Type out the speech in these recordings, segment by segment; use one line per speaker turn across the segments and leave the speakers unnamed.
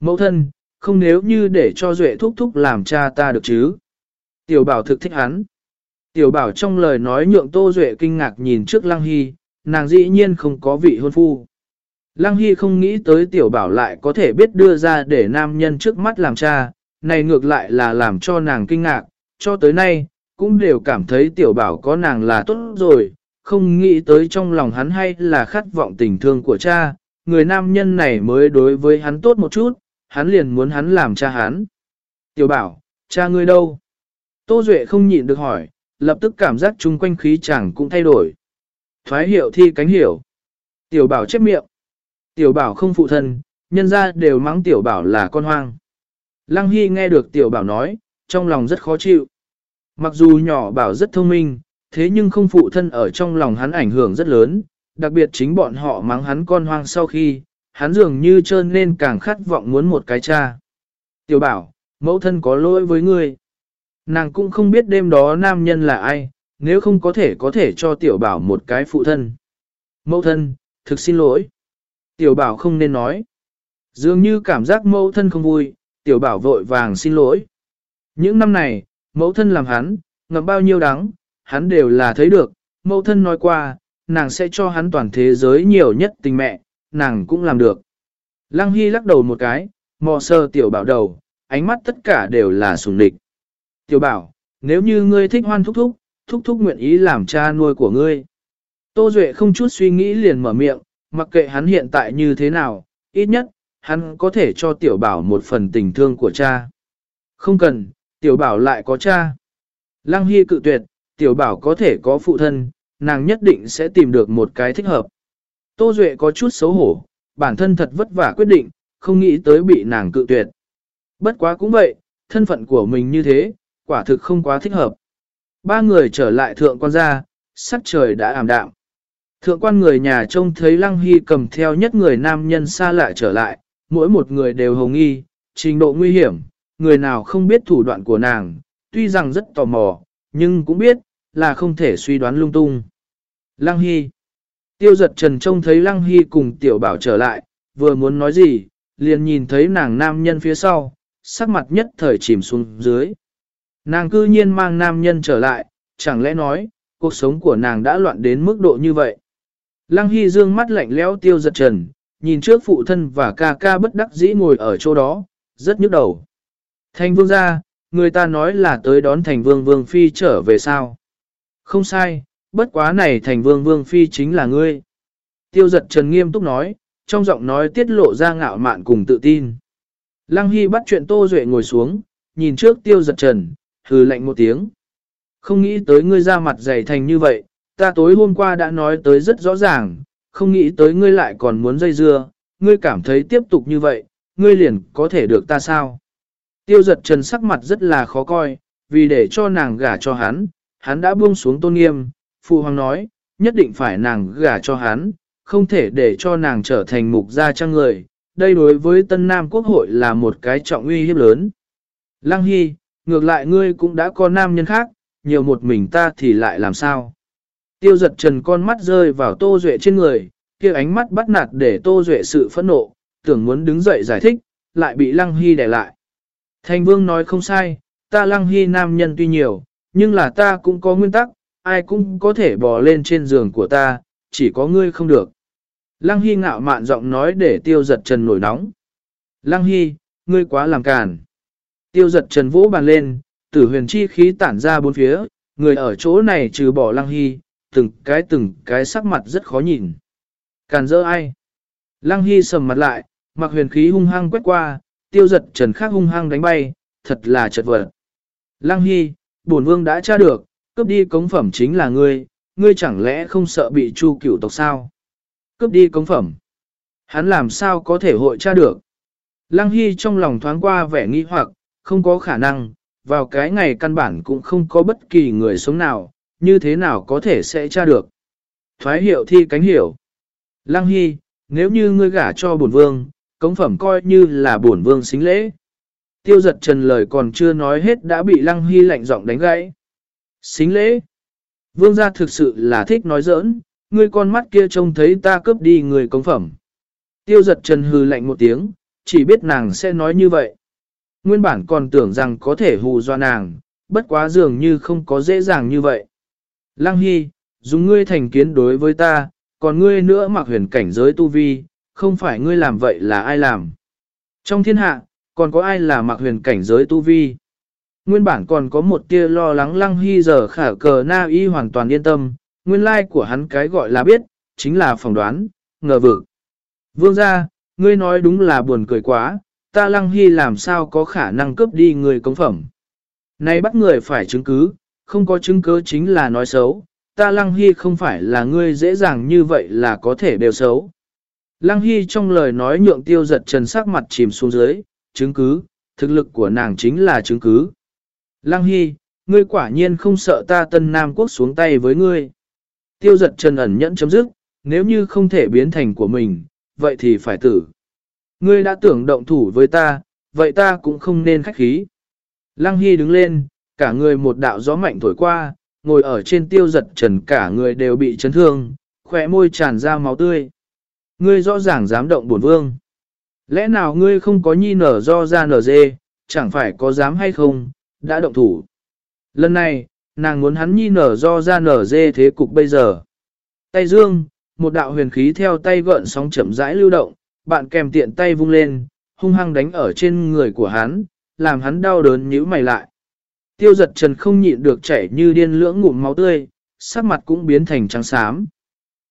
Mẫu thân, không nếu như để cho Duệ thúc thúc làm cha ta được chứ. Tiểu bảo thực thích hắn. Tiểu bảo trong lời nói nhượng Tô Duệ kinh ngạc nhìn trước Lăng Hy, nàng dĩ nhiên không có vị hôn phu. Lăng Hy không nghĩ tới tiểu bảo lại có thể biết đưa ra để nam nhân trước mắt làm cha, này ngược lại là làm cho nàng kinh ngạc, cho tới nay, cũng đều cảm thấy tiểu bảo có nàng là tốt rồi, không nghĩ tới trong lòng hắn hay là khát vọng tình thương của cha, người nam nhân này mới đối với hắn tốt một chút, hắn liền muốn hắn làm cha hắn. Tiểu bảo, cha ngươi đâu? Tô Duệ không nhịn được hỏi, lập tức cảm giác chung quanh khí chẳng cũng thay đổi. Thoái hiệu thi cánh hiểu. Tiểu bảo chép miệng. Tiểu bảo không phụ thân, nhân ra đều mắng tiểu bảo là con hoang. Lăng Hy nghe được tiểu bảo nói, trong lòng rất khó chịu. Mặc dù nhỏ bảo rất thông minh, thế nhưng không phụ thân ở trong lòng hắn ảnh hưởng rất lớn, đặc biệt chính bọn họ mắng hắn con hoang sau khi, hắn dường như trơn nên càng khát vọng muốn một cái cha. Tiểu bảo, mẫu thân có lỗi với ngươi. Nàng cũng không biết đêm đó nam nhân là ai, nếu không có thể có thể cho tiểu bảo một cái phụ thân. Mẫu thân, thực xin lỗi. Tiểu bảo không nên nói. Dường như cảm giác mẫu thân không vui, tiểu bảo vội vàng xin lỗi. Những năm này, mẫu thân làm hắn, ngập bao nhiêu đắng, hắn đều là thấy được, mẫu thân nói qua, nàng sẽ cho hắn toàn thế giới nhiều nhất tình mẹ, nàng cũng làm được. Lăng Hy lắc đầu một cái, mò sơ tiểu bảo đầu, ánh mắt tất cả đều là sùng địch. Tiểu bảo, nếu như ngươi thích hoan thúc thúc, thúc thúc nguyện ý làm cha nuôi của ngươi. Tô Duệ không chút suy nghĩ liền mở miệng, mặc kệ hắn hiện tại như thế nào, ít nhất, hắn có thể cho tiểu bảo một phần tình thương của cha. Không cần, tiểu bảo lại có cha. Lăng Hy cự tuyệt, tiểu bảo có thể có phụ thân, nàng nhất định sẽ tìm được một cái thích hợp. Tô Duệ có chút xấu hổ, bản thân thật vất vả quyết định, không nghĩ tới bị nàng cự tuyệt. Bất quá cũng vậy, thân phận của mình như thế, quả thực không quá thích hợp. Ba người trở lại thượng quan gia, sắc trời đã ảm đạm. Thượng quan người nhà trông thấy Lăng Hy cầm theo nhất người nam nhân xa lạ trở lại, mỗi một người đều hồng nghi, trình độ nguy hiểm, người nào không biết thủ đoạn của nàng, tuy rằng rất tò mò, nhưng cũng biết, là không thể suy đoán lung tung. Lăng Hy Tiêu giật trần trông thấy Lăng Hy cùng tiểu bảo trở lại, vừa muốn nói gì, liền nhìn thấy nàng nam nhân phía sau, sắc mặt nhất thời chìm xuống dưới. Nàng cư nhiên mang nam nhân trở lại, chẳng lẽ nói, cuộc sống của nàng đã loạn đến mức độ như vậy. Lăng Hy dương mắt lạnh lẽo tiêu giật trần, nhìn trước phụ thân và ca ca bất đắc dĩ ngồi ở chỗ đó, rất nhức đầu. Thành vương ra, người ta nói là tới đón thành vương vương phi trở về sao. Không sai, bất quá này thành vương vương phi chính là ngươi. Tiêu giật trần nghiêm túc nói, trong giọng nói tiết lộ ra ngạo mạn cùng tự tin. Lăng Hy bắt chuyện Tô Duệ ngồi xuống, nhìn trước tiêu giật trần, hừ lạnh một tiếng. Không nghĩ tới ngươi ra mặt dày thành như vậy, ta tối hôm qua đã nói tới rất rõ ràng, không nghĩ tới ngươi lại còn muốn dây dưa, ngươi cảm thấy tiếp tục như vậy, ngươi liền có thể được ta sao? Tiêu giật trần sắc mặt rất là khó coi, vì để cho nàng gả cho hắn, hắn đã buông xuống tôn nghiêm, Phu Hoàng nói, nhất định phải nàng gả cho hắn, không thể để cho nàng trở thành mục gia trang người, đây đối với Tân Nam Quốc hội là một cái trọng uy hiếp lớn. Lăng Hy, ngược lại ngươi cũng đã có nam nhân khác, nhiều một mình ta thì lại làm sao? Tiêu giật trần con mắt rơi vào Tô Duệ trên người, kia ánh mắt bắt nạt để Tô Duệ sự phẫn nộ, tưởng muốn đứng dậy giải thích, lại bị Lăng Hy đè lại. Thành Vương nói không sai, ta Lăng Hy nam nhân tuy nhiều, nhưng là ta cũng có nguyên tắc, ai cũng có thể bò lên trên giường của ta, chỉ có ngươi không được. Lăng Hy ngạo mạn giọng nói để tiêu giật trần nổi nóng. Lăng Hy, ngươi quá làm càn. Tiêu giật trần vũ bàn lên, tử huyền chi khí tản ra bốn phía, người ở chỗ này trừ bỏ Lăng Hy, từng cái từng cái sắc mặt rất khó nhìn. Càn dỡ ai? Lăng Hy sầm mặt lại, mặc huyền khí hung hăng quét qua, tiêu giật trần khác hung hăng đánh bay, thật là chật vật. Lăng Hy, bổn vương đã tra được, cướp đi cống phẩm chính là ngươi, ngươi chẳng lẽ không sợ bị chu cửu tộc sao? Cướp đi cống phẩm. Hắn làm sao có thể hội tra được? Lăng Hy trong lòng thoáng qua vẻ nghi hoặc, không có khả năng, vào cái ngày căn bản cũng không có bất kỳ người sống nào, như thế nào có thể sẽ tra được. Thoái hiệu thi cánh hiểu. Lăng Hy, nếu như ngươi gả cho bổn vương, cống phẩm coi như là bổn vương xính lễ. Tiêu giật trần lời còn chưa nói hết đã bị Lăng Hy lạnh giọng đánh gãy. Xính lễ. Vương gia thực sự là thích nói giỡn, ngươi con mắt kia trông thấy ta cướp đi người cống phẩm. Tiêu giật trần hừ lạnh một tiếng, chỉ biết nàng sẽ nói như vậy. Nguyên bản còn tưởng rằng có thể hù do nàng, bất quá dường như không có dễ dàng như vậy. Lăng Hy, dùng ngươi thành kiến đối với ta, còn ngươi nữa mặc huyền cảnh giới tu vi, không phải ngươi làm vậy là ai làm. Trong thiên hạ, còn có ai là mặc huyền cảnh giới tu vi. Nguyên bản còn có một tia lo lắng Lăng Hy giờ khả cờ na y hoàn toàn yên tâm, nguyên lai của hắn cái gọi là biết, chính là phỏng đoán, ngờ vực. Vương gia, ngươi nói đúng là buồn cười quá, ta Lăng Hy làm sao có khả năng cướp đi người công phẩm. Này bắt người phải chứng cứ, không có chứng cứ chính là nói xấu, ta Lăng Hy không phải là ngươi dễ dàng như vậy là có thể đều xấu. Lăng Hy trong lời nói nhượng tiêu giật trần sắc mặt chìm xuống dưới, chứng cứ, thực lực của nàng chính là chứng cứ. Lăng Hy, ngươi quả nhiên không sợ ta tân Nam Quốc xuống tay với ngươi. Tiêu giật trần ẩn nhẫn chấm dứt, nếu như không thể biến thành của mình, vậy thì phải tử. Ngươi đã tưởng động thủ với ta, vậy ta cũng không nên khách khí. Lăng Hy đứng lên, cả người một đạo gió mạnh thổi qua, ngồi ở trên tiêu giật trần cả người đều bị chấn thương, khỏe môi tràn ra máu tươi. Ngươi rõ ràng dám động bổn vương. Lẽ nào ngươi không có nhi nở do ra nở dê, chẳng phải có dám hay không, đã động thủ. Lần này, nàng muốn hắn nhi nở do ra nở dê thế cục bây giờ. Tay dương, một đạo huyền khí theo tay gợn sóng chậm rãi lưu động, bạn kèm tiện tay vung lên, hung hăng đánh ở trên người của hắn, làm hắn đau đớn nhíu mày lại. Tiêu giật trần không nhịn được chảy như điên lưỡng ngụm máu tươi, sắc mặt cũng biến thành trắng xám.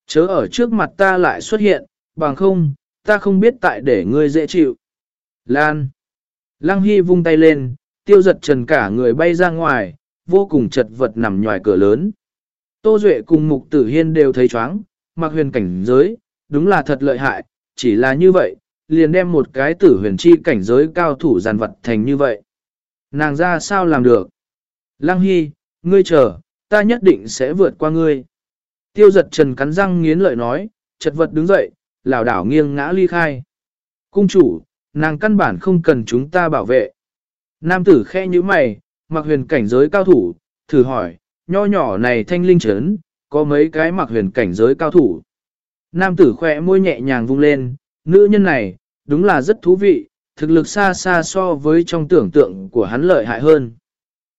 Chớ ở trước mặt ta lại xuất hiện, bằng không, ta không biết tại để ngươi dễ chịu. Lan. Lăng Hy vung tay lên, tiêu giật trần cả người bay ra ngoài, vô cùng chật vật nằm ngoài cửa lớn. Tô Duệ cùng Mục Tử Hiên đều thấy chóng, mặc huyền cảnh giới, đúng là thật lợi hại, chỉ là như vậy, liền đem một cái tử huyền chi cảnh giới cao thủ giàn vật thành như vậy. Nàng ra sao làm được? Lăng Hy, ngươi chờ, ta nhất định sẽ vượt qua ngươi. Tiêu giật trần cắn răng nghiến lợi nói, chật vật đứng dậy, lảo đảo nghiêng ngã ly khai. Cung chủ, nàng căn bản không cần chúng ta bảo vệ. Nam tử khe như mày, mặc huyền cảnh giới cao thủ, thử hỏi, nho nhỏ này thanh linh trấn, có mấy cái mặc huyền cảnh giới cao thủ. Nam tử khỏe môi nhẹ nhàng vung lên, nữ nhân này, đúng là rất thú vị, thực lực xa xa so với trong tưởng tượng của hắn lợi hại hơn.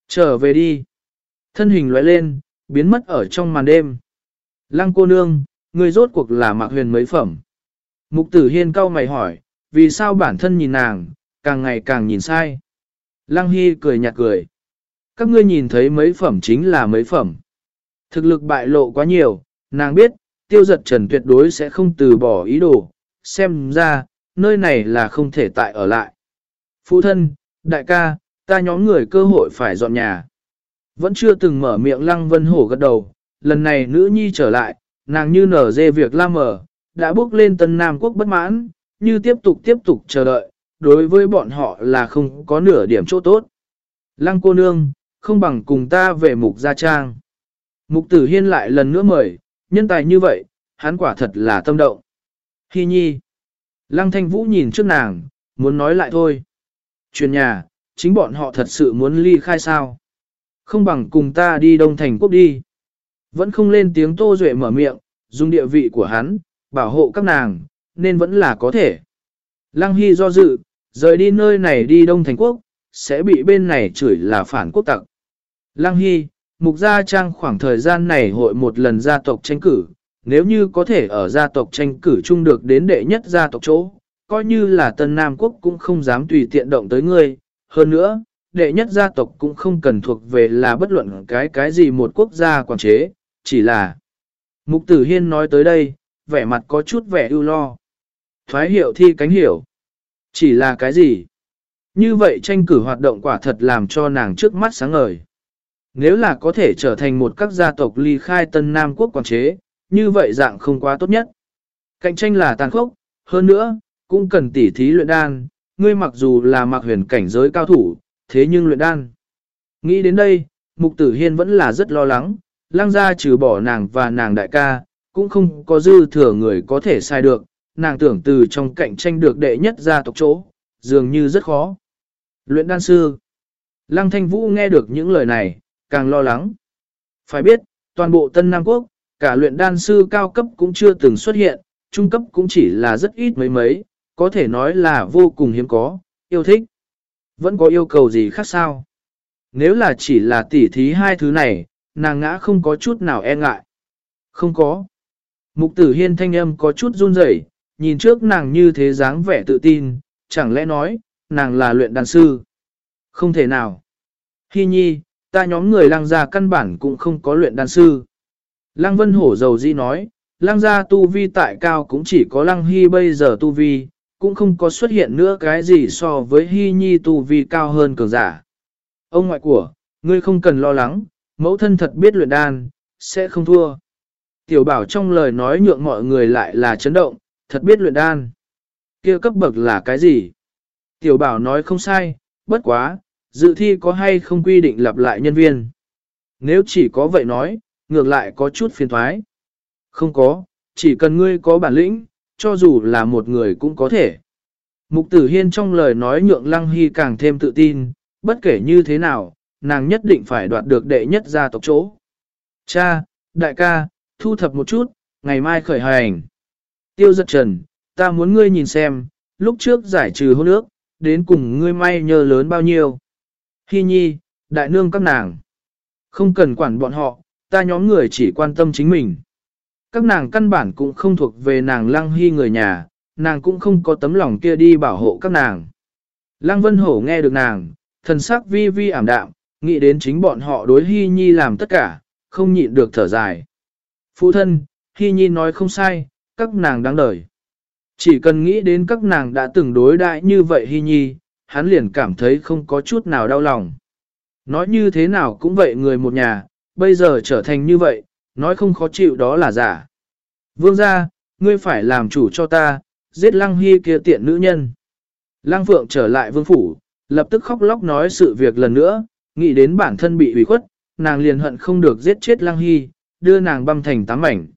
Trở về đi. Thân hình lóe lên, biến mất ở trong màn đêm. Lăng cô nương, người rốt cuộc là mạc huyền mấy phẩm. Mục tử hiên cau mày hỏi, vì sao bản thân nhìn nàng, càng ngày càng nhìn sai. Lăng Hy cười nhạt cười. Các ngươi nhìn thấy mấy phẩm chính là mấy phẩm. Thực lực bại lộ quá nhiều, nàng biết, tiêu giật trần tuyệt đối sẽ không từ bỏ ý đồ, xem ra, nơi này là không thể tại ở lại. Phụ thân, đại ca, ta nhóm người cơ hội phải dọn nhà. Vẫn chưa từng mở miệng lăng vân hổ gật đầu, lần này nữ nhi trở lại, nàng như nở dê việc la mở, đã bước lên tân Nam quốc bất mãn, như tiếp tục tiếp tục chờ đợi, đối với bọn họ là không có nửa điểm chỗ tốt. Lăng cô nương, không bằng cùng ta về mục gia trang. Mục tử hiên lại lần nữa mời, nhân tài như vậy, hắn quả thật là tâm động. Hi nhi. Lăng thanh vũ nhìn trước nàng, muốn nói lại thôi. Truyền nhà, chính bọn họ thật sự muốn ly khai sao. Không bằng cùng ta đi Đông Thành Quốc đi. Vẫn không lên tiếng Tô Duệ mở miệng, dùng địa vị của hắn, bảo hộ các nàng, nên vẫn là có thể. Lăng Hy do dự, rời đi nơi này đi Đông Thành Quốc, sẽ bị bên này chửi là phản quốc tặc. Lăng Hy, Mục Gia Trang khoảng thời gian này hội một lần gia tộc tranh cử, nếu như có thể ở gia tộc tranh cử chung được đến đệ nhất gia tộc chỗ, coi như là Tân Nam Quốc cũng không dám tùy tiện động tới ngươi. Hơn nữa, đệ nhất gia tộc cũng không cần thuộc về là bất luận cái cái gì một quốc gia quản chế, chỉ là... Mục Tử Hiên nói tới đây, vẻ mặt có chút vẻ ưu lo. Thoái hiệu thi cánh hiểu. Chỉ là cái gì? Như vậy tranh cử hoạt động quả thật làm cho nàng trước mắt sáng ngời. Nếu là có thể trở thành một các gia tộc ly khai Tân Nam quốc quản chế, như vậy dạng không quá tốt nhất. Cạnh tranh là tàn khốc, hơn nữa, cũng cần tỉ thí luyện đan, ngươi mặc dù là mặc huyền cảnh giới cao thủ, thế nhưng luyện đan. Nghĩ đến đây, Mục Tử Hiên vẫn là rất lo lắng, lang gia trừ bỏ nàng và nàng đại ca, cũng không có dư thừa người có thể sai được, nàng tưởng từ trong cạnh tranh được đệ nhất gia tộc chỗ, dường như rất khó. Luyện đan sư Lăng Thanh Vũ nghe được những lời này, càng lo lắng. Phải biết, toàn bộ Tân Nam Quốc, cả luyện đan sư cao cấp cũng chưa từng xuất hiện, trung cấp cũng chỉ là rất ít mấy mấy, có thể nói là vô cùng hiếm có, yêu thích. Vẫn có yêu cầu gì khác sao? Nếu là chỉ là tỉ thí hai thứ này, nàng ngã không có chút nào e ngại. Không có. Mục tử hiên thanh âm có chút run rẩy, nhìn trước nàng như thế dáng vẻ tự tin, chẳng lẽ nói, nàng là luyện đàn sư. Không thể nào. Hi nhi, ta nhóm người Lang gia căn bản cũng không có luyện đàn sư. Lăng vân hổ dầu di nói, Lang gia tu vi tại cao cũng chỉ có lăng hy bây giờ tu vi, cũng không có xuất hiện nữa cái gì so với hy nhi tu vi cao hơn cường giả. Ông ngoại của, ngươi không cần lo lắng, mẫu thân thật biết luyện đan, sẽ không thua. Tiểu bảo trong lời nói nhượng mọi người lại là chấn động, thật biết luyện đan. kia cấp bậc là cái gì? Tiểu bảo nói không sai, bất quá, dự thi có hay không quy định lặp lại nhân viên. Nếu chỉ có vậy nói, ngược lại có chút phiền thoái. Không có, chỉ cần ngươi có bản lĩnh, cho dù là một người cũng có thể. Mục tử hiên trong lời nói nhượng lăng hy càng thêm tự tin, bất kể như thế nào, nàng nhất định phải đoạt được đệ nhất gia tộc chỗ. Cha, đại ca, thu thập một chút, ngày mai khởi hành. Tiêu giật trần, ta muốn ngươi nhìn xem, lúc trước giải trừ hôn ước, đến cùng ngươi may nhờ lớn bao nhiêu. Hy nhi, đại nương các nàng. Không cần quản bọn họ, ta nhóm người chỉ quan tâm chính mình. Các nàng căn bản cũng không thuộc về nàng lăng hy người nhà, nàng cũng không có tấm lòng kia đi bảo hộ các nàng. Lăng Vân Hổ nghe được nàng, thần sắc vi vi ảm đạm, nghĩ đến chính bọn họ đối Hy Nhi làm tất cả, không nhịn được thở dài. Phụ thân, Hy Nhi nói không sai, các nàng đáng đời. Chỉ cần nghĩ đến các nàng đã từng đối đại như vậy Hy Nhi, hắn liền cảm thấy không có chút nào đau lòng. Nói như thế nào cũng vậy người một nhà, bây giờ trở thành như vậy, nói không khó chịu đó là giả. Vương gia, ngươi phải làm chủ cho ta, giết lăng hy kia tiện nữ nhân. Lăng phượng trở lại vương phủ, lập tức khóc lóc nói sự việc lần nữa, nghĩ đến bản thân bị ủy khuất, nàng liền hận không được giết chết lăng hy, đưa nàng băm thành tám mảnh.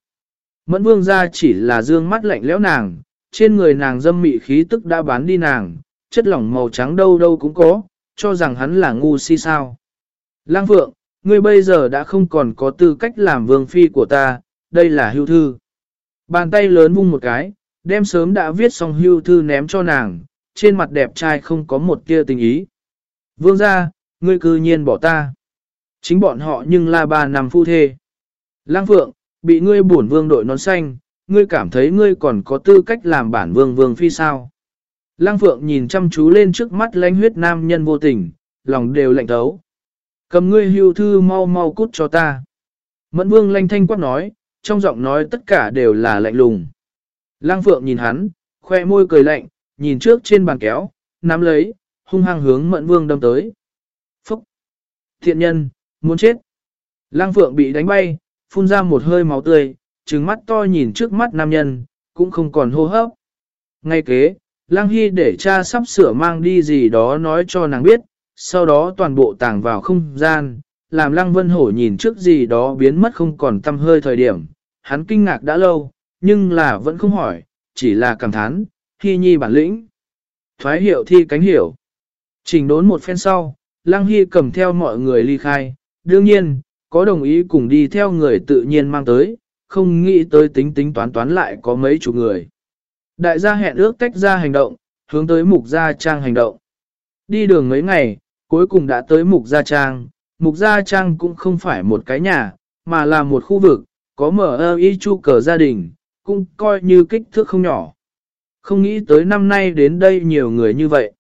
Mẫn vương gia chỉ là dương mắt lạnh lẽo nàng, trên người nàng dâm mị khí tức đã bán đi nàng, chất lỏng màu trắng đâu đâu cũng có, cho rằng hắn là ngu si sao. Lăng Phượng, ngươi bây giờ đã không còn có tư cách làm vương phi của ta, đây là hưu thư. Bàn tay lớn vung một cái, đem sớm đã viết xong hưu thư ném cho nàng, trên mặt đẹp trai không có một tia tình ý. Vương ra, ngươi cư nhiên bỏ ta. Chính bọn họ nhưng là bà nằm phu thê. Lang Phượng, bị ngươi bổn vương đội nón xanh, ngươi cảm thấy ngươi còn có tư cách làm bản vương vương phi sao. Lang Phượng nhìn chăm chú lên trước mắt lánh huyết nam nhân vô tình, lòng đều lạnh thấu. Cầm ngươi hưu thư mau mau cút cho ta. Mẫn vương lanh thanh quát nói, trong giọng nói tất cả đều là lạnh lùng. Lang Phượng nhìn hắn, khoe môi cười lạnh, nhìn trước trên bàn kéo, nắm lấy, hung hăng hướng mẫn vương đâm tới. Phúc! Thiện nhân, muốn chết. Lang Phượng bị đánh bay, phun ra một hơi máu tươi, trừng mắt to nhìn trước mắt nam nhân, cũng không còn hô hấp. Ngay kế, Lang Hy để cha sắp sửa mang đi gì đó nói cho nàng biết, sau đó toàn bộ tàng vào không gian, làm Lăng Vân Hổ nhìn trước gì đó biến mất không còn tâm hơi thời điểm. Hắn kinh ngạc đã lâu, nhưng là vẫn không hỏi, chỉ là cảm thán, Hy nhi bản lĩnh. Thoái hiệu thi cánh hiểu. Trình đốn một phen sau, Lăng Hy cầm theo mọi người ly khai, đương nhiên, có đồng ý cùng đi theo người tự nhiên mang tới, không nghĩ tới tính tính toán toán lại có mấy chục người. Đại gia hẹn ước tách ra hành động, hướng tới mục gia trang hành động. Đi đường mấy ngày, cuối cùng đã tới mục gia trang. Mục gia trang cũng không phải một cái nhà, mà là một khu vực, có mở ơ y chu cờ gia đình, cũng coi như kích thước không nhỏ. Không nghĩ tới năm nay đến đây nhiều người như vậy.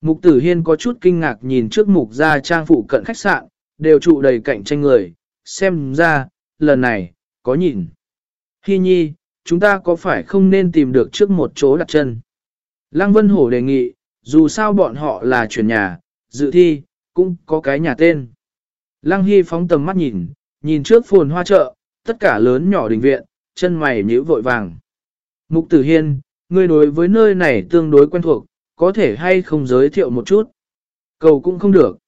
Mục tử hiên có chút kinh ngạc nhìn trước mục gia trang phụ cận khách sạn, đều trụ đầy cạnh tranh người, xem ra, lần này, có nhìn. Hi nhi, chúng ta có phải không nên tìm được trước một chỗ đặt chân? Lăng Vân Hổ đề nghị, dù sao bọn họ là chuyển nhà, dự thi, cũng có cái nhà tên. Lăng Hy phóng tầm mắt nhìn, nhìn trước phồn hoa chợ, tất cả lớn nhỏ đình viện, chân mày nhíu vội vàng. Mục Tử Hiên, ngươi đối với nơi này tương đối quen thuộc, có thể hay không giới thiệu một chút? Cầu cũng không được.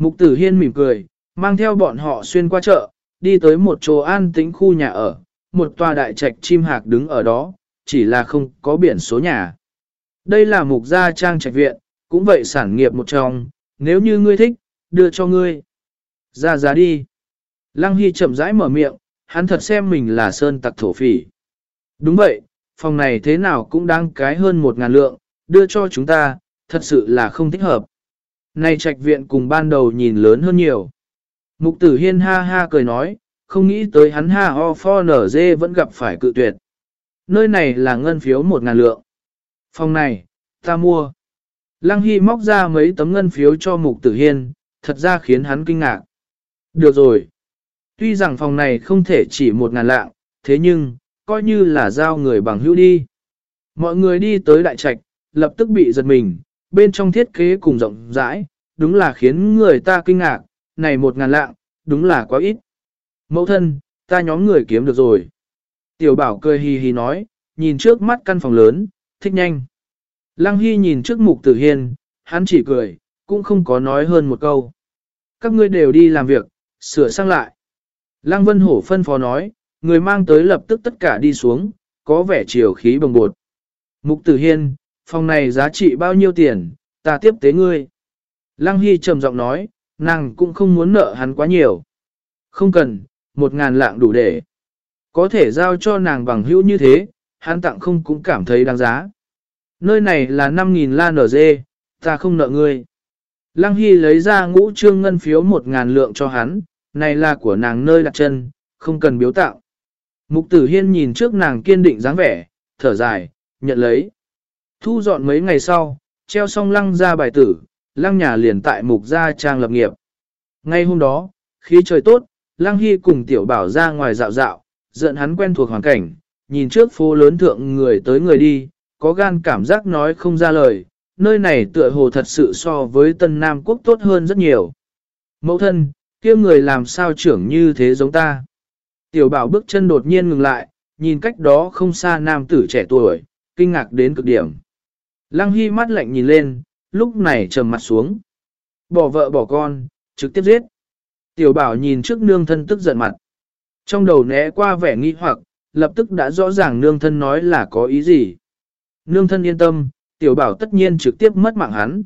Mục Tử Hiên mỉm cười, mang theo bọn họ xuyên qua chợ, đi tới một chỗ an tĩnh khu nhà ở, một tòa đại trạch chim hạc đứng ở đó, chỉ là không có biển số nhà. Đây là mục gia trang trạch viện, cũng vậy sản nghiệp một trong, nếu như ngươi thích, đưa cho ngươi. Ra giá đi. Lăng Hy chậm rãi mở miệng, hắn thật xem mình là sơn tặc thổ phỉ. Đúng vậy, phòng này thế nào cũng đang cái hơn một ngàn lượng, đưa cho chúng ta, thật sự là không thích hợp. Này trạch viện cùng ban đầu nhìn lớn hơn nhiều. Mục tử hiên ha ha cười nói, không nghĩ tới hắn ha ho pho nở dê vẫn gặp phải cự tuyệt. Nơi này là ngân phiếu một ngàn lượng. Phòng này, ta mua. Lăng Hy móc ra mấy tấm ngân phiếu cho mục tử hiên, thật ra khiến hắn kinh ngạc. Được rồi. Tuy rằng phòng này không thể chỉ một ngàn lạng, thế nhưng, coi như là giao người bằng hữu đi. Mọi người đi tới đại trạch, lập tức bị giật mình, bên trong thiết kế cùng rộng rãi, đúng là khiến người ta kinh ngạc, này một ngàn lạng, đúng là quá ít. Mẫu thân, ta nhóm người kiếm được rồi. Tiểu bảo cười hì hì nói, nhìn trước mắt căn phòng lớn, thích nhanh. Lăng Hy nhìn trước mục tử hiên, hắn chỉ cười, cũng không có nói hơn một câu. Các ngươi đều đi làm việc, sửa sang lại. Lăng Vân Hổ phân phó nói, người mang tới lập tức tất cả đi xuống, có vẻ chiều khí bồng bột. Mục tử hiên, phòng này giá trị bao nhiêu tiền, ta tiếp tế ngươi. Lăng Hy trầm giọng nói, nàng cũng không muốn nợ hắn quá nhiều. Không cần, một ngàn lạng đủ để. Có thể giao cho nàng bằng hữu như thế, hắn tặng không cũng cảm thấy đáng giá. Nơi này là 5.000 la nở dê, ta không nợ ngươi. Lăng Hy lấy ra ngũ trương ngân phiếu một ngàn lượng cho hắn, này là của nàng nơi đặt chân, không cần biếu tạo. Mục tử hiên nhìn trước nàng kiên định dáng vẻ, thở dài, nhận lấy. Thu dọn mấy ngày sau, treo xong lăng ra bài tử, lăng nhà liền tại mục gia trang lập nghiệp. Ngay hôm đó, khi trời tốt, lăng hy cùng tiểu bảo ra ngoài dạo dạo, giận hắn quen thuộc hoàn cảnh, nhìn trước phố lớn thượng người tới người đi, có gan cảm giác nói không ra lời, nơi này tựa hồ thật sự so với Tân Nam Quốc tốt hơn rất nhiều. Mẫu thân, kia người làm sao trưởng như thế giống ta. Tiểu bảo bước chân đột nhiên ngừng lại, nhìn cách đó không xa nam tử trẻ tuổi, kinh ngạc đến cực điểm. Lăng Hy mắt lạnh nhìn lên, lúc này trầm mặt xuống. Bỏ vợ bỏ con, trực tiếp giết. Tiểu bảo nhìn trước nương thân tức giận mặt. Trong đầu né qua vẻ nghi hoặc, lập tức đã rõ ràng nương thân nói là có ý gì. Nương thân yên tâm, tiểu bảo tất nhiên trực tiếp mất mạng hắn.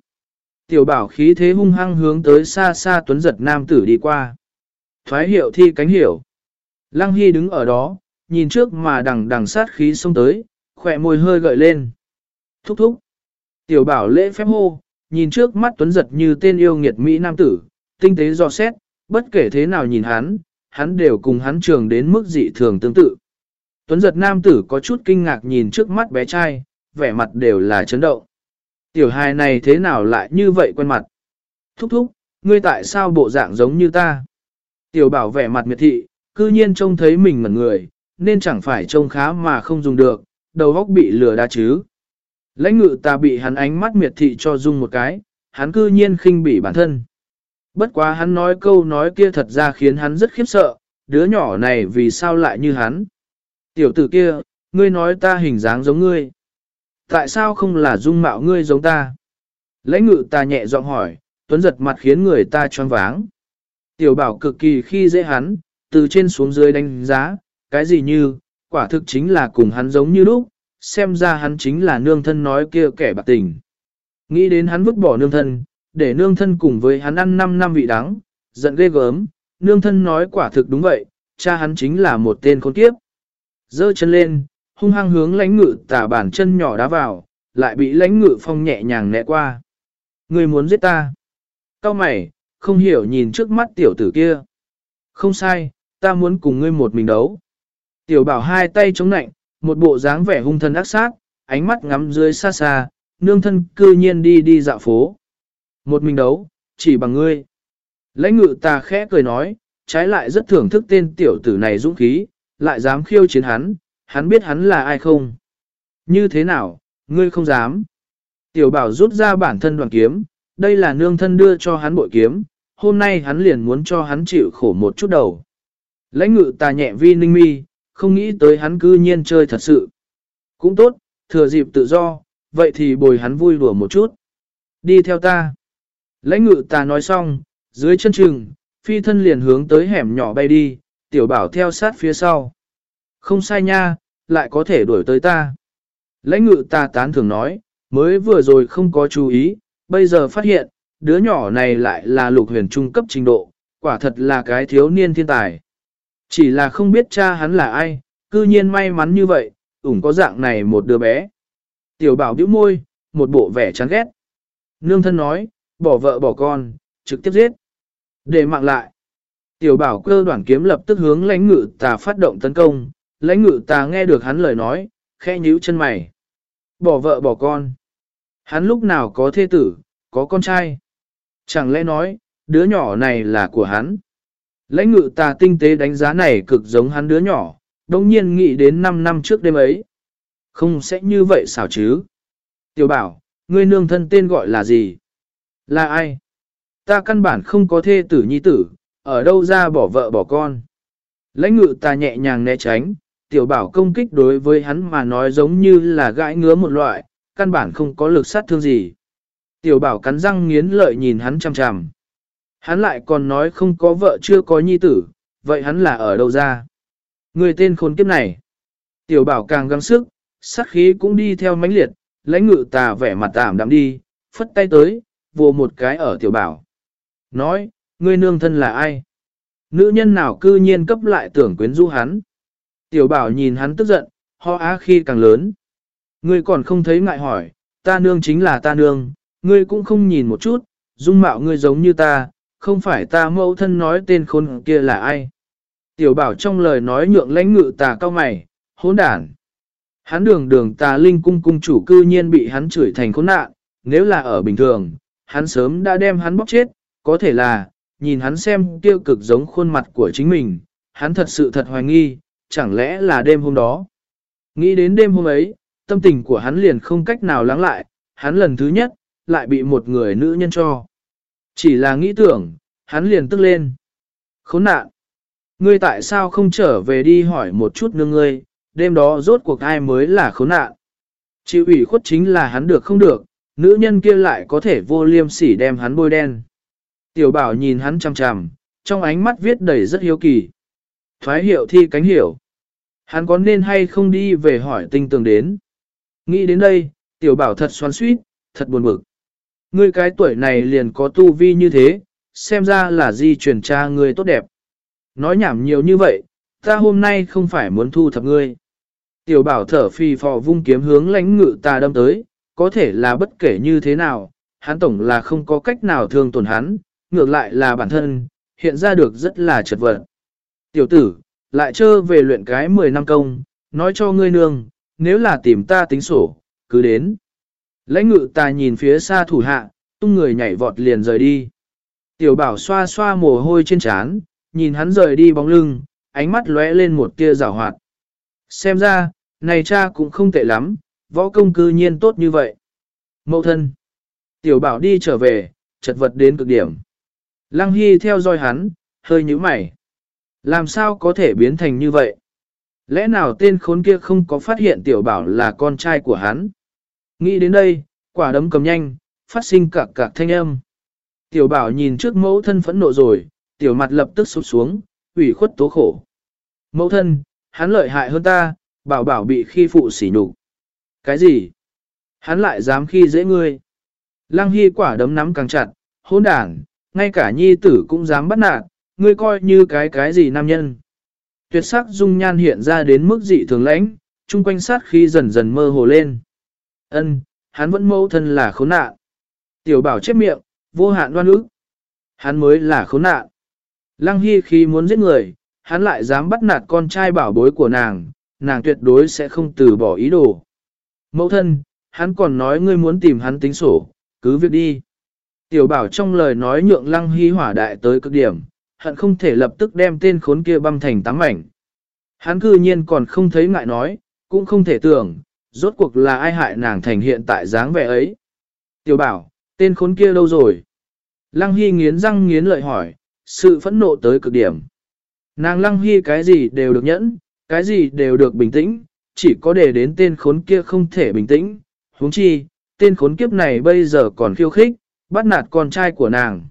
Tiểu bảo khí thế hung hăng hướng tới xa xa tuấn giật nam tử đi qua. Thoái hiệu thi cánh hiểu. Lăng Hy đứng ở đó, nhìn trước mà đằng đằng sát khí xông tới, khỏe môi hơi gợi lên. Thúc thúc. Tiểu bảo lễ phép hô, nhìn trước mắt tuấn giật như tên yêu nghiệt Mỹ nam tử, tinh tế dò xét, bất kể thế nào nhìn hắn, hắn đều cùng hắn trường đến mức dị thường tương tự. Tuấn giật nam tử có chút kinh ngạc nhìn trước mắt bé trai, vẻ mặt đều là chấn động. Tiểu hài này thế nào lại như vậy quen mặt? Thúc thúc, ngươi tại sao bộ dạng giống như ta? Tiểu bảo vẻ mặt miệt thị, cư nhiên trông thấy mình ngẩn người, nên chẳng phải trông khá mà không dùng được, đầu óc bị lừa đa chứ. Lãnh ngự ta bị hắn ánh mắt miệt thị cho dung một cái, hắn cư nhiên khinh bỉ bản thân. Bất quá hắn nói câu nói kia thật ra khiến hắn rất khiếp sợ, đứa nhỏ này vì sao lại như hắn. Tiểu tử kia, ngươi nói ta hình dáng giống ngươi. Tại sao không là dung mạo ngươi giống ta? Lãnh ngự ta nhẹ giọng hỏi, tuấn giật mặt khiến người ta choáng váng. Tiểu bảo cực kỳ khi dễ hắn, từ trên xuống dưới đánh giá, cái gì như, quả thực chính là cùng hắn giống như lúc, xem ra hắn chính là nương thân nói kia kẻ bạc tình. Nghĩ đến hắn vứt bỏ nương thân, để nương thân cùng với hắn ăn 5 năm vị đắng, giận ghê gớm, nương thân nói quả thực đúng vậy, cha hắn chính là một tên khốn kiếp. Dơ chân lên, hung hăng hướng lãnh ngự tả bản chân nhỏ đá vào, lại bị lãnh ngự phong nhẹ nhàng nẹ qua. Người muốn giết ta. Cao mày, không hiểu nhìn trước mắt tiểu tử kia. Không sai, ta muốn cùng ngươi một mình đấu. Tiểu bảo hai tay chống nạnh, một bộ dáng vẻ hung thân ác sát, ánh mắt ngắm dưới xa xa, nương thân cư nhiên đi đi dạo phố. Một mình đấu, chỉ bằng ngươi. Lãnh ngự ta khẽ cười nói, trái lại rất thưởng thức tên tiểu tử này dũng khí, lại dám khiêu chiến hắn, hắn biết hắn là ai không? Như thế nào, ngươi không dám. Tiểu bảo rút ra bản thân đoàn kiếm, đây là nương thân đưa cho hắn bội kiếm, hôm nay hắn liền muốn cho hắn chịu khổ một chút đầu. Lãnh ngự ta nhẹ vi ninh mi, không nghĩ tới hắn cư nhiên chơi thật sự. Cũng tốt, thừa dịp tự do, vậy thì bồi hắn vui đùa một chút. Đi theo ta. Lãnh ngự ta nói xong, dưới chân trừng, phi thân liền hướng tới hẻm nhỏ bay đi, tiểu bảo theo sát phía sau. Không sai nha, lại có thể đuổi tới ta. Lãnh ngự ta tán thường nói, mới vừa rồi không có chú ý, bây giờ phát hiện, đứa nhỏ này lại là lục huyền trung cấp trình độ, quả thật là cái thiếu niên thiên tài. Chỉ là không biết cha hắn là ai, cư nhiên may mắn như vậy, ủng có dạng này một đứa bé. Tiểu bảo bĩu môi, một bộ vẻ chán ghét. Nương thân nói, bỏ vợ bỏ con, trực tiếp giết. Để mạng lại. Tiểu bảo cơ đoàn kiếm lập tức hướng lãnh ngự tà phát động tấn công, lãnh ngự tà nghe được hắn lời nói, khe nhíu chân mày. Bỏ vợ bỏ con. Hắn lúc nào có thê tử, có con trai. Chẳng lẽ nói, đứa nhỏ này là của hắn. Lãnh ngự tà tinh tế đánh giá này cực giống hắn đứa nhỏ, đồng nhiên nghĩ đến 5 năm trước đêm ấy. Không sẽ như vậy sao chứ? Tiểu bảo, ngươi nương thân tên gọi là gì? Là ai? Ta căn bản không có thê tử nhi tử, ở đâu ra bỏ vợ bỏ con. Lãnh ngự ta nhẹ nhàng né tránh, tiểu bảo công kích đối với hắn mà nói giống như là gãi ngứa một loại, căn bản không có lực sát thương gì. Tiểu bảo cắn răng nghiến lợi nhìn hắn chằm chằm. Hắn lại còn nói không có vợ chưa có nhi tử, vậy hắn là ở đâu ra? Người tên khốn kiếp này. Tiểu bảo càng gắng sức, sát khí cũng đi theo mãnh liệt, lãnh ngự tà vẻ mặt tạm đạm đi, phất tay tới, vồ một cái ở tiểu bảo. Nói, ngươi nương thân là ai? Nữ nhân nào cư nhiên cấp lại tưởng quyến rũ hắn? Tiểu bảo nhìn hắn tức giận, ho á khi càng lớn. Ngươi còn không thấy ngại hỏi, ta nương chính là ta nương, ngươi cũng không nhìn một chút, dung mạo ngươi giống như ta, không phải ta mẫu thân nói tên khốn kia là ai. Tiểu bảo trong lời nói nhượng lãnh ngự tà cao mày, hỗn đản. Hắn đường đường tà linh cung cung chủ cư nhiên bị hắn chửi thành khốn nạn, nếu là ở bình thường, hắn sớm đã đem hắn bóc chết, có thể là, nhìn hắn xem tiêu cực giống khuôn mặt của chính mình, hắn thật sự thật hoài nghi, chẳng lẽ là đêm hôm đó. Nghĩ đến đêm hôm ấy, tâm tình của hắn liền không cách nào lắng lại, hắn lần thứ nhất, lại bị một người nữ nhân cho. Chỉ là nghĩ tưởng, hắn liền tức lên. Khốn nạn! Ngươi tại sao không trở về đi hỏi một chút nương ngươi, đêm đó rốt cuộc ai mới là khốn nạn? Chịu ủy khuất chính là hắn được không được, nữ nhân kia lại có thể vô liêm sỉ đem hắn bôi đen. Tiểu bảo nhìn hắn chằm chằm, trong ánh mắt viết đầy rất hiếu kỳ. Thoái hiệu thi cánh hiểu. Hắn có nên hay không đi về hỏi tinh tường đến. Nghĩ đến đây, tiểu bảo thật xoắn suýt, thật buồn bực. Ngươi cái tuổi này liền có tu vi như thế, xem ra là di truyền cha ngươi tốt đẹp. Nói nhảm nhiều như vậy, ta hôm nay không phải muốn thu thập ngươi. Tiểu bảo thở phì phò vung kiếm hướng lãnh ngự ta đâm tới, có thể là bất kể như thế nào, hắn tổng là không có cách nào thương tổn hắn, ngược lại là bản thân, hiện ra được rất là chật vật. Tiểu tử, lại trơ về luyện cái 10 năm công, nói cho ngươi nương, nếu là tìm ta tính sổ, cứ đến. Lãnh ngự ta nhìn phía xa thủ hạ, tung người nhảy vọt liền rời đi. Tiểu bảo xoa xoa mồ hôi trên trán, nhìn hắn rời đi bóng lưng, ánh mắt lóe lên một tia rào hoạt. Xem ra, này cha cũng không tệ lắm, võ công cư nhiên tốt như vậy. Mậu thân. Tiểu bảo đi trở về, chật vật đến cực điểm. Lăng Hy theo dõi hắn, hơi nhíu mày. Làm sao có thể biến thành như vậy? Lẽ nào tên khốn kia không có phát hiện tiểu bảo là con trai của hắn? Nghĩ đến đây, quả đấm cầm nhanh, phát sinh cạc cạc thanh âm. Tiểu bảo nhìn trước mẫu thân phẫn nộ rồi, tiểu mặt lập tức sụp xuống, ủy khuất tố khổ. Mẫu thân, hắn lợi hại hơn ta, bảo bảo bị khi phụ sỉ nhục. Cái gì? Hắn lại dám khi dễ ngươi. Lăng Hy quả đấm nắm càng chặt, hôn đảng, ngay cả nhi tử cũng dám bắt nạt, ngươi coi như cái cái gì nam nhân. Tuyệt sắc dung nhan hiện ra đến mức dị thường lãnh, chung quanh sát khi dần dần mơ hồ lên. Ân, hắn vẫn mẫu thân là khốn nạn. Tiểu bảo chép miệng, vô hạn đoan ức. Hắn mới là khốn nạn. Lăng Hy khi muốn giết người, hắn lại dám bắt nạt con trai bảo bối của nàng, nàng tuyệt đối sẽ không từ bỏ ý đồ. Mẫu thân, hắn còn nói ngươi muốn tìm hắn tính sổ, cứ việc đi. Tiểu bảo trong lời nói nhượng lăng hy hỏa đại tới cực điểm, hận không thể lập tức đem tên khốn kia băm thành tám mảnh. Hắn cư nhiên còn không thấy ngại nói, cũng không thể tưởng, rốt cuộc là ai hại nàng thành hiện tại dáng vẻ ấy. Tiểu bảo, tên khốn kia đâu rồi? Lăng Hy nghiến răng nghiến lợi hỏi, sự phẫn nộ tới cực điểm. Nàng Lăng Hy cái gì đều được nhẫn, cái gì đều được bình tĩnh, chỉ có để đến tên khốn kia không thể bình tĩnh. huống chi, tên khốn kiếp này bây giờ còn khiêu khích, bắt nạt con trai của nàng.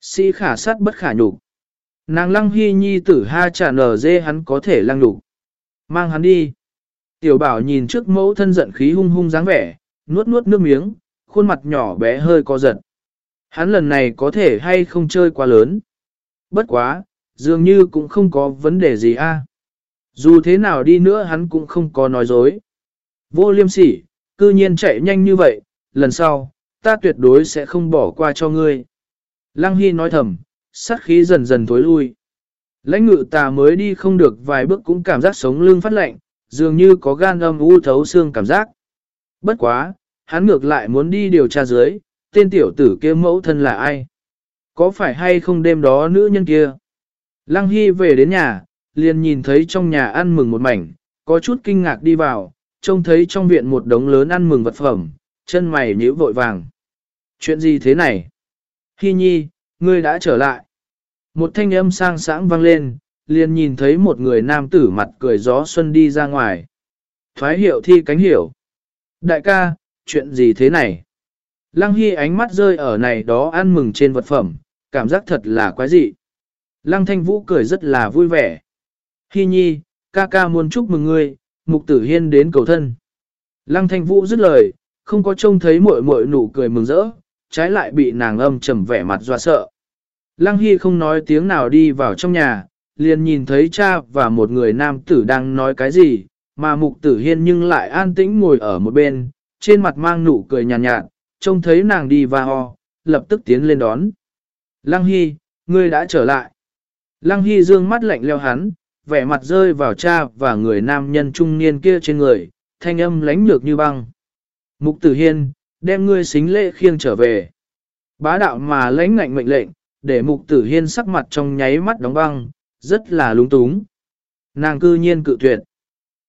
Sĩ khả sát bất khả nhục. Nàng lăng hy nhi tử ha trả nở dê hắn có thể lăng nhục. Mang hắn đi. Tiểu bảo nhìn trước mẫu thân giận khí hung hung dáng vẻ, nuốt nuốt nước miếng, khuôn mặt nhỏ bé hơi co giật. Hắn lần này có thể hay không chơi quá lớn. Bất quá, dường như cũng không có vấn đề gì a. Dù thế nào đi nữa hắn cũng không có nói dối. Vô liêm sỉ, cư nhiên chạy nhanh như vậy, lần sau, ta tuyệt đối sẽ không bỏ qua cho ngươi. Lăng Hy nói thầm, sát khí dần dần tối lui. Lãnh ngự tà mới đi không được vài bước cũng cảm giác sống lưng phát lạnh, dường như có gan âm u thấu xương cảm giác. Bất quá, hắn ngược lại muốn đi điều tra dưới, tên tiểu tử kia mẫu thân là ai? Có phải hay không đêm đó nữ nhân kia? Lăng Hy về đến nhà, liền nhìn thấy trong nhà ăn mừng một mảnh, có chút kinh ngạc đi vào, trông thấy trong viện một đống lớn ăn mừng vật phẩm, chân mày nhíu vội vàng. Chuyện gì thế này? Hy nhi, ngươi đã trở lại. Một thanh âm sang sáng vang lên, liền nhìn thấy một người nam tử mặt cười gió xuân đi ra ngoài. Thoái hiệu thi cánh hiểu. Đại ca, chuyện gì thế này? Lăng Hy ánh mắt rơi ở này đó ăn mừng trên vật phẩm, cảm giác thật là quái dị. Lăng Thanh Vũ cười rất là vui vẻ. Hy nhi, ca ca muốn chúc mừng ngươi, mục tử hiên đến cầu thân. Lăng Thanh Vũ dứt lời, không có trông thấy muội muội nụ cười mừng rỡ, trái lại bị nàng âm trầm vẻ mặt dọa sợ. Lăng Hy không nói tiếng nào đi vào trong nhà, liền nhìn thấy cha và một người nam tử đang nói cái gì, mà mục tử hiên nhưng lại an tĩnh ngồi ở một bên, trên mặt mang nụ cười nhàn nhạt, nhạt, trông thấy nàng đi và ho, lập tức tiến lên đón. Lăng Hy, ngươi đã trở lại. Lăng Hy dương mắt lạnh leo hắn, vẻ mặt rơi vào cha và người nam nhân trung niên kia trên người, thanh âm lánh nhược như băng. Mục tử hiên, đem ngươi xính lễ khiêng trở về. Bá đạo mà lãnh ngạnh mệnh lệnh, để mục tử hiên sắc mặt trong nháy mắt đóng băng, rất là lúng túng. Nàng cư nhiên cự tuyệt.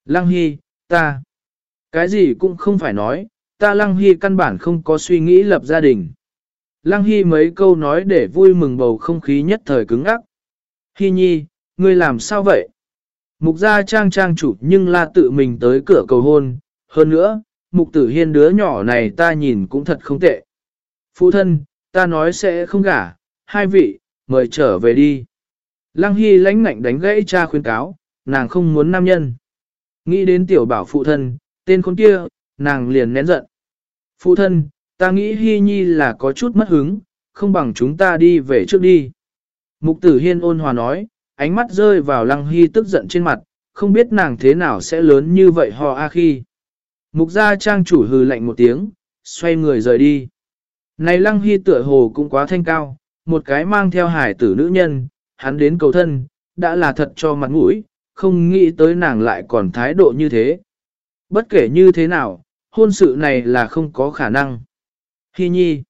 Lăng Hy, ta, cái gì cũng không phải nói, ta Lăng Hy căn bản không có suy nghĩ lập gia đình. Lăng Hy mấy câu nói để vui mừng bầu không khí nhất thời cứng ắc. Hy nhi, ngươi làm sao vậy? Mục gia trang trang chủ nhưng là tự mình tới cửa cầu hôn. Hơn nữa, mục tử hiên đứa nhỏ này ta nhìn cũng thật không tệ. Phụ thân, ta nói sẽ không gả, hai vị, mời trở về đi. Lăng Hy lãnh ngạnh đánh gãy cha khuyên cáo, nàng không muốn nam nhân. Nghĩ đến tiểu bảo phụ thân, tên con kia, nàng liền nén giận. Phụ thân, ta nghĩ Hy Nhi là có chút mất hứng, không bằng chúng ta đi về trước đi. Mục tử hiên ôn hòa nói, ánh mắt rơi vào lăng hy tức giận trên mặt, không biết nàng thế nào sẽ lớn như vậy ho a khi. Mục gia trang chủ hừ lạnh một tiếng, xoay người rời đi. Này lăng hy tựa hồ cũng quá thanh cao, một cái mang theo hải tử nữ nhân, hắn đến cầu thân, đã là thật cho mặt mũi, không nghĩ tới nàng lại còn thái độ như thế. Bất kể như thế nào, hôn sự này là không có khả năng. Hy nhi.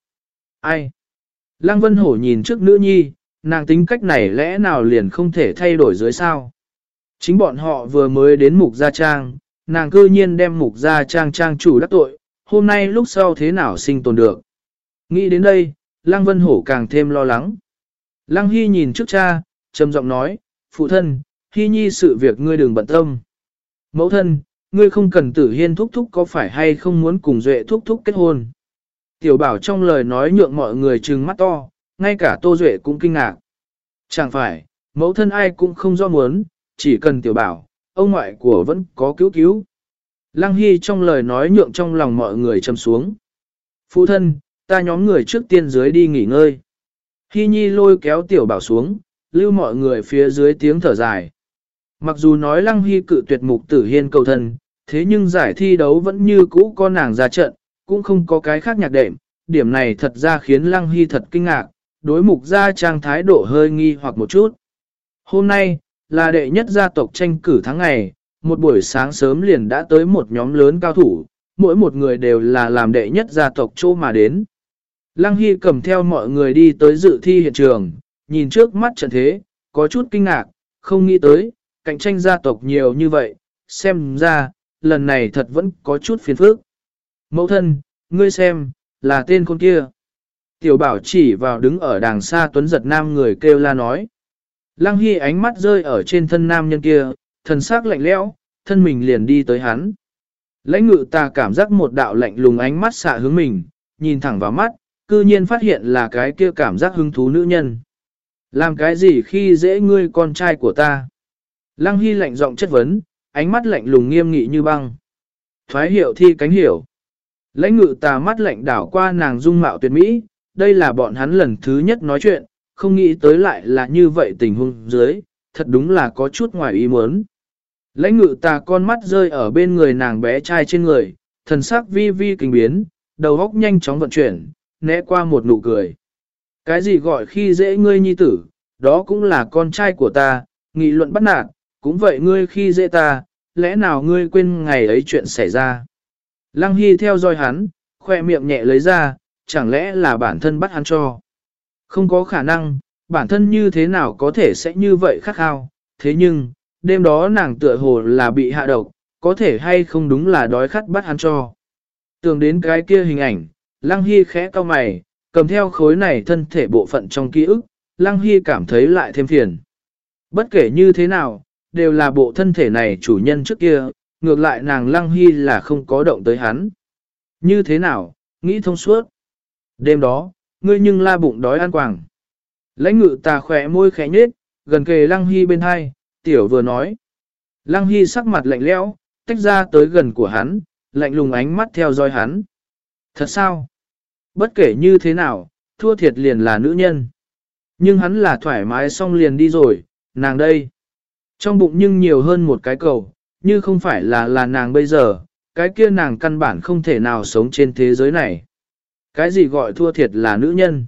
Ai? Lăng Vân Hổ nhìn trước nữ nhi, nàng tính cách này lẽ nào liền không thể thay đổi dưới sao? Chính bọn họ vừa mới đến mục gia trang, nàng cư nhiên đem mục gia trang trang chủ đắc tội, hôm nay lúc sau thế nào sinh tồn được. Nghĩ đến đây, Lăng Vân Hổ càng thêm lo lắng. Lăng Hy nhìn trước cha, trầm giọng nói, phụ thân, Hy nhi sự việc ngươi đừng bận tâm. Mẫu thân, ngươi không cần tử hiên thúc thúc có phải hay không muốn cùng duệ thúc thúc kết hôn. Tiểu bảo trong lời nói nhượng mọi người trừng mắt to, ngay cả Tô Duệ cũng kinh ngạc. Chẳng phải, mẫu thân ai cũng không do muốn, chỉ cần tiểu bảo, ông ngoại của vẫn có cứu cứu. Lăng Hy trong lời nói nhượng trong lòng mọi người trầm xuống. Phụ thân, ta nhóm người trước tiên dưới đi nghỉ ngơi. Hy Nhi lôi kéo tiểu bảo xuống, lưu mọi người phía dưới tiếng thở dài. Mặc dù nói Lăng Hy cự tuyệt mục tử hiên cầu thân, thế nhưng giải thi đấu vẫn như cũ có nàng ra trận, cũng không có cái khác nhạc đệm. Điểm này thật ra khiến Lăng Hy thật kinh ngạc, đối mục gia trang thái độ hơi nghi hoặc một chút. Hôm nay, là đệ nhất gia tộc tranh cử tháng ngày, một buổi sáng sớm liền đã tới một nhóm lớn cao thủ, mỗi một người đều là làm đệ nhất gia tộc chỗ mà đến. Lăng Hy cầm theo mọi người đi tới dự thi hiện trường, nhìn trước mắt trận thế, có chút kinh ngạc, không nghĩ tới, cạnh tranh gia tộc nhiều như vậy, xem ra, lần này thật vẫn có chút phiền phức. Mẫu thân, ngươi xem, là tên con kia. Tiểu bảo chỉ vào đứng ở đàng xa tuấn giật nam người kêu la nói. Lăng Hy ánh mắt rơi ở trên thân nam nhân kia, thần sắc lạnh lẽo, thân mình liền đi tới hắn. Lãnh ngự ta cảm giác một đạo lạnh lùng ánh mắt xạ hướng mình, nhìn thẳng vào mắt, cư nhiên phát hiện là cái kia cảm giác hứng thú nữ nhân. Làm cái gì khi dễ ngươi con trai của ta? Lăng Hy lạnh giọng chất vấn, ánh mắt lạnh lùng nghiêm nghị như băng. Thoái hiệu thi cánh hiểu. Lãnh ngự tà mắt lạnh đảo qua nàng dung mạo tuyệt mỹ, đây là bọn hắn lần thứ nhất nói chuyện, không nghĩ tới lại là như vậy tình huống dưới, thật đúng là có chút ngoài ý muốn. Lãnh ngự tà con mắt rơi ở bên người nàng bé trai trên người, thần sắc vi vi kinh biến, đầu óc nhanh chóng vận chuyển, né qua một nụ cười. Cái gì gọi khi dễ ngươi nhi tử, đó cũng là con trai của ta, nghị luận bắt nạt, cũng vậy ngươi khi dễ ta, lẽ nào ngươi quên ngày ấy chuyện xảy ra. Lăng Hy theo dõi hắn, khoe miệng nhẹ lấy ra, chẳng lẽ là bản thân bắt hắn cho. Không có khả năng, bản thân như thế nào có thể sẽ như vậy khắc khao, thế nhưng, đêm đó nàng tựa hồ là bị hạ độc, có thể hay không đúng là đói khát bắt hắn cho. Tưởng đến cái kia hình ảnh, Lăng Hy khẽ cau mày, cầm theo khối này thân thể bộ phận trong ký ức, Lăng Hy cảm thấy lại thêm phiền. Bất kể như thế nào, đều là bộ thân thể này chủ nhân trước kia, ngược lại nàng Lăng Hy là không có động tới hắn. Như thế nào, nghĩ thông suốt. Đêm đó, ngươi nhưng la bụng đói ăn quảng. Lãnh ngự tà khỏe môi khẽ nhết, gần kề Lăng Hy bên hai, tiểu vừa nói. Lăng Hy sắc mặt lạnh lẽo, tách ra tới gần của hắn, lạnh lùng ánh mắt theo dõi hắn. Thật sao? Bất kể như thế nào, thua thiệt liền là nữ nhân. Nhưng hắn là thoải mái xong liền đi rồi, nàng đây. Trong bụng nhưng nhiều hơn một cái cầu, như không phải là là nàng bây giờ, cái kia nàng căn bản không thể nào sống trên thế giới này. Cái gì gọi thua thiệt là nữ nhân?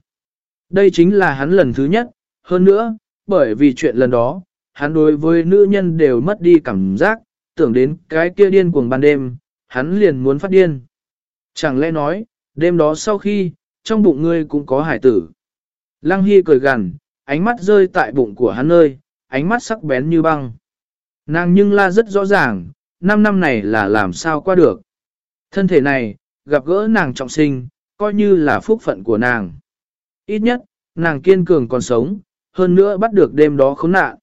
Đây chính là hắn lần thứ nhất, hơn nữa, bởi vì chuyện lần đó, hắn đối với nữ nhân đều mất đi cảm giác, tưởng đến cái kia điên cuồng ban đêm, hắn liền muốn phát điên. Chẳng lẽ nói, đêm đó sau khi, trong bụng ngươi cũng có hải tử. Lăng Hy cười gằn, ánh mắt rơi tại bụng của hắn nơi, ánh mắt sắc bén như băng. Nàng nhưng la rất rõ ràng, năm năm này là làm sao qua được. Thân thể này, gặp gỡ nàng trọng sinh, coi như là phúc phận của nàng. Ít nhất, nàng kiên cường còn sống, hơn nữa bắt được đêm đó khốn nạn.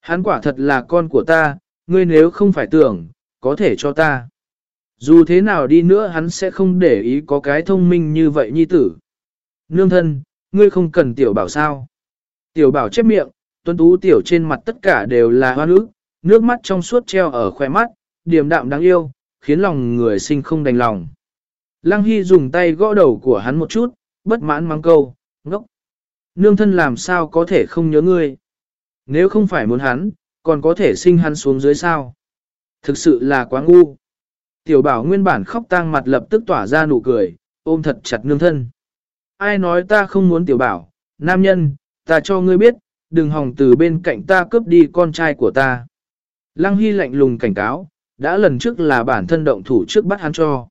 Hắn quả thật là con của ta, ngươi nếu không phải tưởng, có thể cho ta. Dù thế nào đi nữa hắn sẽ không để ý có cái thông minh như vậy nhi tử. Nương thân, ngươi không cần tiểu bảo sao. Tiểu bảo chép miệng, tuấn tú tiểu trên mặt tất cả đều là hoa nước, nước mắt trong suốt treo ở khoe mắt, điềm đạm đáng yêu, khiến lòng người sinh không đành lòng. Lăng Hy dùng tay gõ đầu của hắn một chút, bất mãn mắng câu, ngốc. Nương thân làm sao có thể không nhớ ngươi. Nếu không phải muốn hắn, còn có thể sinh hắn xuống dưới sao. Thực sự là quá ngu. Tiểu bảo nguyên bản khóc tang mặt lập tức tỏa ra nụ cười, ôm thật chặt nương thân. Ai nói ta không muốn tiểu bảo, nam nhân, ta cho ngươi biết, đừng hòng từ bên cạnh ta cướp đi con trai của ta. Lăng Hy lạnh lùng cảnh cáo, đã lần trước là bản thân động thủ trước bắt hắn cho.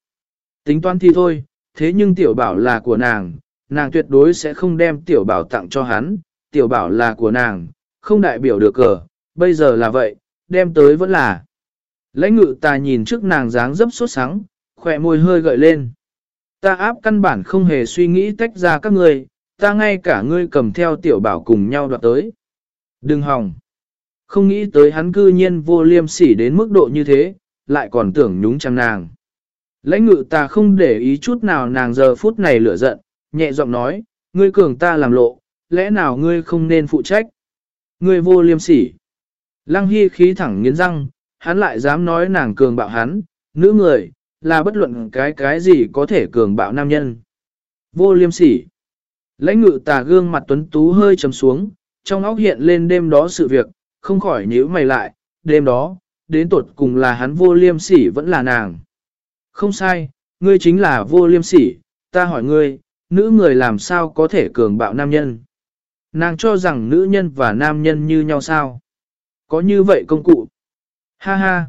Tính toán thì thôi, thế nhưng tiểu bảo là của nàng, nàng tuyệt đối sẽ không đem tiểu bảo tặng cho hắn, tiểu bảo là của nàng, không đại biểu được cờ, bây giờ là vậy, đem tới vẫn là. Lãnh ngự ta nhìn trước nàng dáng dấp sốt sắng, khỏe môi hơi gợi lên. Ta áp căn bản không hề suy nghĩ tách ra các ngươi, ta ngay cả ngươi cầm theo tiểu bảo cùng nhau đoạt tới. Đừng hòng. Không nghĩ tới hắn cư nhiên vô liêm sỉ đến mức độ như thế, lại còn tưởng nhúng chăng nàng. Lãnh ngự ta không để ý chút nào nàng giờ phút này lửa giận, nhẹ giọng nói, ngươi cường ta làm lộ, lẽ nào ngươi không nên phụ trách? Ngươi vô liêm sỉ. Lăng Hy khí thẳng nghiến răng, hắn lại dám nói nàng cường bạo hắn, nữ người, là bất luận cái cái gì có thể cường bạo nam nhân. Vô liêm sỉ. Lãnh ngự tà gương mặt tuấn tú hơi trầm xuống, trong óc hiện lên đêm đó sự việc, không khỏi nhíu mày lại, đêm đó, đến tột cùng là hắn vô liêm sỉ vẫn là nàng. Không sai, ngươi chính là vô liêm sỉ, ta hỏi ngươi, nữ người làm sao có thể cường bạo nam nhân? Nàng cho rằng nữ nhân và nam nhân như nhau sao? Có như vậy công cụ? Ha ha!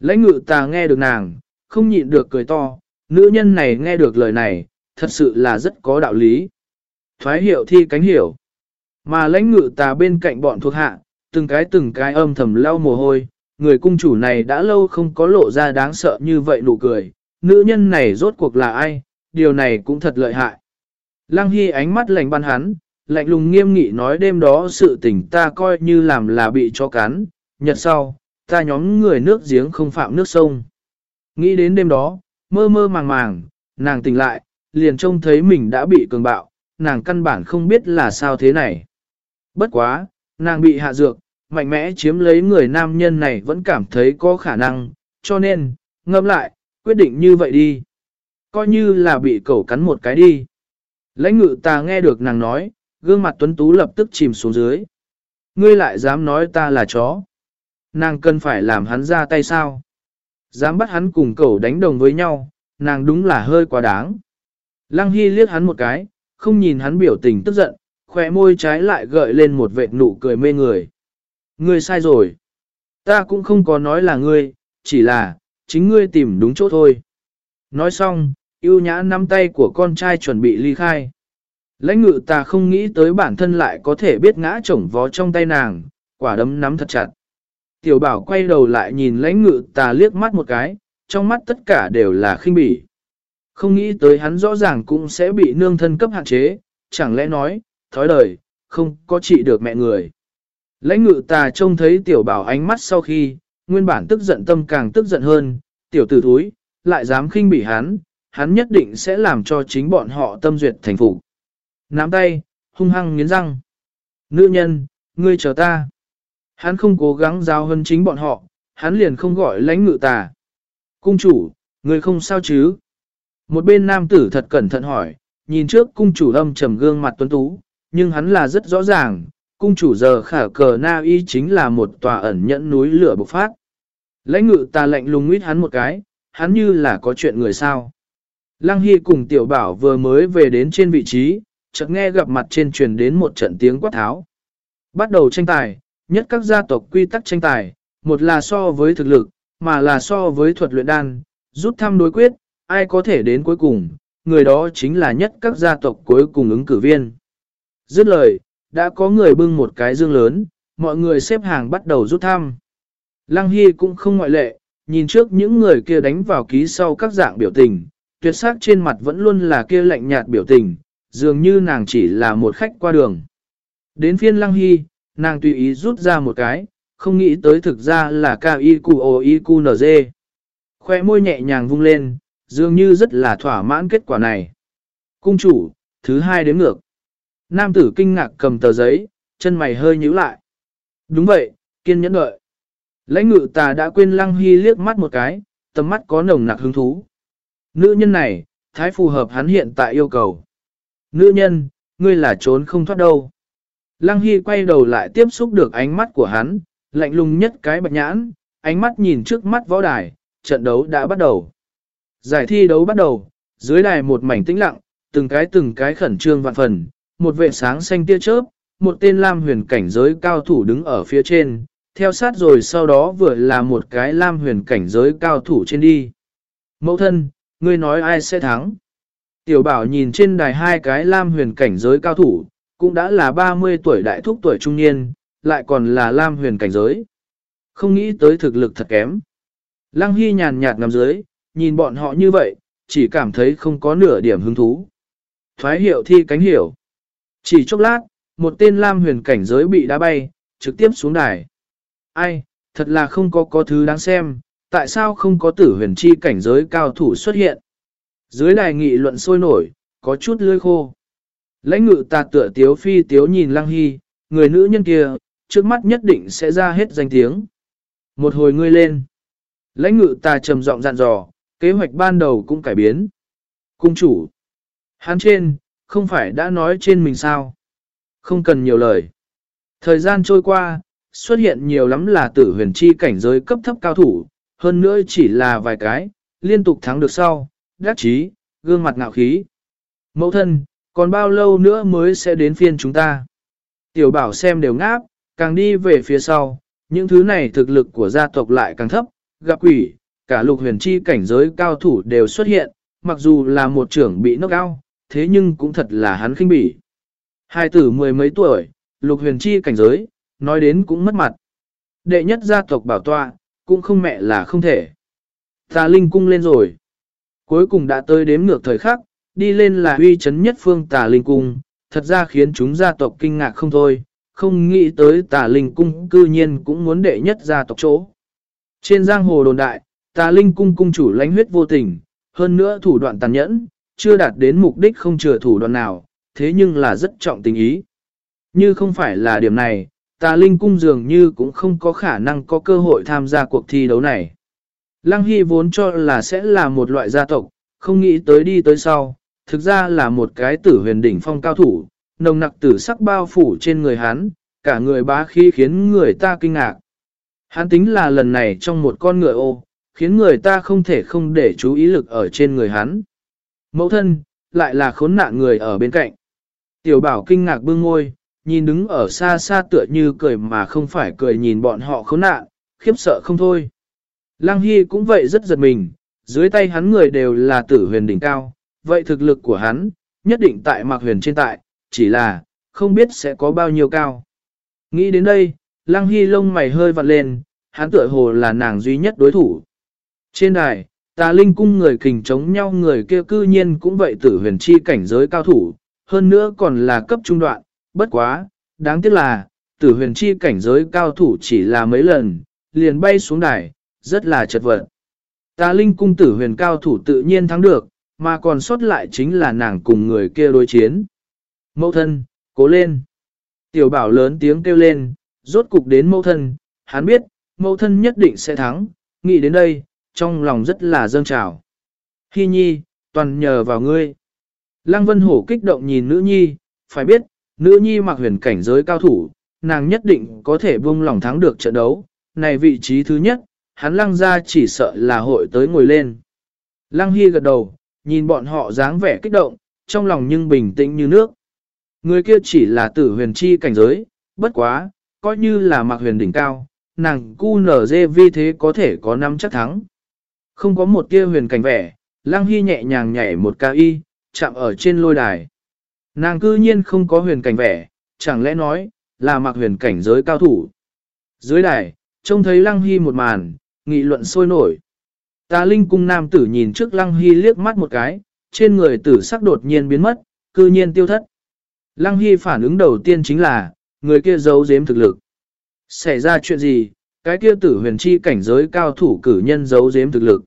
Lãnh ngự tà nghe được nàng, không nhịn được cười to, nữ nhân này nghe được lời này, thật sự là rất có đạo lý. Thoái hiệu thi cánh hiểu. Mà lãnh ngự tà bên cạnh bọn thuộc hạ, từng cái từng cái âm thầm lau mồ hôi, người cung chủ này đã lâu không có lộ ra đáng sợ như vậy nụ cười, nữ nhân này rốt cuộc là ai, điều này cũng thật lợi hại. Lăng Hy ánh mắt lạnh ban hắn, lạnh lùng nghiêm nghị nói đêm đó sự tình ta coi như làm là bị cho cắn, nhật sau, ta nhóm người nước giếng không phạm nước sông. Nghĩ đến đêm đó, mơ mơ màng màng, nàng tỉnh lại, liền trông thấy mình đã bị cường bạo, nàng căn bản không biết là sao thế này. Bất quá, nàng bị hạ dược, mạnh mẽ chiếm lấy người nam nhân này vẫn cảm thấy có khả năng, cho nên, ngâm lại, quyết định như vậy đi. Coi như là bị cẩu cắn một cái đi. Lãnh ngự ta nghe được nàng nói, gương mặt tuấn tú lập tức chìm xuống dưới. Ngươi lại dám nói ta là chó. Nàng cần phải làm hắn ra tay sao? Dám bắt hắn cùng cậu đánh đồng với nhau, nàng đúng là hơi quá đáng. Lăng Hy liếc hắn một cái, không nhìn hắn biểu tình tức giận, khỏe môi trái lại gợi lên một vệt nụ cười mê người. Ngươi sai rồi. Ta cũng không có nói là ngươi, chỉ là, chính ngươi tìm đúng chỗ thôi. Nói xong, yêu nhã nắm tay của con trai chuẩn bị ly khai. Lãnh ngự ta không nghĩ tới bản thân lại có thể biết ngã chổng vó trong tay nàng, quả đấm nắm thật chặt. Tiểu bảo quay đầu lại nhìn lãnh ngự tà liếc mắt một cái, trong mắt tất cả đều là khinh bỉ. Không nghĩ tới hắn rõ ràng cũng sẽ bị nương thân cấp hạn chế, chẳng lẽ nói, thói đời, không có trị được mẹ người. Lãnh ngự tà trông thấy tiểu bảo ánh mắt sau khi, nguyên bản tức giận tâm càng tức giận hơn, tiểu tử thúi, lại dám khinh bỉ hắn, hắn nhất định sẽ làm cho chính bọn họ tâm duyệt thành phục. Nắm tay, hung hăng nghiến răng. Nữ nhân, ngươi chờ ta. Hắn không cố gắng giao hơn chính bọn họ, hắn liền không gọi lãnh ngự tà. Cung chủ, người không sao chứ? Một bên nam tử thật cẩn thận hỏi, nhìn trước cung chủ âm trầm gương mặt tuấn tú, nhưng hắn là rất rõ ràng, cung chủ giờ khả cờ na y chính là một tòa ẩn nhẫn núi lửa bộc phát. Lãnh ngự ta lạnh lùng nguyết hắn một cái, hắn như là có chuyện người sao. Lăng Hy cùng tiểu bảo vừa mới về đến trên vị trí, chợt nghe gặp mặt trên truyền đến một trận tiếng quát tháo. Bắt đầu tranh tài, nhất các gia tộc quy tắc tranh tài, một là so với thực lực, mà là so với thuật luyện đan, rút thăm đối quyết, ai có thể đến cuối cùng, người đó chính là nhất các gia tộc cuối cùng ứng cử viên. Dứt lời, đã có người bưng một cái dương lớn, mọi người xếp hàng bắt đầu rút thăm. Lăng Hy cũng không ngoại lệ, nhìn trước những người kia đánh vào ký sau các dạng biểu tình, tuyệt sắc trên mặt vẫn luôn là kia lạnh nhạt biểu tình, dường như nàng chỉ là một khách qua đường. Đến phiên Lăng Hy, nàng tùy ý rút ra một cái, không nghĩ tới thực ra là cao y cu o y cu n g. Khoe môi nhẹ nhàng vung lên, dường như rất là thỏa mãn kết quả này. Cung chủ, thứ hai đếm ngược. Nam tử kinh ngạc cầm tờ giấy, chân mày hơi nhíu lại. Đúng vậy, kiên nhẫn đợi. Lãnh ngự tà đã quên lăng hy liếc mắt một cái, tầm mắt có nồng nặc hứng thú. Nữ nhân này, thái phù hợp hắn hiện tại yêu cầu. Nữ nhân, ngươi là trốn không thoát đâu. Lăng Hy quay đầu lại tiếp xúc được ánh mắt của hắn, lạnh lùng nhất cái bạch nhãn, ánh mắt nhìn trước mắt võ đài, trận đấu đã bắt đầu. Giải thi đấu bắt đầu, dưới đài một mảnh tĩnh lặng, từng cái từng cái khẩn trương vạn phần, một vệ sáng xanh tia chớp, một tên lam huyền cảnh giới cao thủ đứng ở phía trên, theo sát rồi sau đó vừa là một cái lam huyền cảnh giới cao thủ trên đi. Mẫu thân, ngươi nói ai sẽ thắng? Tiểu bảo nhìn trên đài hai cái lam huyền cảnh giới cao thủ, cũng đã là 30 tuổi đại thúc tuổi trung niên, lại còn là lam huyền cảnh giới. Không nghĩ tới thực lực thật kém. Lăng Hy nhàn nhạt ngắm dưới, nhìn bọn họ như vậy, chỉ cảm thấy không có nửa điểm hứng thú. Thoái hiệu thi cánh hiểu. Chỉ chốc lát, một tên lam huyền cảnh giới bị đá bay, trực tiếp xuống đài. Ai, thật là không có có thứ đáng xem, tại sao không có tử huyền chi cảnh giới cao thủ xuất hiện. Dưới đài nghị luận sôi nổi, có chút lưỡi khô. Lãnh ngự ta tựa tiếu phi tiếu nhìn lăng hy, người nữ nhân kia, trước mắt nhất định sẽ ra hết danh tiếng. Một hồi ngươi lên. Lãnh ngự ta trầm giọng dặn dò, kế hoạch ban đầu cũng cải biến. Cung chủ. Hắn trên, không phải đã nói trên mình sao. Không cần nhiều lời. Thời gian trôi qua, xuất hiện nhiều lắm là tử huyền chi cảnh giới cấp thấp cao thủ, hơn nữa chỉ là vài cái, liên tục thắng được sau, đắc chí, gương mặt ngạo khí. Mẫu thân, còn bao lâu nữa mới sẽ đến phiên chúng ta? Tiểu bảo xem đều ngáp, càng đi về phía sau, những thứ này thực lực của gia tộc lại càng thấp, gặp quỷ, cả lục huyền chi cảnh giới cao thủ đều xuất hiện, mặc dù là một trưởng bị nốc cao, thế nhưng cũng thật là hắn khinh bỉ. Hai tử mười mấy tuổi, lục huyền chi cảnh giới, nói đến cũng mất mặt. Đệ nhất gia tộc bảo tọa, cũng không mẹ là không thể. Tà Linh cung lên rồi. Cuối cùng đã tới đếm ngược thời khắc, đi lên là uy chấn nhất phương tà Linh cung, thật ra khiến chúng gia tộc kinh ngạc không thôi, không nghĩ tới tà Linh cung cư nhiên cũng muốn đệ nhất gia tộc chỗ. Trên giang hồ đồn đại, tà Linh cung cung chủ lãnh huyết vô tình, hơn nữa thủ đoạn tàn nhẫn, chưa đạt đến mục đích không chừa thủ đoạn nào, thế nhưng là rất trọng tình ý. Như không phải là điểm này, tà linh cung dường như cũng không có khả năng có cơ hội tham gia cuộc thi đấu này. Lăng Hy vốn cho là sẽ là một loại gia tộc, không nghĩ tới đi tới sau, thực ra là một cái tử huyền đỉnh phong cao thủ, nồng nặc tử sắc bao phủ trên người hắn, cả người bá khí khiến người ta kinh ngạc. Hắn tính là lần này trong một con ngựa ô, khiến người ta không thể không để chú ý lực ở trên người hắn. Mẫu thân, lại là khốn nạn người ở bên cạnh. Tiểu bảo kinh ngạc bưng ngôi, nhìn đứng ở xa xa tựa như cười mà không phải cười nhìn bọn họ khốn nạn, khiếp sợ không thôi. Lăng Hy cũng vậy rất giật mình, dưới tay hắn người đều là tử huyền đỉnh cao, vậy thực lực của hắn, nhất định tại mạc huyền trên tại, chỉ là, không biết sẽ có bao nhiêu cao. Nghĩ đến đây, Lăng Hy lông mày hơi vặn lên, hắn tựa hồ là nàng duy nhất đối thủ. Trên đài, tà linh cung người kình chống nhau người kia cư nhiên cũng vậy tử huyền chi cảnh giới cao thủ, hơn nữa còn là cấp trung đoạn, bất quá, đáng tiếc là, tử huyền chi cảnh giới cao thủ chỉ là mấy lần, liền bay xuống đài, rất là chật vật. Tà linh cung tử huyền cao thủ tự nhiên thắng được, mà còn sót lại chính là nàng cùng người kia đối chiến. Mẫu thân, cố lên. Tiểu bảo lớn tiếng kêu lên, rốt cục đến mẫu thân, hắn biết, mẫu thân nhất định sẽ thắng, nghĩ đến đây, trong lòng rất là dâng trào. Hi nhi, toàn nhờ vào ngươi. Lăng Vân Hổ kích động nhìn nữ nhi, phải biết, nữ nhi mặc huyền cảnh giới cao thủ, nàng nhất định có thể buông lòng thắng được trận đấu. Này vị trí thứ nhất, hắn lăng ra chỉ sợ là hội tới ngồi lên. Lăng Hy gật đầu, nhìn bọn họ dáng vẻ kích động, trong lòng nhưng bình tĩnh như nước. Người kia chỉ là tử huyền chi cảnh giới, bất quá, coi như là mặc huyền đỉnh cao, nàng cu nở dê vi thế có thể có năm chắc thắng. Không có một tia huyền cảnh vẻ, Lăng Hy nhẹ nhàng nhảy một ca y, chạm ở trên lôi đài. Nàng cư nhiên không có huyền cảnh vẻ, chẳng lẽ nói, là mặc huyền cảnh giới cao thủ. Dưới đài, trông thấy Lăng Hy một màn, nghị luận sôi nổi. Tà Linh cung nam tử nhìn trước Lăng Hy liếc mắt một cái, trên người tử sắc đột nhiên biến mất, cư nhiên tiêu thất. Lăng Hy phản ứng đầu tiên chính là, người kia giấu giếm thực lực. Xảy ra chuyện gì, cái kia tử huyền chi cảnh giới cao thủ cử nhân giấu giếm thực lực.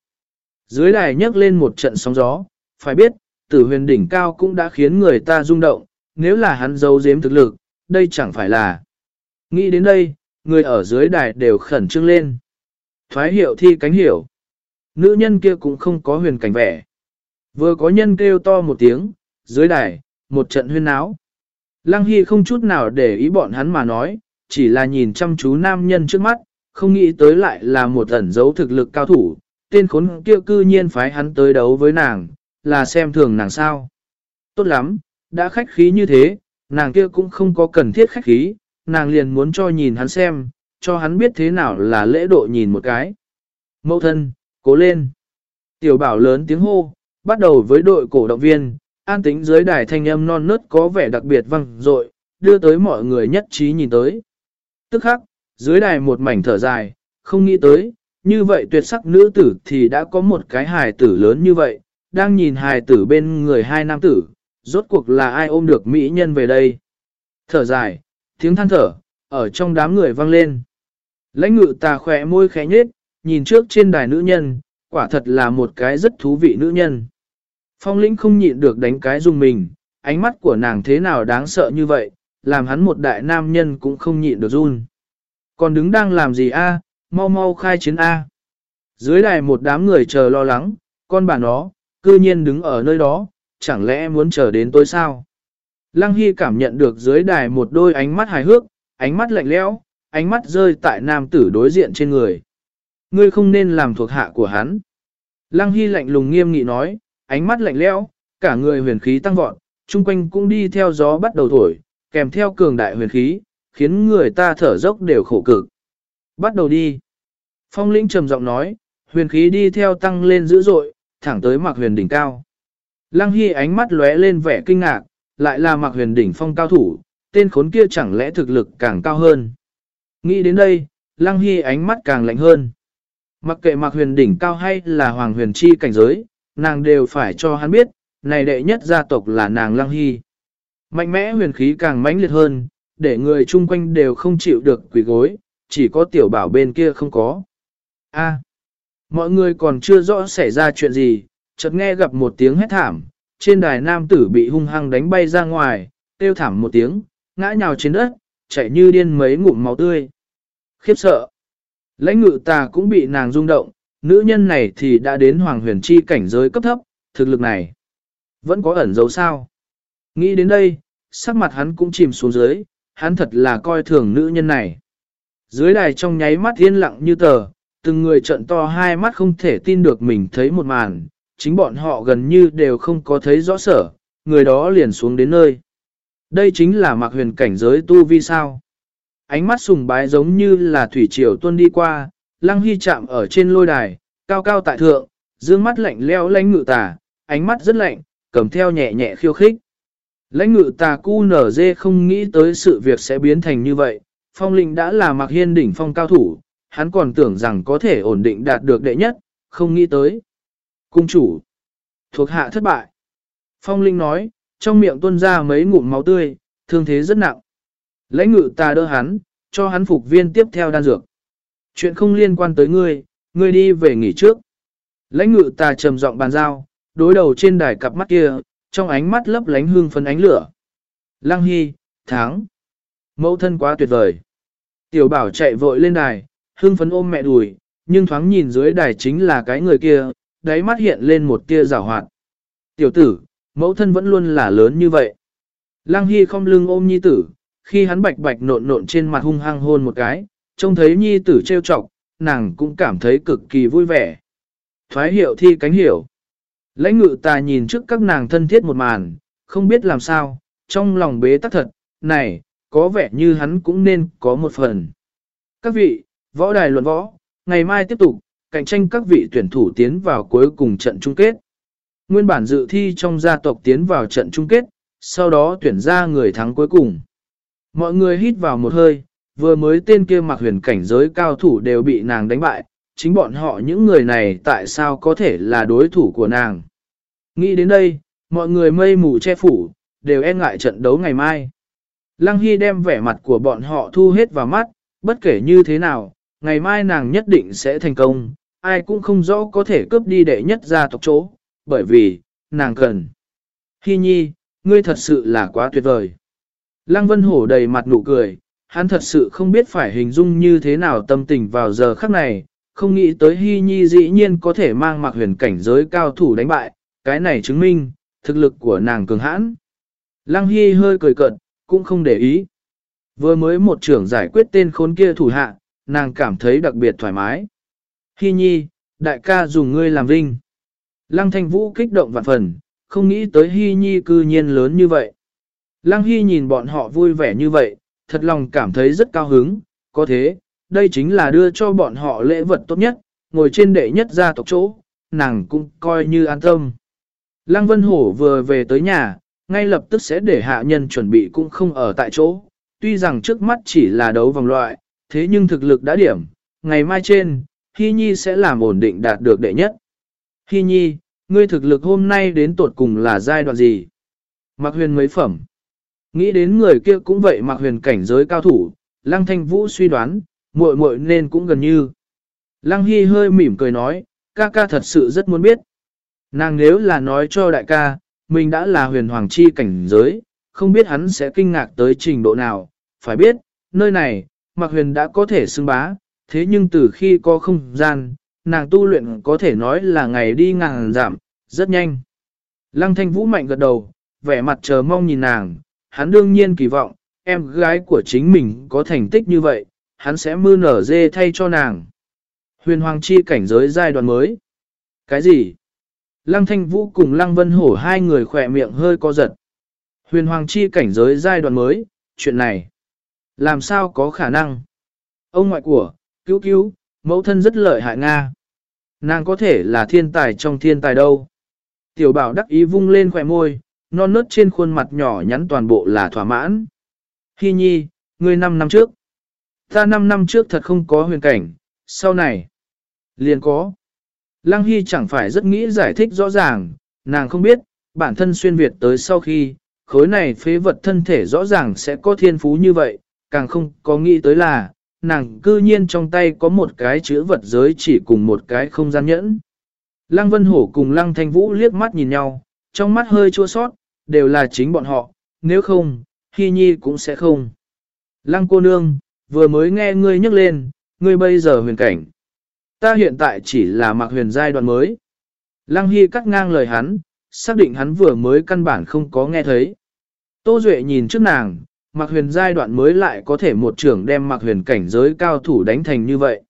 Dưới đài nhấc lên một trận sóng gió, phải biết, tử huyền đỉnh cao cũng đã khiến người ta rung động, nếu là hắn giấu giếm thực lực, đây chẳng phải là. Nghĩ đến đây, người ở dưới đài đều khẩn trương lên. Thoái hiệu thi cánh hiểu. Nữ nhân kia cũng không có huyền cảnh vẻ. Vừa có nhân kêu to một tiếng, dưới đài, một trận huyên náo, Lăng Hy không chút nào để ý bọn hắn mà nói, chỉ là nhìn chăm chú nam nhân trước mắt, không nghĩ tới lại là một ẩn dấu thực lực cao thủ, tên khốn kia cư nhiên phái hắn tới đấu với nàng, là xem thường nàng sao. Tốt lắm, đã khách khí như thế, nàng kia cũng không có cần thiết khách khí, nàng liền muốn cho nhìn hắn xem, cho hắn biết thế nào là lễ độ nhìn một cái. Mẫu thân, cố lên. Tiểu bảo lớn tiếng hô, bắt đầu với đội cổ động viên, an tính dưới đài thanh âm non nớt có vẻ đặc biệt vang dội, đưa tới mọi người nhất trí nhìn tới. Tức khắc, dưới đài một mảnh thở dài, không nghĩ tới, như vậy tuyệt sắc nữ tử thì đã có một cái hài tử lớn như vậy, đang nhìn hài tử bên người hai nam tử, rốt cuộc là ai ôm được mỹ nhân về đây. Thở dài, tiếng than thở, ở trong đám người vang lên. Lãnh ngự tà khỏe môi khẽ nhết, nhìn trước trên đài nữ nhân, quả thật là một cái rất thú vị nữ nhân. Phong lĩnh không nhịn được đánh cái dùng mình, ánh mắt của nàng thế nào đáng sợ như vậy, làm hắn một đại nam nhân cũng không nhịn được run. Còn đứng đang làm gì a? mau mau khai chiến A. Dưới đài một đám người chờ lo lắng, con bà nó, cư nhiên đứng ở nơi đó, chẳng lẽ muốn chờ đến tối sao? Lăng Hy cảm nhận được dưới đài một đôi ánh mắt hài hước, ánh mắt lạnh lẽo, ánh mắt rơi tại nam tử đối diện trên người. Ngươi không nên làm thuộc hạ của hắn. Lăng Hy lạnh lùng nghiêm nghị nói, ánh mắt lạnh lẽo, cả người huyền khí tăng vọt, chung quanh cũng đi theo gió bắt đầu thổi, kèm theo cường đại huyền khí, khiến người ta thở dốc đều khổ cực. Bắt đầu đi. Phong lĩnh trầm giọng nói, huyền khí đi theo tăng lên dữ dội, thẳng tới mặc huyền đỉnh cao. Lăng Hy ánh mắt lóe lên vẻ kinh ngạc, lại là mặc huyền đỉnh phong cao thủ, tên khốn kia chẳng lẽ thực lực càng cao hơn. Nghĩ đến đây, Lăng Hy ánh mắt càng lạnh hơn. Mặc kệ mặc huyền đỉnh cao hay là hoàng huyền chi cảnh giới, nàng đều phải cho hắn biết, này đệ nhất gia tộc là nàng Lăng Hy. Mạnh mẽ huyền khí càng mãnh liệt hơn, để người chung quanh đều không chịu được quỷ gối, chỉ có tiểu bảo bên kia không có. A, mọi người còn chưa rõ xảy ra chuyện gì, chợt nghe gặp một tiếng hét thảm, trên đài nam tử bị hung hăng đánh bay ra ngoài, tiêu thảm một tiếng, ngã nhào trên đất, chảy như điên mấy ngụm máu tươi. Khiếp sợ. Lãnh ngự tà cũng bị nàng rung động, nữ nhân này thì đã đến hoàng huyền chi cảnh giới cấp thấp, thực lực này. Vẫn có ẩn dấu sao. Nghĩ đến đây, sắc mặt hắn cũng chìm xuống dưới, hắn thật là coi thường nữ nhân này. Dưới đài trong nháy mắt yên lặng như tờ, từng người trận to hai mắt không thể tin được mình thấy một màn, chính bọn họ gần như đều không có thấy rõ sở, người đó liền xuống đến nơi. Đây chính là mặc huyền cảnh giới tu vi sao. Ánh mắt sùng bái giống như là thủy triều tuân đi qua, lăng hy chạm ở trên lôi đài, cao cao tại thượng, dương mắt lạnh leo lánh ngự tà, ánh mắt rất lạnh, cầm theo nhẹ nhẹ khiêu khích. Lãnh ngự tà cu nở dê không nghĩ tới sự việc sẽ biến thành như vậy, phong linh đã là mặc hiên đỉnh phong cao thủ, hắn còn tưởng rằng có thể ổn định đạt được đệ nhất, không nghĩ tới. Cung chủ, thuộc hạ thất bại. Phong linh nói, trong miệng tuôn ra mấy ngụm máu tươi, thương thế rất nặng. Lãnh ngự ta đỡ hắn, cho hắn phục viên tiếp theo đan dược. Chuyện không liên quan tới ngươi, ngươi đi về nghỉ trước. Lãnh ngự ta trầm giọng bàn giao, đối đầu trên đài cặp mắt kia, trong ánh mắt lấp lánh hương phấn ánh lửa. Lăng Hy, tháng. Mẫu thân quá tuyệt vời. Tiểu bảo chạy vội lên đài, hương phấn ôm mẹ đùi, nhưng thoáng nhìn dưới đài chính là cái người kia, đáy mắt hiện lên một tia rào hoạt. Tiểu tử, mẫu thân vẫn luôn là lớn như vậy. Lăng Hy không lưng ôm nhi tử, khi hắn bạch bạch nộn nộn trên mặt hung hăng hôn một cái, trông thấy nhi tử trêu chọc, nàng cũng cảm thấy cực kỳ vui vẻ. Thoái hiệu thi cánh hiểu. Lãnh ngự ta nhìn trước các nàng thân thiết một màn, không biết làm sao, trong lòng bế tắc thật, này, có vẻ như hắn cũng nên có một phần. Các vị, võ đài luận võ, ngày mai tiếp tục, cạnh tranh các vị tuyển thủ tiến vào cuối cùng trận chung kết. Nguyên bản dự thi trong gia tộc tiến vào trận chung kết, sau đó tuyển ra người thắng cuối cùng. Mọi người hít vào một hơi, vừa mới tên kia mặc huyền cảnh giới cao thủ đều bị nàng đánh bại, chính bọn họ những người này tại sao có thể là đối thủ của nàng. Nghĩ đến đây, mọi người mây mù che phủ, đều e ngại trận đấu ngày mai. Lăng Hy đem vẻ mặt của bọn họ thu hết vào mắt, bất kể như thế nào, ngày mai nàng nhất định sẽ thành công, ai cũng không rõ có thể cướp đi đệ nhất gia tộc chỗ, bởi vì, nàng cần. Hy nhi, ngươi thật sự là quá tuyệt vời. Lăng Vân Hổ đầy mặt nụ cười, hắn thật sự không biết phải hình dung như thế nào tâm tình vào giờ khắc này, không nghĩ tới Hy Nhi dĩ nhiên có thể mang mặc huyền cảnh giới cao thủ đánh bại, cái này chứng minh, thực lực của nàng cường hãn. Lăng Hy hơi cười cợt, cũng không để ý. Vừa mới một trưởng giải quyết tên khốn kia thủ hạ, nàng cảm thấy đặc biệt thoải mái. Hy Nhi, đại ca dùng ngươi làm vinh. Lăng Thanh Vũ kích động vạn phần, không nghĩ tới Hy Nhi cư nhiên lớn như vậy. Lăng Hy nhìn bọn họ vui vẻ như vậy, thật lòng cảm thấy rất cao hứng, có thế, đây chính là đưa cho bọn họ lễ vật tốt nhất, ngồi trên đệ nhất gia tộc chỗ, nàng cũng coi như an tâm. Lăng Vân Hổ vừa về tới nhà, ngay lập tức sẽ để hạ nhân chuẩn bị cũng không ở tại chỗ, tuy rằng trước mắt chỉ là đấu vòng loại, thế nhưng thực lực đã điểm, ngày mai trên, Hy Nhi sẽ làm ổn định đạt được đệ nhất. Hy Nhi, ngươi thực lực hôm nay đến tột cùng là giai đoạn gì? Mạc huyền mấy phẩm. Nghĩ đến người kia cũng vậy mặc huyền cảnh giới cao thủ, Lăng Thanh Vũ suy đoán, muội muội nên cũng gần như. Lăng Hy hơi mỉm cười nói, ca ca thật sự rất muốn biết. Nàng nếu là nói cho đại ca, mình đã là huyền hoàng chi cảnh giới, không biết hắn sẽ kinh ngạc tới trình độ nào. Phải biết, nơi này, mặc Huyền đã có thể xưng bá, thế nhưng từ khi có không gian, nàng tu luyện có thể nói là ngày đi ngàn giảm, rất nhanh. Lăng thanh vũ mạnh gật đầu, vẻ mặt chờ mong nhìn nàng, hắn đương nhiên kỳ vọng, em gái của chính mình có thành tích như vậy, hắn sẽ mư nở dê thay cho nàng. Huyền Hoàng Chi cảnh giới giai đoạn mới. Cái gì? Lăng Thanh Vũ cùng Lăng Vân Hổ hai người khỏe miệng hơi co giật. Huyền Hoàng Chi cảnh giới giai đoạn mới, chuyện này. Làm sao có khả năng? Ông ngoại của, cứu cứu, mẫu thân rất lợi hại Nga. Nàng có thể là thiên tài trong thiên tài đâu. Tiểu bảo đắc ý vung lên khỏe môi, non nớt trên khuôn mặt nhỏ nhắn toàn bộ là thỏa mãn. Hi nhi, ngươi năm năm trước. Ta năm năm trước thật không có huyền cảnh, sau này. Liền có. Lăng Hy chẳng phải rất nghĩ giải thích rõ ràng, nàng không biết, bản thân xuyên Việt tới sau khi, khối này phế vật thân thể rõ ràng sẽ có thiên phú như vậy, càng không có nghĩ tới là, nàng cư nhiên trong tay có một cái chữ vật giới chỉ cùng một cái không gian nhẫn. Lăng Vân Hổ cùng Lăng Thanh Vũ liếc mắt nhìn nhau, trong mắt hơi chua sót, đều là chính bọn họ, nếu không, Hy Nhi cũng sẽ không. Lăng cô nương, vừa mới nghe ngươi nhắc lên, ngươi bây giờ huyền cảnh. Ta hiện tại chỉ là mặc huyền giai đoạn mới. Lăng Hy cắt ngang lời hắn, xác định hắn vừa mới căn bản không có nghe thấy. Tô Duệ nhìn trước nàng, mặc Huyền giai đoạn mới lại có thể một trưởng đem mặc Huyền cảnh giới cao thủ đánh thành như vậy.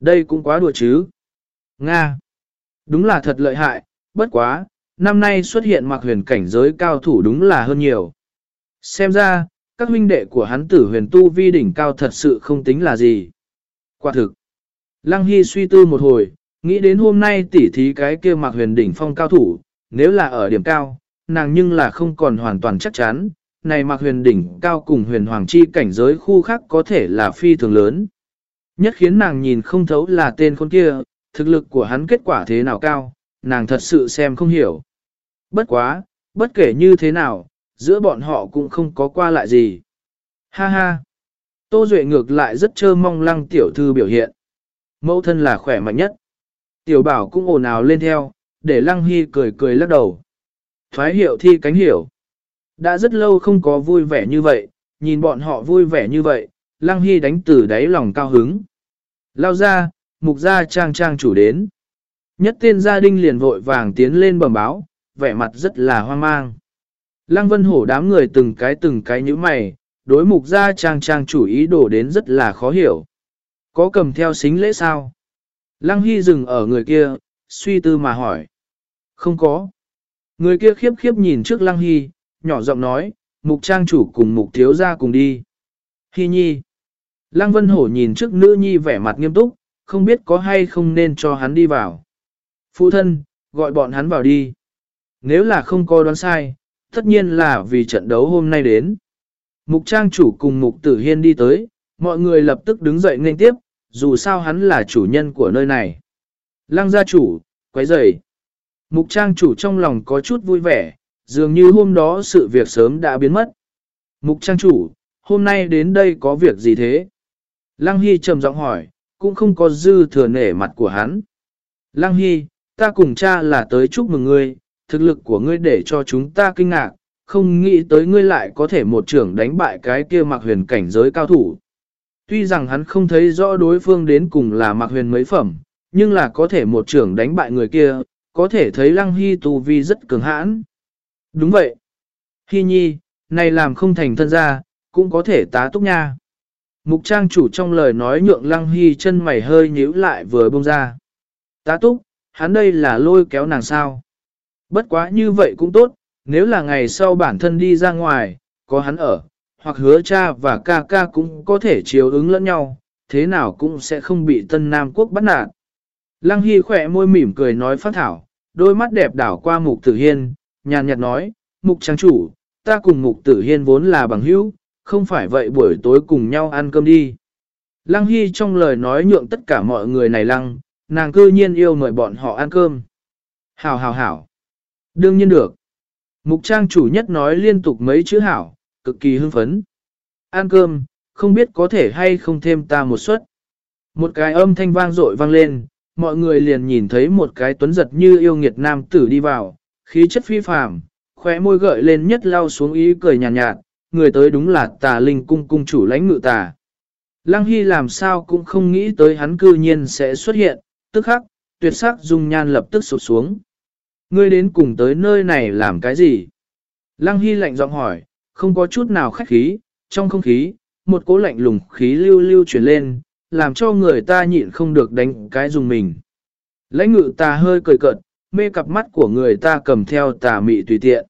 Đây cũng quá đùa chứ. Nga. Đúng là thật lợi hại, bất quá, năm nay xuất hiện mặc Huyền cảnh giới cao thủ đúng là hơn nhiều. Xem ra, các huynh đệ của hắn tử huyền tu vi đỉnh cao thật sự không tính là gì. Quả thực. Lăng Hy suy tư một hồi, nghĩ đến hôm nay tỉ thí cái kia mặc Huyền đỉnh phong cao thủ, nếu là ở điểm cao, nàng nhưng là không còn hoàn toàn chắc chắn, này mặc huyền đỉnh cao cùng huyền hoàng chi cảnh giới khu khác có thể là phi thường lớn. Nhất khiến nàng nhìn không thấu là tên con kia, thực lực của hắn kết quả thế nào cao, nàng thật sự xem không hiểu. Bất quá, bất kể như thế nào, giữa bọn họ cũng không có qua lại gì. Ha ha! Tô Duệ ngược lại rất chơ mong lăng tiểu thư biểu hiện. Mẫu thân là khỏe mạnh nhất. Tiểu bảo cũng ồn ào lên theo, để lăng hy cười cười lắc đầu. Thoái hiệu thi cánh hiểu. Đã rất lâu không có vui vẻ như vậy, nhìn bọn họ vui vẻ như vậy, Lăng Hy đánh từ đáy lòng cao hứng. Lao ra, mục gia trang trang chủ đến. Nhất tên gia đình liền vội vàng tiến lên bẩm báo, vẻ mặt rất là hoang mang. Lăng Vân Hổ đám người từng cái từng cái như mày, đối mục gia trang trang chủ ý đồ đến rất là khó hiểu. Có cầm theo xính lễ sao? Lăng Hy dừng ở người kia, suy tư mà hỏi. Không có. Người kia khiếp khiếp nhìn trước Lăng Hy, nhỏ giọng nói, mục trang chủ cùng mục thiếu ra cùng đi. Hy nhi. Lăng Vân Hổ nhìn trước nữ nhi vẻ mặt nghiêm túc, không biết có hay không nên cho hắn đi vào. Phụ thân, gọi bọn hắn vào đi. Nếu là không có đoán sai, tất nhiên là vì trận đấu hôm nay đến. Mục trang chủ cùng mục tử hiên đi tới, mọi người lập tức đứng dậy nên tiếp, dù sao hắn là chủ nhân của nơi này. Lăng gia chủ, quấy rầy. Mục trang chủ trong lòng có chút vui vẻ, dường như hôm đó sự việc sớm đã biến mất. Mục trang chủ, hôm nay đến đây có việc gì thế? Lăng Hy trầm giọng hỏi, cũng không có dư thừa nể mặt của hắn. Lăng Hy, ta cùng cha là tới chúc mừng ngươi, thực lực của ngươi để cho chúng ta kinh ngạc, không nghĩ tới ngươi lại có thể một trưởng đánh bại cái kia mặc huyền cảnh giới cao thủ. Tuy rằng hắn không thấy rõ đối phương đến cùng là mặc huyền mấy phẩm, nhưng là có thể một trưởng đánh bại người kia, có thể thấy Lăng Hy tu vi rất cường hãn. Đúng vậy. Hy nhi, này làm không thành thân gia, cũng có thể tá túc nha. Mục trang chủ trong lời nói nhượng lăng hy chân mày hơi nhíu lại vừa bông ra. Tá túc, hắn đây là lôi kéo nàng sao. Bất quá như vậy cũng tốt, nếu là ngày sau bản thân đi ra ngoài, có hắn ở, hoặc hứa cha và ca ca cũng có thể chiếu ứng lẫn nhau, thế nào cũng sẽ không bị Tân Nam Quốc bắt nạt. Lăng Hy khỏe môi mỉm cười nói phát thảo, đôi mắt đẹp đảo qua mục tử hiên, nhàn nhạt nói, mục trang chủ, ta cùng mục tử hiên vốn là bằng hữu, không phải vậy buổi tối cùng nhau ăn cơm đi. Lăng Hy trong lời nói nhượng tất cả mọi người này lăng, nàng cư nhiên yêu mời bọn họ ăn cơm. Hảo hảo hảo. Đương nhiên được. Mục trang chủ nhất nói liên tục mấy chữ hảo, cực kỳ hưng phấn. Ăn cơm, không biết có thể hay không thêm ta một suất. Một cái âm thanh vang dội vang lên, mọi người liền nhìn thấy một cái tuấn giật như yêu nghiệt nam tử đi vào, khí chất phi phàm, khóe môi gợi lên nhất lao xuống ý cười nhàn nhạt, nhạt, người tới đúng là tà linh cung cung chủ lãnh ngự tà. Lăng Hy làm sao cũng không nghĩ tới hắn cư nhiên sẽ xuất hiện, tức khắc, tuyệt sắc dung nhan lập tức sụt xuống. Ngươi đến cùng tới nơi này làm cái gì? Lăng Hy lạnh giọng hỏi, không có chút nào khách khí, trong không khí, một cỗ lạnh lùng khí lưu lưu chuyển lên, làm cho người ta nhịn không được đánh cái dùng mình. Lãnh ngự ta hơi cười cợt, mê cặp mắt của người ta cầm theo tà mị tùy tiện.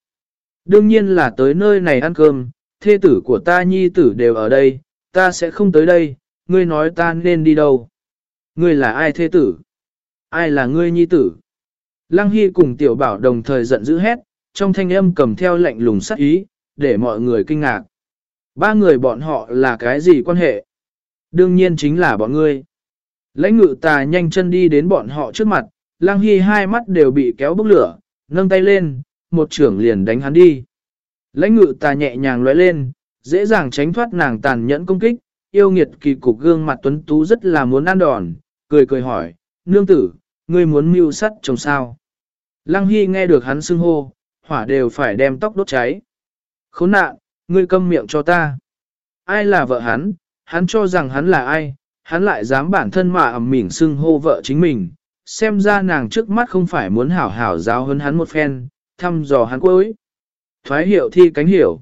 Đương nhiên là tới nơi này ăn cơm, thê tử của ta nhi tử đều ở đây, ta sẽ không tới đây, ngươi nói ta nên đi đâu. Ngươi là ai thê tử? Ai là ngươi nhi tử? Lăng Hy cùng tiểu bảo đồng thời giận dữ hét, trong thanh âm cầm theo lệnh lùng sắc ý, để mọi người kinh ngạc. Ba người bọn họ là cái gì quan hệ? Đương nhiên chính là bọn ngươi. Lãnh ngự tà nhanh chân đi đến bọn họ trước mặt, Lăng Hy hai mắt đều bị kéo bốc lửa, nâng tay lên, một trưởng liền đánh hắn đi. Lãnh ngự tà nhẹ nhàng lóe lên, dễ dàng tránh thoát nàng tàn nhẫn công kích, yêu nghiệt kỳ cục gương mặt tuấn tú rất là muốn ăn đòn, cười cười hỏi, nương tử, ngươi muốn mưu sắt chồng sao? Lăng Hy nghe được hắn xưng hô, hỏa đều phải đem tóc đốt cháy. Khốn nạn, ngươi câm miệng cho ta. Ai là vợ hắn, hắn cho rằng hắn là ai, hắn lại dám bản thân mà ẩm mỉn xưng hô vợ chính mình, xem ra nàng trước mắt không phải muốn hảo hảo giáo hơn hắn một phen, thăm dò hắn cuối. Thoái hiệu thi cánh hiểu.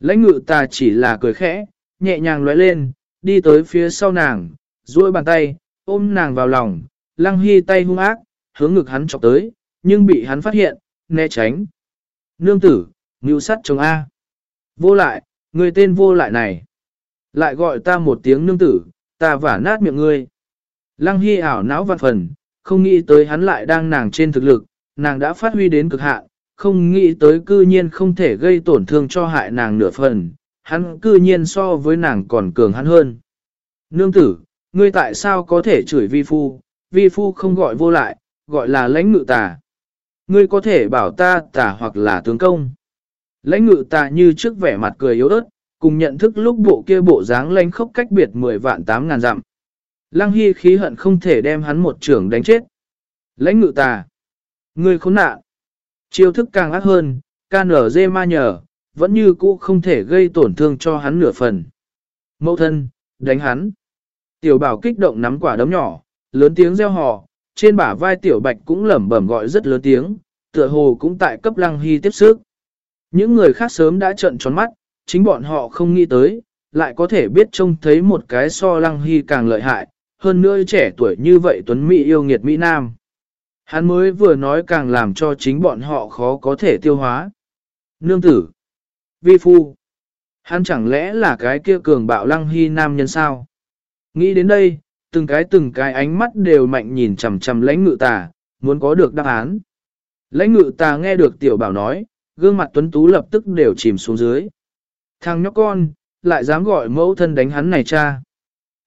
Lãnh ngự ta chỉ là cười khẽ, nhẹ nhàng lóe lên, đi tới phía sau nàng, duỗi bàn tay, ôm nàng vào lòng, lăng hy tay hung ác, hướng ngực hắn chọc tới, nhưng bị hắn phát hiện, né tránh. Nương tử, mưu sắt chồng A. Vô lại, người tên vô lại này. Lại gọi ta một tiếng nương tử, ta vả nát miệng ngươi. Lăng Hy ảo não vạn phần, không nghĩ tới hắn lại đang nàng trên thực lực, nàng đã phát huy đến cực hạn, không nghĩ tới cư nhiên không thể gây tổn thương cho hại nàng nửa phần, hắn cư nhiên so với nàng còn cường hắn hơn. Nương tử, ngươi tại sao có thể chửi vi phu, vi phu không gọi vô lại, gọi là lãnh ngự tà. Ngươi có thể bảo ta tà hoặc là tướng công. Lãnh ngự tà như trước vẻ mặt cười yếu ớt, cùng nhận thức lúc bộ kia bộ dáng lãnh khốc cách biệt 10 vạn 8 ngàn dặm. Lăng Hy khí hận không thể đem hắn một trưởng đánh chết. Lãnh ngự tà. Ngươi khốn nạn. Chiêu thức càng ác hơn, ca dê ma nhờ, vẫn như cũ không thể gây tổn thương cho hắn nửa phần. Mẫu thân, đánh hắn. Tiểu bảo kích động nắm quả đấm nhỏ, lớn tiếng reo hò, trên bả vai tiểu bạch cũng lẩm bẩm gọi rất lớn tiếng, tựa hồ cũng tại cấp lăng hy tiếp sức. Những người khác sớm đã trợn tròn mắt, chính bọn họ không nghĩ tới, lại có thể biết trông thấy một cái so lăng hy càng lợi hại, hơn nữa trẻ tuổi như vậy Tuấn Mỹ yêu nghiệt Mỹ Nam. Hắn mới vừa nói càng làm cho chính bọn họ khó có thể tiêu hóa. Nương tử, vi phu, hắn chẳng lẽ là cái kia cường bạo lăng hy nam nhân sao? Nghĩ đến đây, từng cái từng cái ánh mắt đều mạnh nhìn chằm chằm lãnh ngự tà, muốn có được đáp án. Lãnh ngự tà nghe được tiểu bảo nói, gương mặt tuấn tú lập tức đều chìm xuống dưới. Thằng nhóc con, lại dám gọi mẫu thân đánh hắn này cha.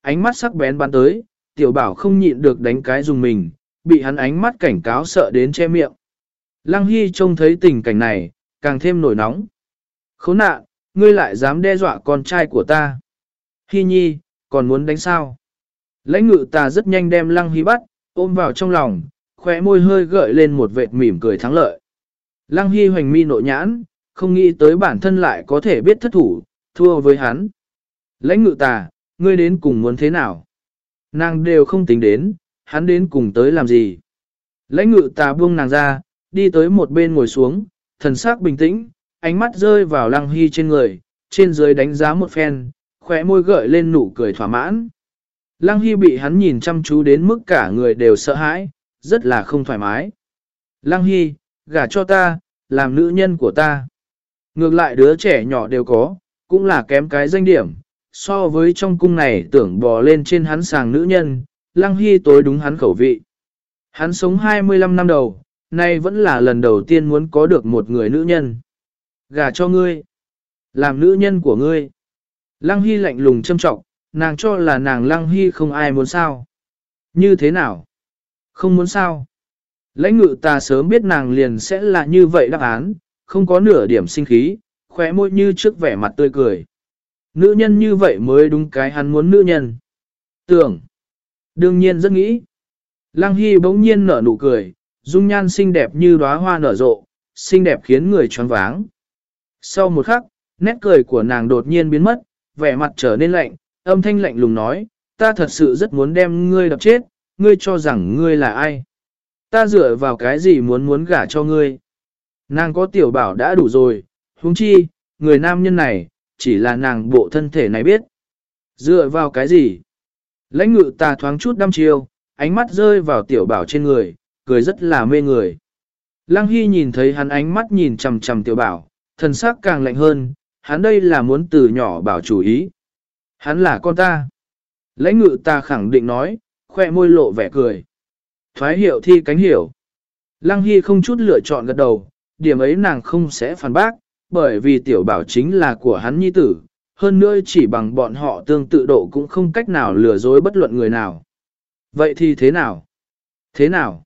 Ánh mắt sắc bén bắn tới, tiểu bảo không nhịn được đánh cái dùng mình, bị hắn ánh mắt cảnh cáo sợ đến che miệng. Lăng Hy trông thấy tình cảnh này, càng thêm nổi nóng. Khốn nạn, ngươi lại dám đe dọa con trai của ta. Hy nhi, còn muốn đánh sao? Lãnh ngự ta rất nhanh đem Lăng Hy bắt, ôm vào trong lòng, khóe môi hơi gợi lên một vệt mỉm cười thắng lợi. Lăng Hy hoành mi nội nhãn, không nghĩ tới bản thân lại có thể biết thất thủ, thua với hắn. Lãnh ngự tà, ngươi đến cùng muốn thế nào? Nàng đều không tính đến, hắn đến cùng tới làm gì? Lãnh ngự tà buông nàng ra, đi tới một bên ngồi xuống, thần sắc bình tĩnh, ánh mắt rơi vào lăng hy trên người, trên dưới đánh giá một phen, khóe môi gợi lên nụ cười thỏa mãn. Lăng hy bị hắn nhìn chăm chú đến mức cả người đều sợ hãi, rất là không thoải mái. Lăng hy, gả cho ta, làm nữ nhân của ta. Ngược lại đứa trẻ nhỏ đều có, cũng là kém cái danh điểm, so với trong cung này tưởng bò lên trên hắn sàng nữ nhân, Lăng Hy tối đúng hắn khẩu vị. Hắn sống 25 năm đầu, nay vẫn là lần đầu tiên muốn có được một người nữ nhân. Gả cho ngươi. Làm nữ nhân của ngươi. Lăng Hy lạnh lùng châm trọng, nàng cho là nàng Lăng Hy không ai muốn sao. Như thế nào? Không muốn sao? Lãnh ngự ta sớm biết nàng liền sẽ là như vậy đáp án, không có nửa điểm sinh khí, khóe môi như trước vẻ mặt tươi cười. Nữ nhân như vậy mới đúng cái hắn muốn nữ nhân. Tưởng. Đương nhiên rất nghĩ. Lăng Hy bỗng nhiên nở nụ cười, dung nhan xinh đẹp như đóa hoa nở rộ, xinh đẹp khiến người choáng váng. Sau một khắc, nét cười của nàng đột nhiên biến mất, vẻ mặt trở nên lạnh, âm thanh lạnh lùng nói, ta thật sự rất muốn đem ngươi đập chết, ngươi cho rằng ngươi là ai. Ta dựa vào cái gì muốn muốn gả cho ngươi. Nàng có tiểu bảo đã đủ rồi, huống chi, người nam nhân này, chỉ là nàng bộ thân thể này biết. Dựa vào cái gì? Lãnh ngự ta thoáng chút đăm chiêu, ánh mắt rơi vào tiểu bảo trên người, cười rất là mê người. Lăng Hy nhìn thấy hắn ánh mắt nhìn chầm chầm tiểu bảo, thần sắc càng lạnh hơn, hắn đây là muốn từ nhỏ bảo chủ ý. Hắn là con ta. Lãnh ngự ta khẳng định nói, khoe môi lộ vẻ cười. Thoái hiệu thi cánh hiểu. Lăng Hy không chút lựa chọn gật đầu, điểm ấy nàng không sẽ phản bác, bởi vì tiểu bảo chính là của hắn nhi tử, hơn nữa chỉ bằng bọn họ tương tự độ cũng không cách nào lừa dối bất luận người nào. Vậy thì thế nào? Thế nào?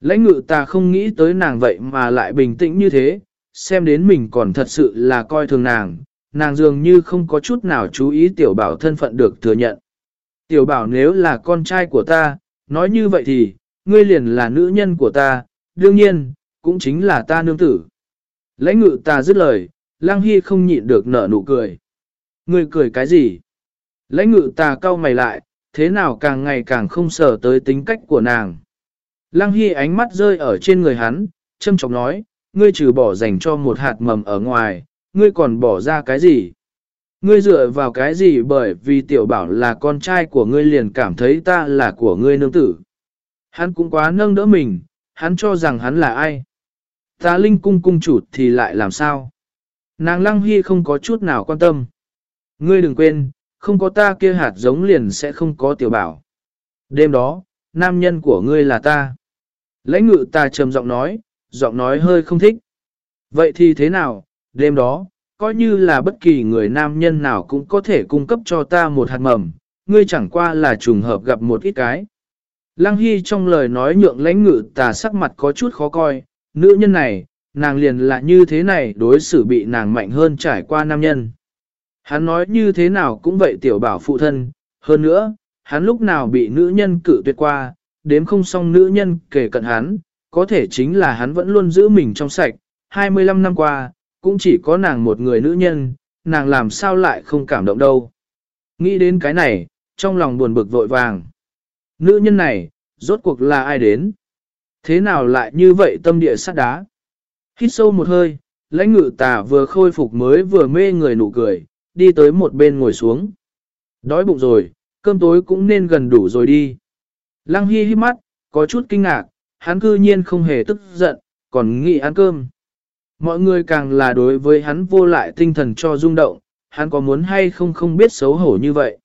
Lãnh ngự ta không nghĩ tới nàng vậy mà lại bình tĩnh như thế, xem đến mình còn thật sự là coi thường nàng, nàng dường như không có chút nào chú ý tiểu bảo thân phận được thừa nhận. Tiểu bảo nếu là con trai của ta, nói như vậy thì, ngươi liền là nữ nhân của ta, đương nhiên, cũng chính là ta nương tử. Lãnh ngự ta dứt lời, lang hy không nhịn được nở nụ cười. Ngươi cười cái gì? Lãnh ngự ta cau mày lại, thế nào càng ngày càng không sở tới tính cách của nàng. Lăng Hy ánh mắt rơi ở trên người hắn, châm chọc nói, ngươi trừ bỏ dành cho một hạt mầm ở ngoài, ngươi còn bỏ ra cái gì? Ngươi dựa vào cái gì bởi vì tiểu bảo là con trai của ngươi liền cảm thấy ta là của ngươi nương tử. Hắn cũng quá nâng đỡ mình, hắn cho rằng hắn là ai. Ta linh cung cung chủ thì lại làm sao? Nàng lăng hy không có chút nào quan tâm. Ngươi đừng quên, không có ta kia hạt giống liền sẽ không có tiểu bảo. Đêm đó, nam nhân của ngươi là ta. Lãnh ngự ta trầm giọng nói, giọng nói hơi không thích. Vậy thì thế nào, đêm đó, coi như là bất kỳ người nam nhân nào cũng có thể cung cấp cho ta một hạt mầm, ngươi chẳng qua là trùng hợp gặp một ít cái. Lăng Hy trong lời nói nhượng lãnh ngự tà sắc mặt có chút khó coi, nữ nhân này, nàng liền là như thế này đối xử bị nàng mạnh hơn trải qua nam nhân. Hắn nói như thế nào cũng vậy tiểu bảo phụ thân, hơn nữa, hắn lúc nào bị nữ nhân cử tuyệt qua, đếm không xong nữ nhân kể cận hắn, có thể chính là hắn vẫn luôn giữ mình trong sạch, 25 năm qua, cũng chỉ có nàng một người nữ nhân, nàng làm sao lại không cảm động đâu. Nghĩ đến cái này, trong lòng buồn bực vội vàng. Nữ nhân này, rốt cuộc là ai đến? Thế nào lại như vậy tâm địa sắt đá? Hít sâu một hơi, lãnh ngự tà vừa khôi phục mới vừa mê người nụ cười, đi tới một bên ngồi xuống. Đói bụng rồi, cơm tối cũng nên gần đủ rồi đi. Lăng Hy hít mắt, có chút kinh ngạc, hắn cư nhiên không hề tức giận, còn nghĩ ăn cơm. Mọi người càng là đối với hắn vô lại tinh thần cho rung động, hắn có muốn hay không không biết xấu hổ như vậy.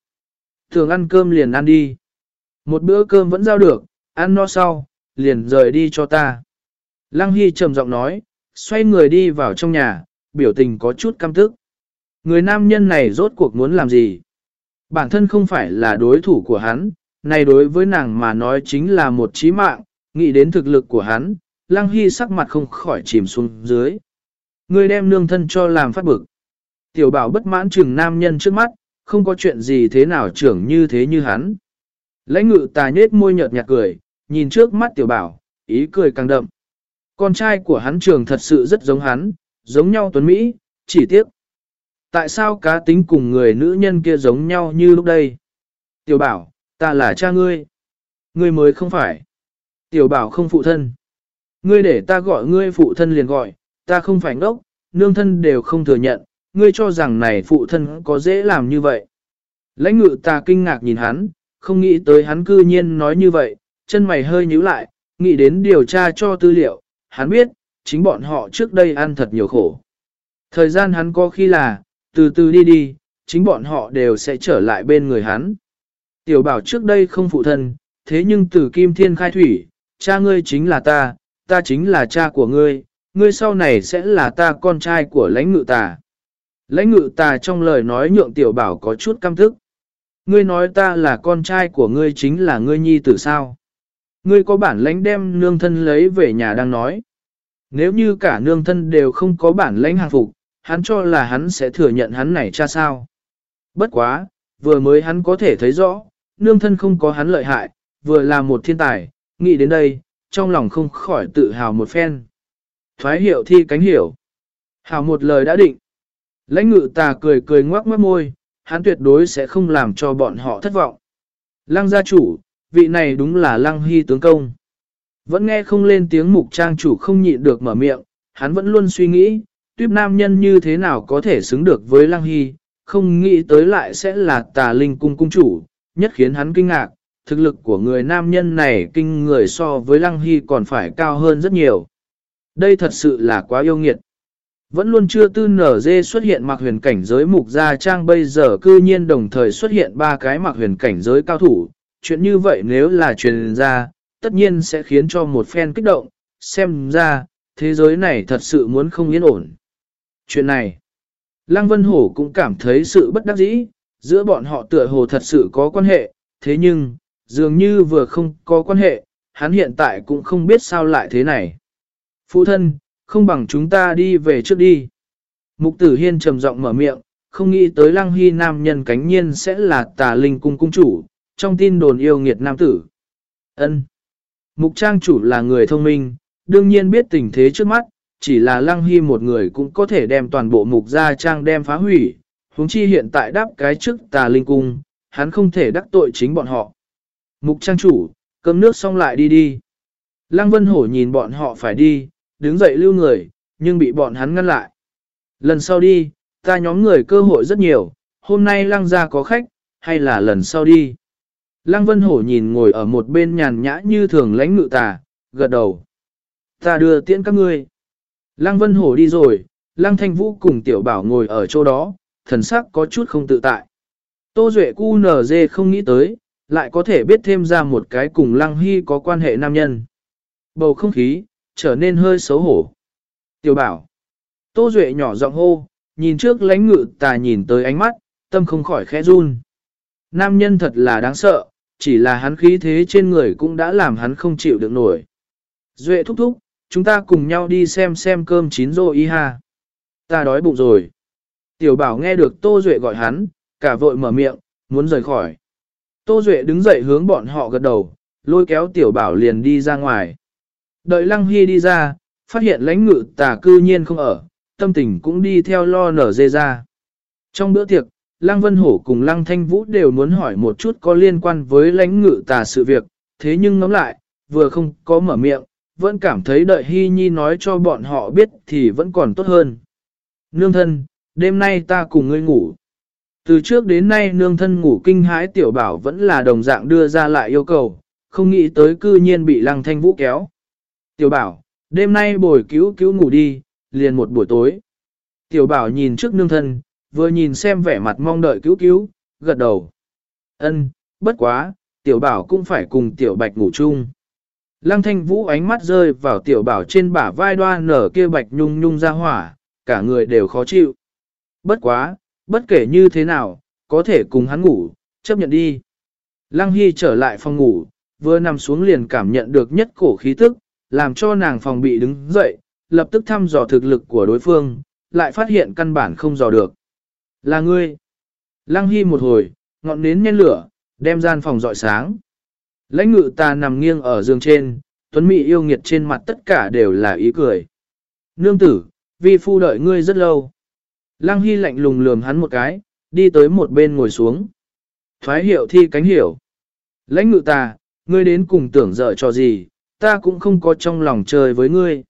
Thường ăn cơm liền ăn đi. Một bữa cơm vẫn giao được, ăn no sau, liền rời đi cho ta. Lăng Hy trầm giọng nói, xoay người đi vào trong nhà, biểu tình có chút căm tức. Người nam nhân này rốt cuộc muốn làm gì? Bản thân không phải là đối thủ của hắn, này đối với nàng mà nói chính là một chí mạng, nghĩ đến thực lực của hắn, Lăng Hy sắc mặt không khỏi chìm xuống dưới. Người đem nương thân cho làm phát bực. Tiểu bảo bất mãn trừng nam nhân trước mắt, không có chuyện gì thế nào trưởng như thế như hắn. Lãnh ngự tà nhết môi nhợt nhạt cười, nhìn trước mắt tiểu bảo, ý cười càng đậm. Con trai của hắn trường thật sự rất giống hắn, giống nhau tuấn Mỹ, chỉ tiếc. Tại sao cá tính cùng người nữ nhân kia giống nhau như lúc đây? Tiểu bảo, ta là cha ngươi. Ngươi mới không phải. Tiểu bảo không phụ thân. Ngươi để ta gọi ngươi phụ thân liền gọi, ta không phải ngốc, nương thân đều không thừa nhận, ngươi cho rằng này phụ thân có dễ làm như vậy. Lãnh ngự ta kinh ngạc nhìn hắn, không nghĩ tới hắn cư nhiên nói như vậy, chân mày hơi nhíu lại, nghĩ đến điều tra cho tư liệu, hắn biết, chính bọn họ trước đây ăn thật nhiều khổ. Thời gian hắn có khi là, từ từ đi đi, chính bọn họ đều sẽ trở lại bên người hắn. Tiểu bảo trước đây không phụ thân, thế nhưng từ kim thiên khai thủy, cha ngươi chính là ta, ta chính là cha của ngươi, ngươi sau này sẽ là ta con trai của lãnh ngự tà. Lãnh ngự tà trong lời nói nhượng tiểu bảo có chút căm thức. Ngươi nói ta là con trai của ngươi chính là ngươi nhi tử sao. Ngươi có bản lãnh đem nương thân lấy về nhà đang nói. Nếu như cả nương thân đều không có bản lãnh hàng phục, hắn cho là hắn sẽ thừa nhận hắn này cha sao. Bất quá, vừa mới hắn có thể thấy rõ, nương thân không có hắn lợi hại, vừa là một thiên tài, nghĩ đến đây, trong lòng không khỏi tự hào một phen. Thoái hiệu thi cánh hiểu. Hào một lời đã định. Lãnh ngự tà cười cười ngoác mất môi, hắn tuyệt đối sẽ không làm cho bọn họ thất vọng. Lăng gia chủ, vị này đúng là lăng hy tướng công. Vẫn nghe không lên tiếng mục trang chủ không nhịn được mở miệng, hắn vẫn luôn suy nghĩ, tuyếp nam nhân như thế nào có thể xứng được với lăng hy, không nghĩ tới lại sẽ là tà linh cung cung chủ, nhất khiến hắn kinh ngạc, thực lực của người nam nhân này kinh người so với lăng hy còn phải cao hơn rất nhiều. Đây thật sự là quá yêu nghiệt. Vẫn luôn chưa tư nở dê xuất hiện mặc huyền cảnh giới mục gia trang bây giờ cư nhiên đồng thời xuất hiện ba cái mặc huyền cảnh giới cao thủ. Chuyện như vậy nếu là truyền ra, tất nhiên sẽ khiến cho một fan kích động, xem ra, thế giới này thật sự muốn không yên ổn. Chuyện này, Lăng Vân Hổ cũng cảm thấy sự bất đắc dĩ, giữa bọn họ tựa hồ thật sự có quan hệ, thế nhưng, dường như vừa không có quan hệ, hắn hiện tại cũng không biết sao lại thế này. Phụ thân, không bằng chúng ta đi về trước đi. Mục tử hiên trầm giọng mở miệng, không nghĩ tới lăng hy nam nhân cánh nhiên sẽ là tà linh cung cung chủ, trong tin đồn yêu nghiệt nam tử. ân Mục trang chủ là người thông minh, đương nhiên biết tình thế trước mắt, chỉ là lăng hy một người cũng có thể đem toàn bộ mục gia trang đem phá hủy, huống chi hiện tại đáp cái trước tà linh cung, hắn không thể đắc tội chính bọn họ. Mục trang chủ, cơm nước xong lại đi đi. Lăng Vân Hổ nhìn bọn họ phải đi, đứng dậy lưu người, nhưng bị bọn hắn ngăn lại. Lần sau đi, ta nhóm người cơ hội rất nhiều, hôm nay lăng ra có khách, hay là lần sau đi. Lăng Vân Hổ nhìn ngồi ở một bên nhàn nhã như thường lãnh ngự tà, gật đầu. Ta đưa tiễn các ngươi. Lăng Vân Hổ đi rồi, Lăng Thanh Vũ cùng Tiểu Bảo ngồi ở chỗ đó, thần sắc có chút không tự tại. Tô Duệ cu nở dê không nghĩ tới, lại có thể biết thêm ra một cái cùng Lăng Hy có quan hệ nam nhân. Bầu không khí, trở nên hơi xấu hổ. Tiểu Bảo. Tô Duệ nhỏ giọng hô, nhìn trước lãnh ngự tà nhìn tới ánh mắt, tâm không khỏi khẽ run. Nam nhân thật là đáng sợ, chỉ là hắn khí thế trên người cũng đã làm hắn không chịu được nổi. Duệ thúc thúc, chúng ta cùng nhau đi xem xem cơm chín rồi y ha. Ta đói bụng rồi. Tiểu bảo nghe được Tô Duệ gọi hắn, cả vội mở miệng, muốn rời khỏi. Tô Duệ đứng dậy hướng bọn họ gật đầu, lôi kéo tiểu bảo liền đi ra ngoài. Đợi Lăng Hy đi ra, phát hiện lãnh ngự tà cư nhiên không ở, tâm tình cũng đi theo lo nở dê ra. Trong bữa tiệc, Lăng Vân Hổ cùng Lăng Thanh Vũ đều muốn hỏi một chút có liên quan với lãnh ngự tà sự việc, thế nhưng ngắm lại, vừa không có mở miệng, vẫn cảm thấy đợi Hy Nhi nói cho bọn họ biết thì vẫn còn tốt hơn. Nương thân, đêm nay ta cùng ngươi ngủ. Từ trước đến nay nương thân ngủ kinh hãi tiểu bảo vẫn là đồng dạng đưa ra lại yêu cầu, không nghĩ tới cư nhiên bị Lăng Thanh Vũ kéo. Tiểu bảo, đêm nay bồi cứu cứu ngủ đi, liền một buổi tối. Tiểu bảo nhìn trước nương thân, vừa nhìn xem vẻ mặt mong đợi cứu cứu, gật đầu. Ân, bất quá, tiểu bảo cũng phải cùng tiểu bạch ngủ chung. Lăng thanh vũ ánh mắt rơi vào tiểu bảo trên bả vai đoan nở kia bạch nhung nhung ra hỏa, cả người đều khó chịu. Bất quá, bất kể như thế nào, có thể cùng hắn ngủ, chấp nhận đi. Lăng Hy trở lại phòng ngủ, vừa nằm xuống liền cảm nhận được nhất cổ khí tức, làm cho nàng phòng bị đứng dậy, lập tức thăm dò thực lực của đối phương, lại phát hiện căn bản không dò được. Là ngươi. Lăng Hy một hồi, ngọn nến nhen lửa, đem gian phòng dọi sáng. Lãnh ngự ta nằm nghiêng ở giường trên, tuấn mỹ yêu nghiệt trên mặt tất cả đều là ý cười. Nương tử, vi phu đợi ngươi rất lâu. Lăng Hy lạnh lùng lườm hắn một cái, đi tới một bên ngồi xuống. Thoái hiệu thi cánh hiểu. Lãnh ngự ta, ngươi đến cùng tưởng dở cho gì, ta cũng không có trong lòng chơi với ngươi.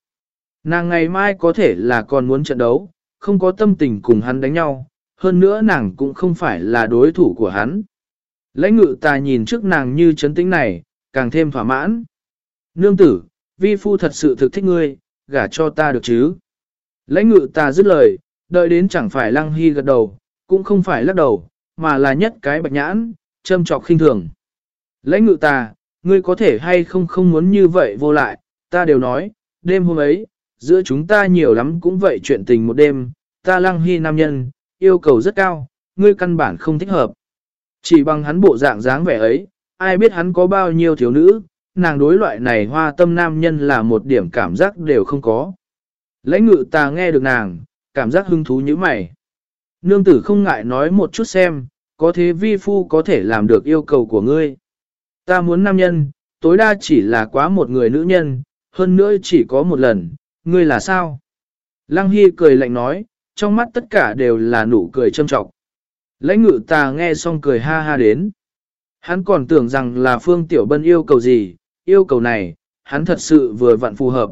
Nàng ngày mai có thể là còn muốn trận đấu, không có tâm tình cùng hắn đánh nhau, hơn nữa nàng cũng không phải là đối thủ của hắn. Lãnh ngự ta nhìn trước nàng như chấn tĩnh này, càng thêm thỏa mãn. Nương tử, vi phu thật sự thực thích ngươi, gả cho ta được chứ. Lãnh ngự ta dứt lời, đợi đến chẳng phải lăng hy gật đầu, cũng không phải lắc đầu, mà là nhất cái bạch nhãn, châm trọc khinh thường. Lãnh ngự ta, ngươi có thể hay không không muốn như vậy vô lại, ta đều nói, đêm hôm ấy, giữa chúng ta nhiều lắm cũng vậy chuyện tình một đêm, ta lăng hy nam nhân, yêu cầu rất cao, ngươi căn bản không thích hợp. Chỉ bằng hắn bộ dạng dáng vẻ ấy, ai biết hắn có bao nhiêu thiếu nữ, nàng đối loại này hoa tâm nam nhân là một điểm cảm giác đều không có. Lãnh ngự ta nghe được nàng, cảm giác hứng thú như mày. Nương tử không ngại nói một chút xem, có thế vi phu có thể làm được yêu cầu của ngươi. Ta muốn nam nhân, tối đa chỉ là quá một người nữ nhân, hơn nữa chỉ có một lần, ngươi là sao? Lăng Hy cười lạnh nói, trong mắt tất cả đều là nụ cười châm trọng. Lãnh ngự ta nghe xong cười ha ha đến. Hắn còn tưởng rằng là Phương Tiểu Bân yêu cầu gì, yêu cầu này, hắn thật sự vừa vặn phù hợp.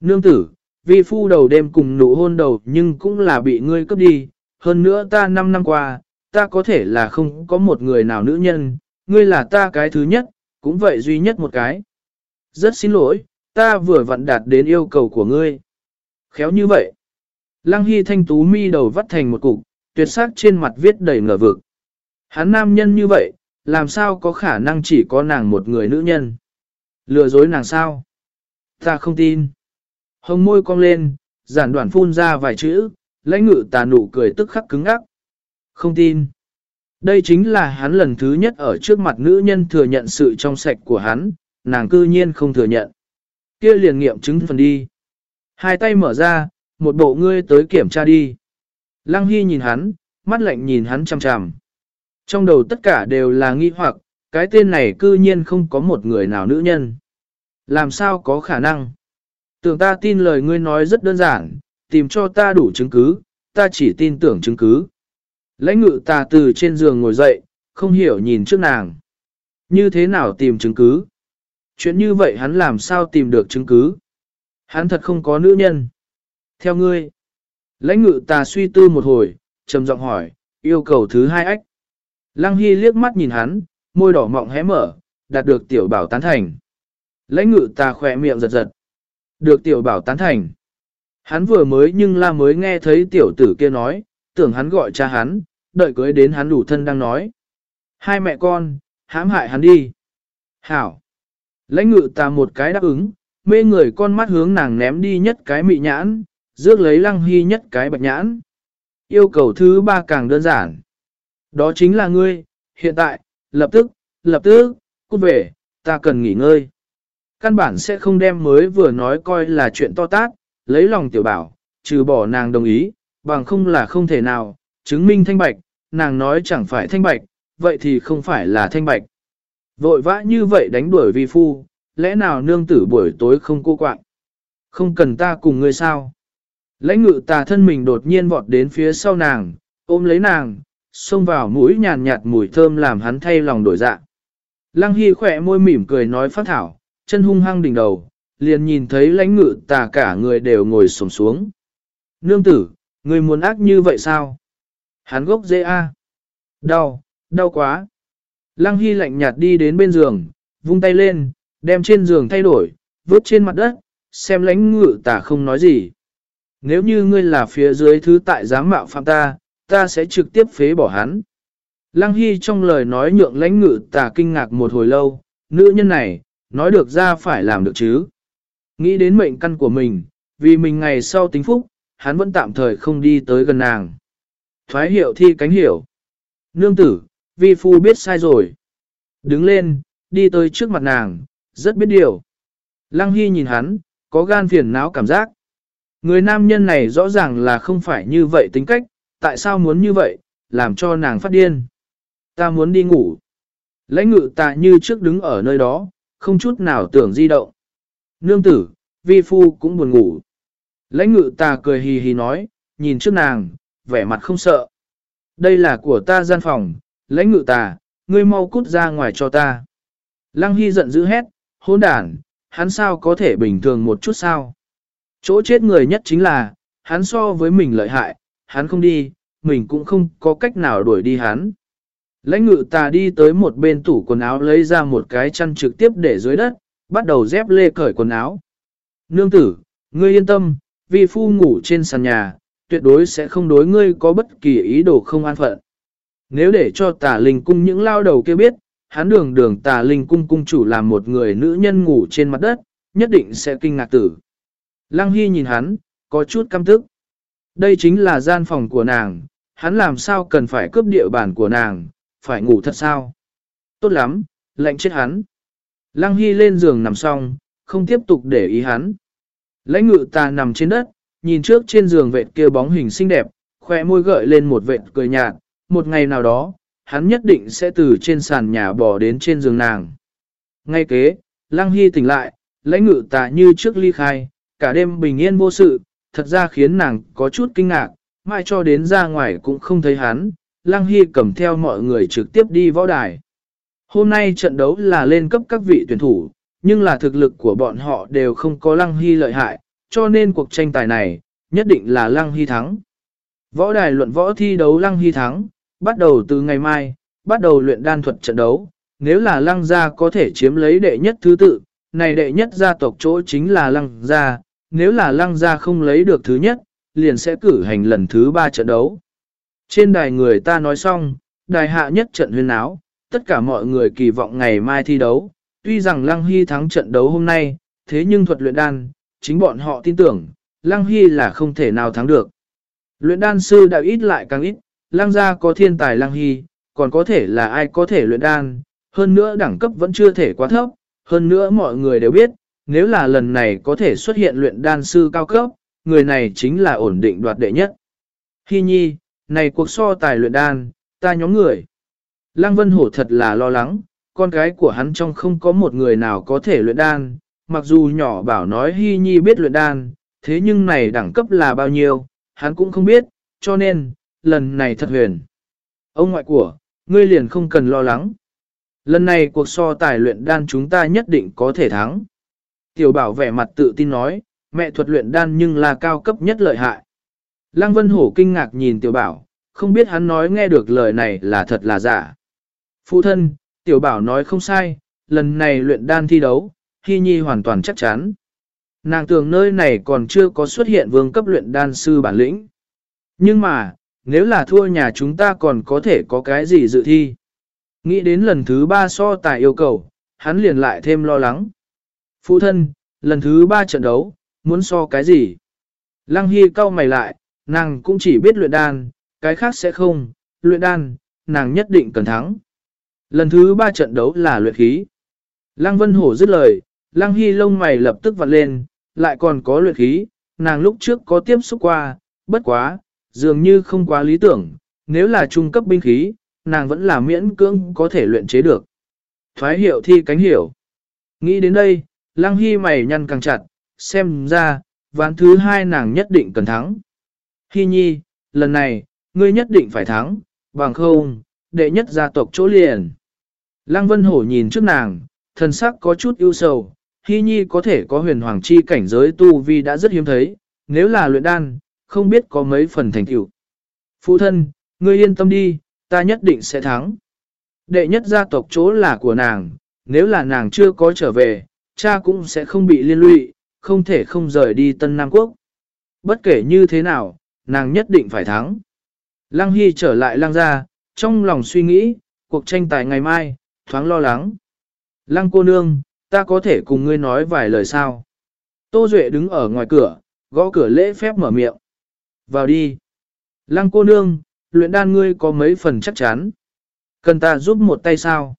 Nương tử, vi phu đầu đêm cùng nụ hôn đầu nhưng cũng là bị ngươi cướp đi, hơn nữa ta 5 năm qua, ta có thể là không có một người nào nữ nhân, ngươi là ta cái thứ nhất, cũng vậy duy nhất một cái. Rất xin lỗi, ta vừa vặn đạt đến yêu cầu của ngươi. Khéo như vậy. Lăng Hy thanh tú mi đầu vắt thành một cục, tuyệt sắc trên mặt viết đầy ngờ vực. Hắn nam nhân như vậy, làm sao có khả năng chỉ có nàng một người nữ nhân? Lừa dối nàng sao? Ta không tin. Hồng môi cong lên, giản đoạn phun ra vài chữ, lãnh ngự tà nụ cười tức khắc cứng ngắc, Không tin. Đây chính là hắn lần thứ nhất ở trước mặt nữ nhân thừa nhận sự trong sạch của hắn, nàng cư nhiên không thừa nhận. Kia liền nghiệm chứng phần đi. Hai tay mở ra, một bộ ngươi tới kiểm tra đi. Lăng Hy nhìn hắn, mắt lạnh nhìn hắn chằm chằm. Trong đầu tất cả đều là nghi hoặc, cái tên này cư nhiên không có một người nào nữ nhân. Làm sao có khả năng? Tưởng ta tin lời ngươi nói rất đơn giản, tìm cho ta đủ chứng cứ, ta chỉ tin tưởng chứng cứ. Lãnh ngự ta từ trên giường ngồi dậy, không hiểu nhìn trước nàng. Như thế nào tìm chứng cứ? Chuyện như vậy hắn làm sao tìm được chứng cứ? Hắn thật không có nữ nhân. Theo ngươi, Lãnh ngự ta suy tư một hồi, trầm giọng hỏi, yêu cầu thứ hai ách. Lăng Hy liếc mắt nhìn hắn, môi đỏ mọng hé mở, đạt được tiểu bảo tán thành. Lãnh ngự ta khỏe miệng giật giật. Được tiểu bảo tán thành. Hắn vừa mới nhưng la mới nghe thấy tiểu tử kia nói, tưởng hắn gọi cha hắn, đợi cưới đến hắn đủ thân đang nói. Hai mẹ con, hãm hại hắn đi. Hảo. Lãnh ngự ta một cái đáp ứng, mê người con mắt hướng nàng ném đi nhất cái mị nhãn, rước lấy lăng hy nhất cái bạch nhãn. Yêu cầu thứ ba càng đơn giản. Đó chính là ngươi, hiện tại, lập tức, lập tức, cút về, ta cần nghỉ ngơi. Căn bản sẽ không đem mới vừa nói coi là chuyện to tát, lấy lòng tiểu bảo, trừ bỏ nàng đồng ý, bằng không là không thể nào, chứng minh thanh bạch, nàng nói chẳng phải thanh bạch, vậy thì không phải là thanh bạch. Vội vã như vậy đánh đuổi vi phu, lẽ nào nương tử buổi tối không cô quạng? Không cần ta cùng ngươi sao? Lãnh ngự tà thân mình đột nhiên vọt đến phía sau nàng, ôm lấy nàng, xông vào mũi nhàn nhạt mùi thơm làm hắn thay lòng đổi dạ. Lăng Hy khỏe môi mỉm cười nói phát thảo, chân hung hăng đỉnh đầu, liền nhìn thấy lãnh ngự tà cả người đều ngồi sổng xuống. Nương tử, người muốn ác như vậy sao? Hắn gốc dễ a. Đau, đau quá. Lăng Hy lạnh nhạt đi đến bên giường, vung tay lên, đem trên giường thay đổi, vứt trên mặt đất, xem lãnh ngự tà không nói gì. Nếu như ngươi là phía dưới thứ tại giám mạo phạm ta, ta sẽ trực tiếp phế bỏ hắn. Lăng Hy trong lời nói nhượng lãnh ngự tà kinh ngạc một hồi lâu, nữ nhân này, nói được ra phải làm được chứ. Nghĩ đến mệnh căn của mình, vì mình ngày sau tính phúc, hắn vẫn tạm thời không đi tới gần nàng. Thoái hiệu thi cánh hiểu. Nương tử, vi phu biết sai rồi. Đứng lên, đi tới trước mặt nàng, rất biết điều. Lăng Hy nhìn hắn, có gan phiền não cảm giác. Người nam nhân này rõ ràng là không phải như vậy tính cách, tại sao muốn như vậy, làm cho nàng phát điên. Ta muốn đi ngủ. Lãnh ngự tạ như trước đứng ở nơi đó, không chút nào tưởng di động. Nương tử, vi phu cũng buồn ngủ. Lãnh ngự ta cười hì hì nói, nhìn trước nàng, vẻ mặt không sợ. Đây là của ta gian phòng, lãnh ngự ta, ngươi mau cút ra ngoài cho ta. Lăng Hy giận dữ hét, hôn đản, hắn sao có thể bình thường một chút sao? Chỗ chết người nhất chính là, hắn so với mình lợi hại, hắn không đi, mình cũng không có cách nào đuổi đi hắn. Lãnh ngự tà đi tới một bên tủ quần áo lấy ra một cái chăn trực tiếp để dưới đất, bắt đầu dép lê cởi quần áo. Nương tử, ngươi yên tâm, vì phu ngủ trên sàn nhà, tuyệt đối sẽ không đối ngươi có bất kỳ ý đồ không an phận. Nếu để cho tà linh cung những lao đầu kia biết, hắn đường đường tà linh cung cung chủ làm một người nữ nhân ngủ trên mặt đất, nhất định sẽ kinh ngạc tử. Lăng Hy nhìn hắn, có chút căm tức. Đây chính là gian phòng của nàng, hắn làm sao cần phải cướp địa bàn của nàng, phải ngủ thật sao? Tốt lắm, lạnh chết hắn. Lăng Hy lên giường nằm xong, không tiếp tục để ý hắn. Lãnh ngự ta nằm trên đất, nhìn trước trên giường vệt kia bóng hình xinh đẹp, khoe môi gợi lên một vệt cười nhạt, một ngày nào đó, hắn nhất định sẽ từ trên sàn nhà bò đến trên giường nàng. Ngay kế, Lăng Hy tỉnh lại, lãnh ngự ta như trước ly khai, cả đêm bình yên vô sự, thật ra khiến nàng có chút kinh ngạc, mai cho đến ra ngoài cũng không thấy hắn, Lăng Hy cầm theo mọi người trực tiếp đi võ đài. Hôm nay trận đấu là lên cấp các vị tuyển thủ, nhưng là thực lực của bọn họ đều không có Lăng Hy lợi hại, cho nên cuộc tranh tài này, nhất định là Lăng Hy thắng. Võ đài luận võ thi đấu Lăng Hy thắng, bắt đầu từ ngày mai, bắt đầu luyện đan thuật trận đấu, nếu là Lăng gia có thể chiếm lấy đệ nhất thứ tự, này đệ nhất gia tộc chỗ chính là Lăng gia, nếu là Lăng gia không lấy được thứ nhất, liền sẽ cử hành lần thứ ba trận đấu. Trên đài người ta nói xong, đài hạ nhất trận huyên áo, tất cả mọi người kỳ vọng ngày mai thi đấu. Tuy rằng Lăng Hy thắng trận đấu hôm nay, thế nhưng thuật luyện đan, chính bọn họ tin tưởng, Lăng Hy là không thể nào thắng được. Luyện đan sư đã ít lại càng ít, Lăng gia có thiên tài Lăng Hy, còn có thể là ai có thể luyện đan, hơn nữa đẳng cấp vẫn chưa thể quá thấp, hơn nữa mọi người đều biết, nếu là lần này có thể xuất hiện luyện đan sư cao cấp, người này chính là ổn định đoạt đệ nhất. Hy nhi, này cuộc so tài luyện đan, ta nhóm người. Lăng Vân Hổ thật là lo lắng, con gái của hắn trong không có một người nào có thể luyện đan, mặc dù nhỏ bảo nói Hy Nhi biết luyện đan, thế nhưng này đẳng cấp là bao nhiêu, hắn cũng không biết, cho nên, lần này thật huyền. Ông ngoại của, ngươi liền không cần lo lắng. Lần này cuộc so tài luyện đan chúng ta nhất định có thể thắng. Tiểu bảo vẻ mặt tự tin nói, mẹ thuật luyện đan nhưng là cao cấp nhất lợi hại. Lăng Vân Hổ kinh ngạc nhìn tiểu bảo, không biết hắn nói nghe được lời này là thật là giả. Phụ thân, tiểu bảo nói không sai, lần này luyện đan thi đấu, Hy Nhi hoàn toàn chắc chắn. Nàng tưởng nơi này còn chưa có xuất hiện vương cấp luyện đan sư bản lĩnh. Nhưng mà, nếu là thua nhà chúng ta còn có thể có cái gì dự thi. Nghĩ đến lần thứ ba so tài yêu cầu, hắn liền lại thêm lo lắng. Phụ thân, lần thứ ba trận đấu, muốn so cái gì? Lăng Hy cau mày lại, nàng cũng chỉ biết luyện đan, cái khác sẽ không, luyện đan, nàng nhất định cần thắng. Lần thứ ba trận đấu là luyện khí. Lăng Vân Hổ dứt lời, Lăng Hy lông mày lập tức vặn lên, lại còn có luyện khí, nàng lúc trước có tiếp xúc qua, bất quá, dường như không quá lý tưởng, nếu là trung cấp binh khí, nàng vẫn là miễn cưỡng có thể luyện chế được. Thoái hiệu thi cánh hiểu. Nghĩ đến đây, Lăng Hy mày nhăn càng chặt, xem ra, ván thứ hai nàng nhất định cần thắng. Hy nhi, lần này, ngươi nhất định phải thắng, bằng không, đệ nhất gia tộc chỗ liền. Lăng Vân Hổ nhìn trước nàng, thần sắc có chút ưu sầu, Hy nhi có thể có huyền hoàng chi cảnh giới tu vi đã rất hiếm thấy, nếu là luyện đan, không biết có mấy phần thành tựu. Phụ thân, ngươi yên tâm đi, ta nhất định sẽ thắng. Đệ nhất gia tộc chỗ là của nàng, nếu là nàng chưa có trở về, cha cũng sẽ không bị liên lụy, không thể không rời đi Tân Nam Quốc. Bất kể như thế nào, nàng nhất định phải thắng. Lăng Hy trở lại lăng ra, trong lòng suy nghĩ, cuộc tranh tài ngày mai, thoáng lo lắng. Lăng cô nương, ta có thể cùng ngươi nói vài lời sao? Tô Duệ đứng ở ngoài cửa, gõ cửa lễ phép mở miệng. Vào đi. Lăng cô nương, luyện đan ngươi có mấy phần chắc chắn. Cần ta giúp một tay sao?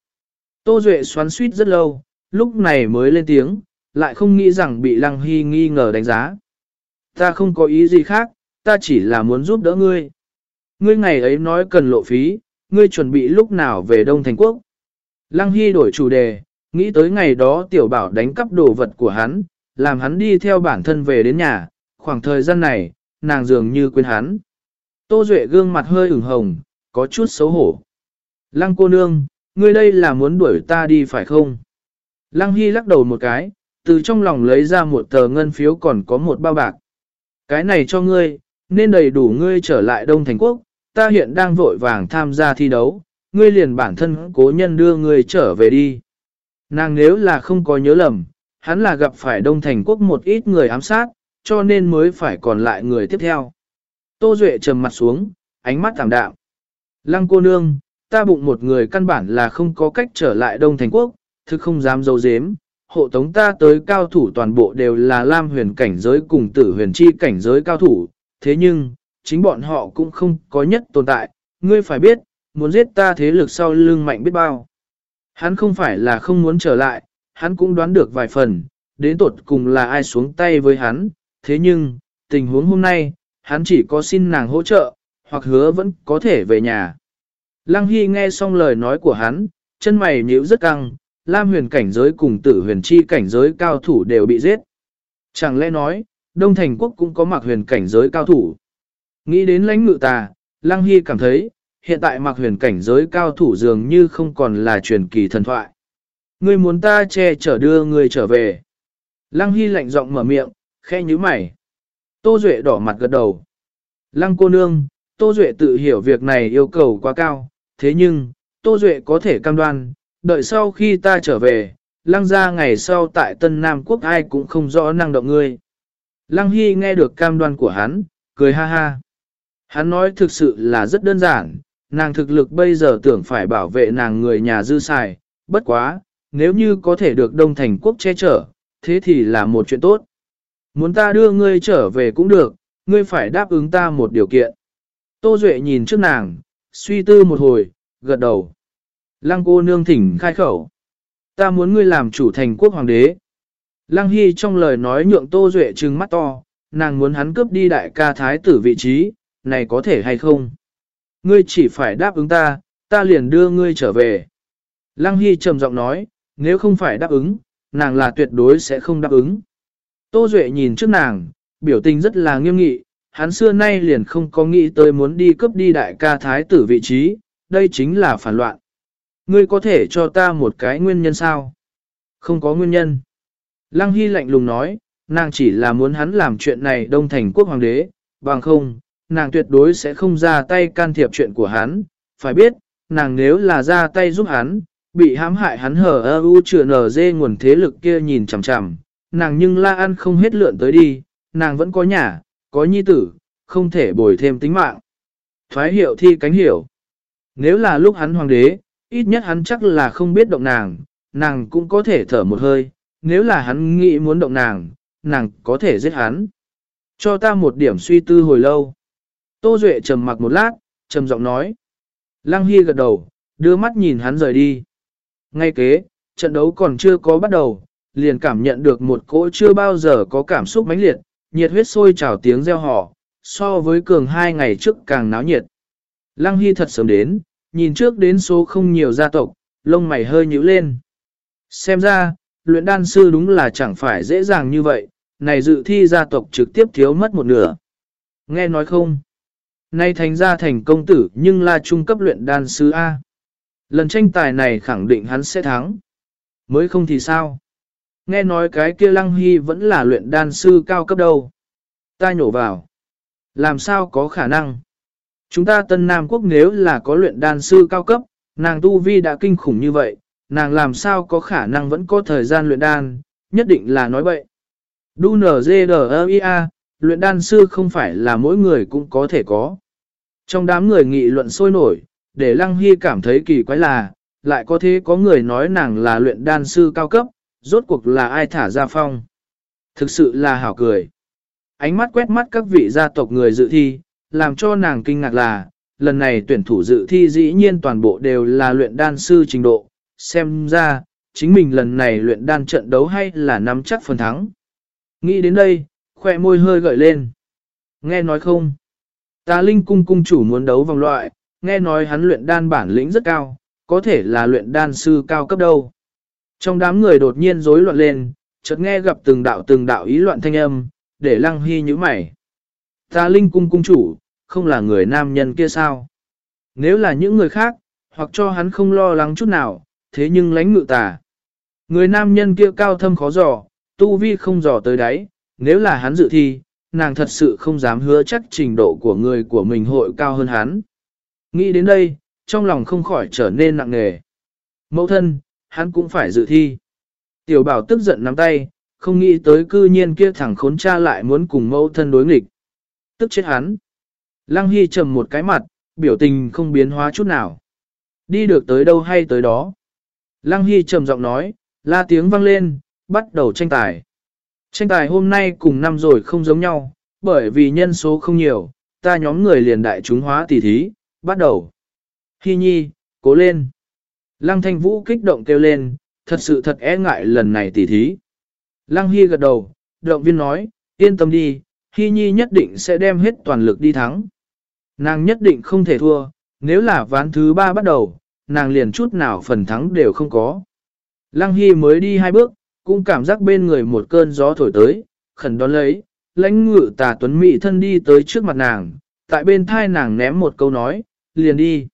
Tô Duệ xoắn suýt rất lâu, lúc này mới lên tiếng, lại không nghĩ rằng bị Lăng Hy nghi ngờ đánh giá. Ta không có ý gì khác, ta chỉ là muốn giúp đỡ ngươi. Ngươi ngày ấy nói cần lộ phí, ngươi chuẩn bị lúc nào về Đông Thành Quốc. Lăng Hy đổi chủ đề, nghĩ tới ngày đó tiểu bảo đánh cắp đồ vật của hắn, làm hắn đi theo bản thân về đến nhà, khoảng thời gian này, nàng dường như quên hắn. Tô Duệ gương mặt hơi ửng hồng, có chút xấu hổ. Lăng cô nương, ngươi đây là muốn đuổi ta đi phải không? Lăng Hy lắc đầu một cái, từ trong lòng lấy ra một tờ ngân phiếu còn có một bao bạc. Cái này cho ngươi, nên đầy đủ ngươi trở lại Đông Thành Quốc, ta hiện đang vội vàng tham gia thi đấu, ngươi liền bản thân cố nhân đưa ngươi trở về đi. Nàng nếu là không có nhớ lầm, hắn là gặp phải Đông Thành Quốc một ít người ám sát, cho nên mới phải còn lại người tiếp theo. Tô Duệ trầm mặt xuống, ánh mắt thảm đạm. Lăng cô nương, ta bụng một người căn bản là không có cách trở lại Đông Thành Quốc, thực không dám dấu dếm. Hộ tống ta tới cao thủ toàn bộ đều là Lam huyền cảnh giới cùng tử huyền chi cảnh giới cao thủ. Thế nhưng, chính bọn họ cũng không có nhất tồn tại. Ngươi phải biết, muốn giết ta thế lực sau lưng mạnh biết bao. Hắn không phải là không muốn trở lại, hắn cũng đoán được vài phần, đến tột cùng là ai xuống tay với hắn. Thế nhưng, tình huống hôm nay, hắn chỉ có xin nàng hỗ trợ, hoặc hứa vẫn có thể về nhà. Lăng Hy nghe xong lời nói của hắn, chân mày nhíu rất căng, Lam huyền cảnh giới cùng tử huyền chi cảnh giới cao thủ đều bị giết. Chẳng lẽ nói, Đông Thành Quốc cũng có mặc huyền cảnh giới cao thủ. Nghĩ đến lãnh ngự tà, Lăng Hy cảm thấy, hiện tại mặc huyền cảnh giới cao thủ dường như không còn là truyền kỳ thần thoại. Ngươi muốn ta che chở đưa ngươi trở về. Lăng Hy lạnh giọng mở miệng, khe nhíu mày. Tô Duệ đỏ mặt gật đầu. Lăng cô nương, Tô Duệ tự hiểu việc này yêu cầu quá cao, thế nhưng, Tô Duệ có thể cam đoan, đợi sau khi ta trở về, lăng ra ngày sau tại Tân Nam Quốc ai cũng không rõ năng động ngươi. Lăng Hy nghe được cam đoan của hắn, cười ha ha. Hắn nói thực sự là rất đơn giản, nàng thực lực bây giờ tưởng phải bảo vệ nàng người nhà dư xài, bất quá, nếu như có thể được Đông Thành Quốc che chở, thế thì là một chuyện tốt. Muốn ta đưa ngươi trở về cũng được, ngươi phải đáp ứng ta một điều kiện. Tô Duệ nhìn trước nàng, suy tư một hồi, gật đầu. Lăng cô nương thỉnh khai khẩu. Ta muốn ngươi làm chủ thành quốc hoàng đế. Lăng Hy trong lời nói nhượng Tô Duệ trừng mắt to, nàng muốn hắn cướp đi đại ca thái tử vị trí, này có thể hay không? Ngươi chỉ phải đáp ứng ta, ta liền đưa ngươi trở về. Lăng Hy trầm giọng nói, nếu không phải đáp ứng, nàng là tuyệt đối sẽ không đáp ứng. Tô Duệ nhìn trước nàng, biểu tình rất là nghiêm nghị, hắn xưa nay liền không có nghĩ tới muốn đi cướp đi đại ca thái tử vị trí, đây chính là phản loạn. Ngươi có thể cho ta một cái nguyên nhân sao? Không có nguyên nhân. Lăng Hy lạnh lùng nói, nàng chỉ là muốn hắn làm chuyện này đông thành quốc hoàng đế, bằng không, nàng tuyệt đối sẽ không ra tay can thiệp chuyện của hắn, phải biết, nàng nếu là ra tay giúp hắn, bị hãm hại hắn hở ơ u chừa nở dê nguồn thế lực kia nhìn chằm chằm, nàng nhưng la ăn không hết lượn tới đi, nàng vẫn có nhà, có nhi tử, không thể bồi thêm tính mạng. Thoái hiệu thi cánh hiểu. Nếu là lúc hắn hoàng đế, ít nhất hắn chắc là không biết động nàng, nàng cũng có thể thở một hơi, nếu là hắn nghĩ muốn động nàng, nàng có thể giết hắn. Cho ta một điểm suy tư hồi lâu. Tô Duệ trầm mặc một lát, trầm giọng nói. Lăng Hy gật đầu, đưa mắt nhìn hắn rời đi. Ngay kế, trận đấu còn chưa có bắt đầu, liền cảm nhận được một cỗ chưa bao giờ có cảm xúc mãnh liệt, nhiệt huyết sôi trào tiếng reo hò, so với cường hai ngày trước càng náo nhiệt. Lăng Hy thật sớm đến, nhìn trước đến số không nhiều gia tộc, lông mày hơi nhíu lên. Xem ra, luyện đan sư đúng là chẳng phải dễ dàng như vậy, này dự thi gia tộc trực tiếp thiếu mất một nửa. Nghe nói không? Nay thành ra thành công tử nhưng là trung cấp luyện đan sư A. Lần tranh tài này khẳng định hắn sẽ thắng. Mới không thì sao? Nghe nói cái kia lăng hy vẫn là luyện đan sư cao cấp đâu. Ta nhổ vào. Làm sao có khả năng? Chúng ta Tân Nam Quốc nếu là có luyện đan sư cao cấp, nàng tu vi đã kinh khủng như vậy, nàng làm sao có khả năng vẫn có thời gian luyện đan, nhất định là nói bậy. Đu nở luyện đan sư không phải là mỗi người cũng có thể có. Trong đám người nghị luận sôi nổi, để Lăng Hy cảm thấy kỳ quái là, lại có thế có người nói nàng là luyện đan sư cao cấp, rốt cuộc là ai thả ra phong. Thực sự là hảo cười. Ánh mắt quét mắt các vị gia tộc người dự thi, làm cho nàng kinh ngạc là, lần này tuyển thủ dự thi dĩ nhiên toàn bộ đều là luyện đan sư trình độ, xem ra, chính mình lần này luyện đan trận đấu hay là nắm chắc phần thắng. Nghĩ đến đây, khoe môi hơi gợi lên. Nghe nói không? Ta linh cung cung chủ muốn đấu vòng loại, nghe nói hắn luyện đan bản lĩnh rất cao, có thể là luyện đan sư cao cấp đâu. Trong đám người đột nhiên rối loạn lên, chợt nghe gặp từng đạo từng đạo ý loạn thanh âm, để lăng hy như mày. Ta linh cung cung chủ, không là người nam nhân kia sao? Nếu là những người khác, hoặc cho hắn không lo lắng chút nào, thế nhưng lãnh ngự tà. Người nam nhân kia cao thâm khó dò, tu vi không dò tới đáy, nếu là hắn dự thi, nàng thật sự không dám hứa chắc trình độ của người của mình hội cao hơn hắn. Nghĩ đến đây, trong lòng không khỏi trở nên nặng nề. Mẫu thân, hắn cũng phải dự thi. Tiểu bảo tức giận nắm tay, không nghĩ tới cư nhiên kia thằng khốn cha lại muốn cùng mẫu thân đối nghịch. Tức chết hắn. Lăng Hy trầm một cái mặt, biểu tình không biến hóa chút nào. Đi được tới đâu hay tới đó. Lăng Hy trầm giọng nói, la tiếng vang lên, bắt đầu tranh tài. Tranh tài hôm nay cùng năm rồi không giống nhau, bởi vì nhân số không nhiều, ta nhóm người liền đại chúng hóa tỷ thí, bắt đầu. Hy nhi, cố lên. Lăng thanh vũ kích động kêu lên, thật sự thật e ngại lần này tỷ thí. Lăng Hy gật đầu, động viên nói, yên tâm đi, Hy nhi nhất định sẽ đem hết toàn lực đi thắng. Nàng nhất định không thể thua, nếu là ván thứ ba bắt đầu, nàng liền chút nào phần thắng đều không có. Lăng Hy mới đi hai bước, cũng cảm giác bên người một cơn gió thổi tới, khẩn đón lấy, lãnh ngự tà tuấn Mị thân đi tới trước mặt nàng, tại bên thai nàng ném một câu nói, liền đi.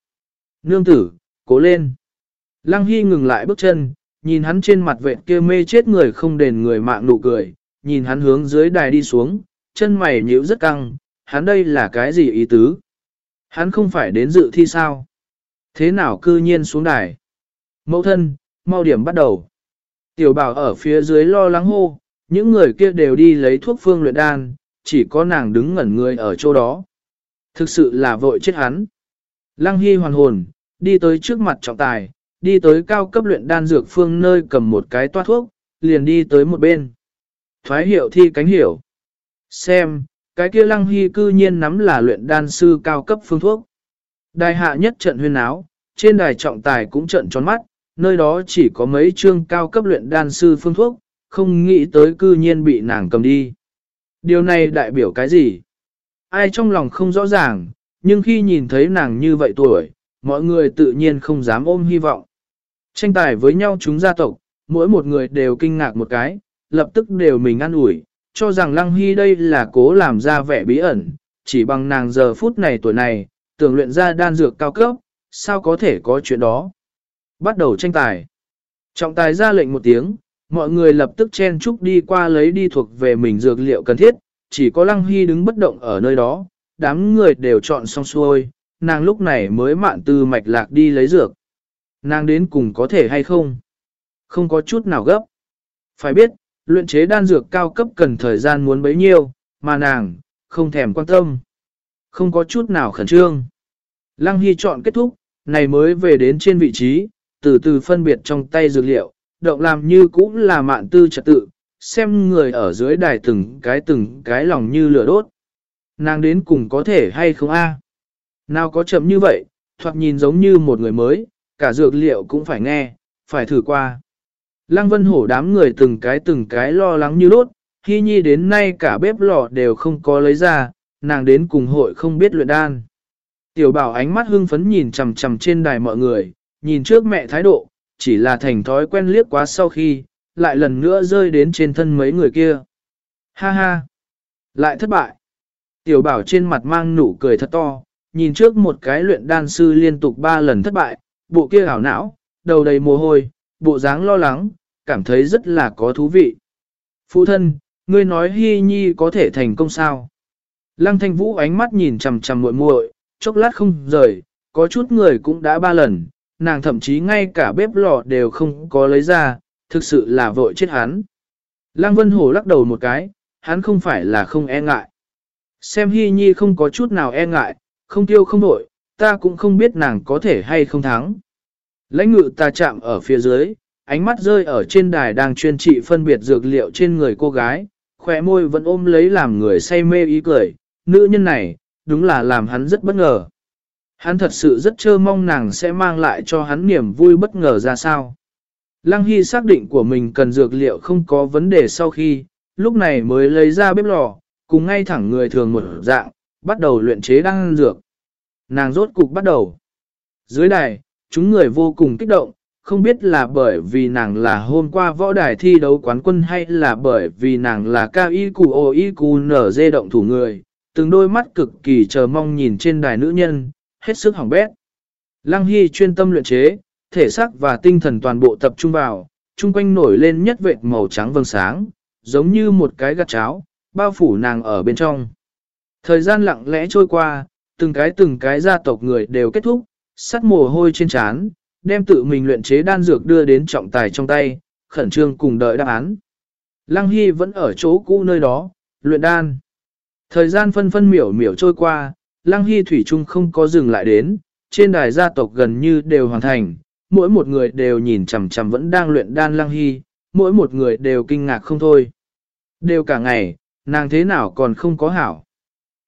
Nương tử, cố lên. Lăng Hy ngừng lại bước chân, nhìn hắn trên mặt vệ kia mê chết người không đền người mạng nụ cười, nhìn hắn hướng dưới đài đi xuống, chân mày nhíu rất căng, hắn đây là cái gì ý tứ? Hắn không phải đến dự thi sao? Thế nào cư nhiên xuống đài? Mẫu thân, mau điểm bắt đầu. Tiểu bảo ở phía dưới lo lắng hô, những người kia đều đi lấy thuốc phương luyện đan, chỉ có nàng đứng ngẩn người ở chỗ đó. Thực sự là vội chết hắn. Lăng Hy hoàn hồn, đi tới trước mặt trọng tài, đi tới cao cấp luyện đan dược phương nơi cầm một cái toa thuốc, liền đi tới một bên. Thoái hiệu thi cánh hiểu. Xem, cái kia Lăng Hy cư nhiên nắm là luyện đan sư cao cấp phương thuốc. Đài hạ nhất trận huyên áo, trên đài trọng tài cũng trận tròn mắt, nơi đó chỉ có mấy chương cao cấp luyện đan sư phương thuốc, không nghĩ tới cư nhiên bị nàng cầm đi. Điều này đại biểu cái gì? Ai trong lòng không rõ ràng, nhưng khi nhìn thấy nàng như vậy tuổi, mọi người tự nhiên không dám ôm hy vọng. Tranh tài với nhau chúng gia tộc, mỗi một người đều kinh ngạc một cái, lập tức đều mình ăn ủi cho rằng Lăng Hy đây là cố làm ra vẻ bí ẩn, chỉ bằng nàng giờ phút này tuổi này, tưởng luyện ra đan dược cao cấp, sao có thể có chuyện đó. Bắt đầu tranh tài. Trọng tài ra lệnh một tiếng, mọi người lập tức chen chúc đi qua lấy đi thuộc về mình dược liệu cần thiết, chỉ có Lăng Hy đứng bất động ở nơi đó, đám người đều chọn xong xuôi, nàng lúc này mới mạn từ mạch lạc đi lấy dược. Nàng đến cùng có thể hay không? Không có chút nào gấp. Phải biết, luyện chế đan dược cao cấp cần thời gian muốn bấy nhiêu, mà nàng, không thèm quan tâm. Không có chút nào khẩn trương. Lăng Hy chọn kết thúc, này mới về đến trên vị trí, từ từ phân biệt trong tay dược liệu, động làm như cũng là mạn tư trật tự, xem người ở dưới đài từng cái từng cái lòng như lửa đốt. Nàng đến cùng có thể hay không a? Nào có chậm như vậy, thoạt nhìn giống như một người mới, cả dược liệu cũng phải nghe, phải thử qua. Lăng Vân Hổ đám người từng cái từng cái lo lắng như đốt, Hy Nhi đến nay cả bếp lò đều không có lấy ra, nàng đến cùng hội không biết luyện đan. Tiểu bảo ánh mắt hưng phấn nhìn chằm chằm trên đài mọi người, nhìn trước mẹ thái độ, chỉ là thành thói quen liếc quá sau khi, lại lần nữa rơi đến trên thân mấy người kia. Ha ha! Lại thất bại. Tiểu bảo trên mặt mang nụ cười thật to, nhìn trước một cái luyện đan sư liên tục ba lần thất bại, bộ kia ảo não, đầu đầy mồ hôi, bộ dáng lo lắng, cảm thấy rất là có thú vị. Phụ thân, ngươi nói Hy Nhi có thể thành công sao? Lăng thanh vũ ánh mắt nhìn chằm chằm muội muội, chốc lát không rời, có chút người cũng đã ba lần, nàng thậm chí ngay cả bếp lò đều không có lấy ra, thực sự là vội chết hắn. Lăng Vân Hổ lắc đầu một cái, hắn không phải là không e ngại. Xem Hy Nhi không có chút nào e ngại, không tiêu không vội, ta cũng không biết nàng có thể hay không thắng. Lãnh ngự ta chạm ở phía dưới, ánh mắt rơi ở trên đài đang chuyên trị phân biệt dược liệu trên người cô gái, khỏe môi vẫn ôm lấy làm người say mê ý cười, nữ nhân này, đúng là làm hắn rất bất ngờ. Hắn thật sự rất chơ mong nàng sẽ mang lại cho hắn niềm vui bất ngờ ra sao. Lăng Hy xác định của mình cần dược liệu không có vấn đề sau khi, lúc này mới lấy ra bếp lò, cùng ngay thẳng người thường một dạng, bắt đầu luyện chế đan dược. Nàng rốt cục bắt đầu. Dưới đài, chúng người vô cùng kích động, không biết là bởi vì nàng là hôm qua võ đài thi đấu quán quân hay là bởi vì nàng là cao y cù ô y cù nở dê động thủ người, từng đôi mắt cực kỳ chờ mong nhìn trên đài nữ nhân, hết sức hỏng bét. Lăng Hy chuyên tâm luyện chế, thể xác và tinh thần toàn bộ tập trung vào, chung quanh nổi lên nhất vệt màu trắng vầng sáng, giống như một cái gạt cháo, bao phủ nàng ở bên trong. Thời gian lặng lẽ trôi qua, từng cái từng cái gia tộc người đều kết thúc, sắt mồ hôi trên trán, đem tự mình luyện chế đan dược đưa đến trọng tài trong tay, khẩn trương cùng đợi đáp án. Lăng Hy vẫn ở chỗ cũ nơi đó, luyện đan. Thời gian phân phân miểu miểu trôi qua, Lăng Hy Thủy Trung không có dừng lại đến, trên đài gia tộc gần như đều hoàn thành, mỗi một người đều nhìn chằm chằm vẫn đang luyện đan Lăng Hy, mỗi một người đều kinh ngạc không thôi. Đều cả ngày, nàng thế nào còn không có hảo.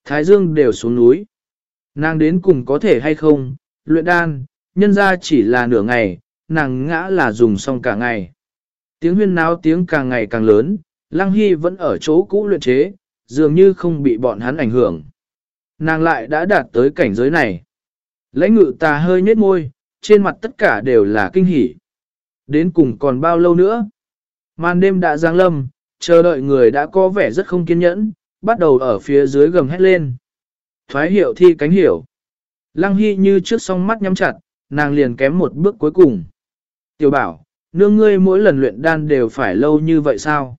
Thái Dương đều xuống núi. Nàng đến cùng có thể hay không, luyện đan, nhân ra chỉ là nửa ngày, nàng ngã là dùng xong cả ngày. Tiếng huyên náo tiếng càng ngày càng lớn, Lăng Hy vẫn ở chỗ cũ luyện chế, dường như không bị bọn hắn ảnh hưởng. Nàng lại đã đạt tới cảnh giới này. Lãnh ngự ta hơi nhếch môi, trên mặt tất cả đều là kinh hỉ. Đến cùng còn bao lâu nữa? Màn đêm đã giáng lâm, chờ đợi người đã có vẻ rất không kiên nhẫn, bắt đầu ở phía dưới gầm hét lên. Thoái hiệu thi cánh hiểu. Lăng Hy như trước song mắt nhắm chặt, nàng liền kém một bước cuối cùng. Tiểu bảo, nương ngươi mỗi lần luyện đan đều phải lâu như vậy sao?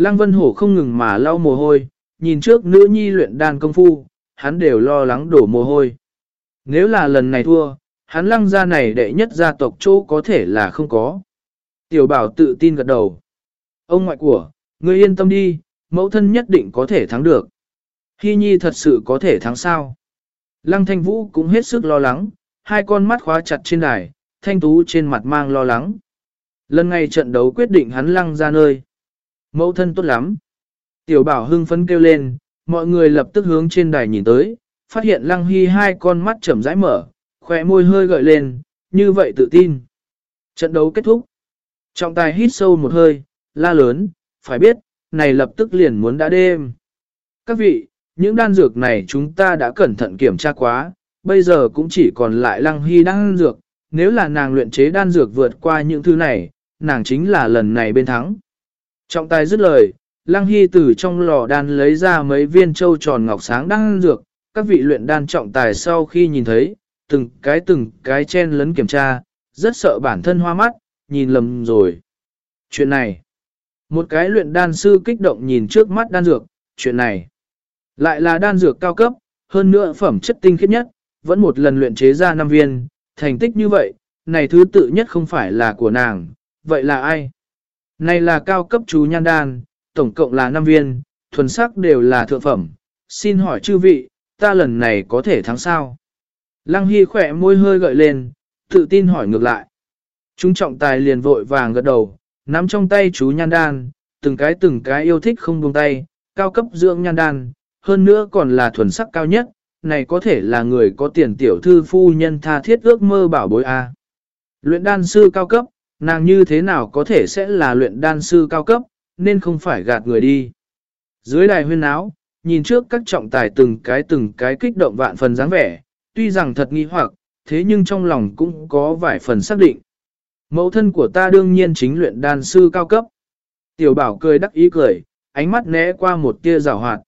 Lăng Vân Hổ không ngừng mà lau mồ hôi, nhìn trước nữ nhi luyện đan công phu, hắn đều lo lắng đổ mồ hôi. Nếu là lần này thua, hắn lăng gia này đệ nhất gia tộc chỗ có thể là không có. Tiểu bảo tự tin gật đầu. Ông ngoại của, ngươi yên tâm đi, mẫu thân nhất định có thể thắng được. Hy nhi thật sự có thể thắng sao. Lăng thanh vũ cũng hết sức lo lắng, hai con mắt khóa chặt trên đài, thanh tú trên mặt mang lo lắng. Lần này trận đấu quyết định hắn lăng ra nơi. Mẫu thân tốt lắm. Tiểu bảo hưng phấn kêu lên, mọi người lập tức hướng trên đài nhìn tới, phát hiện lăng hy hai con mắt chậm rãi mở, khỏe môi hơi gợi lên, như vậy tự tin. Trận đấu kết thúc. Trọng tài hít sâu một hơi, la lớn, phải biết, này lập tức liền muốn đã đêm. Các vị, những đan dược này chúng ta đã cẩn thận kiểm tra quá, bây giờ cũng chỉ còn lại lăng hy đan dược, nếu là nàng luyện chế đan dược vượt qua những thứ này, nàng chính là lần này bên thắng. Trọng tài dứt lời, lăng hy từ trong lò đan lấy ra mấy viên châu tròn ngọc sáng đan dược, các vị luyện đan trọng tài sau khi nhìn thấy, từng cái từng cái chen lấn kiểm tra, rất sợ bản thân hoa mắt, nhìn lầm rồi. Chuyện này, một cái luyện đan sư kích động nhìn trước mắt đan dược, chuyện này, lại là đan dược cao cấp, hơn nữa phẩm chất tinh khiết nhất, vẫn một lần luyện chế ra năm viên, thành tích như vậy, này thứ tự nhất không phải là của nàng, vậy là ai? Này là cao cấp chú nhan đan, tổng cộng là 5 viên, thuần sắc đều là thượng phẩm, xin hỏi chư vị, ta lần này có thể thắng sao? Lăng Hy khỏe môi hơi gợi lên, tự tin hỏi ngược lại. Chúng trọng tài liền vội vàng gật đầu, nắm trong tay chú nhan đan, từng cái từng cái yêu thích không buông tay, cao cấp dưỡng nhan đan, hơn nữa còn là thuần sắc cao nhất, này có thể là người có tiền tiểu thư phu nhân tha thiết ước mơ bảo bối A. Luyện đan sư cao cấp, nàng như thế nào có thể sẽ là luyện đan sư cao cấp, nên không phải gạt người đi. Dưới đài huyên áo, nhìn trước các trọng tài từng cái từng cái kích động vạn phần dáng vẻ, tuy rằng thật nghi hoặc, thế nhưng trong lòng cũng có vài phần xác định. Mẫu thân của ta đương nhiên chính luyện đan sư cao cấp. Tiểu bảo cười đắc ý cười, ánh mắt né qua một tia rào hoạt.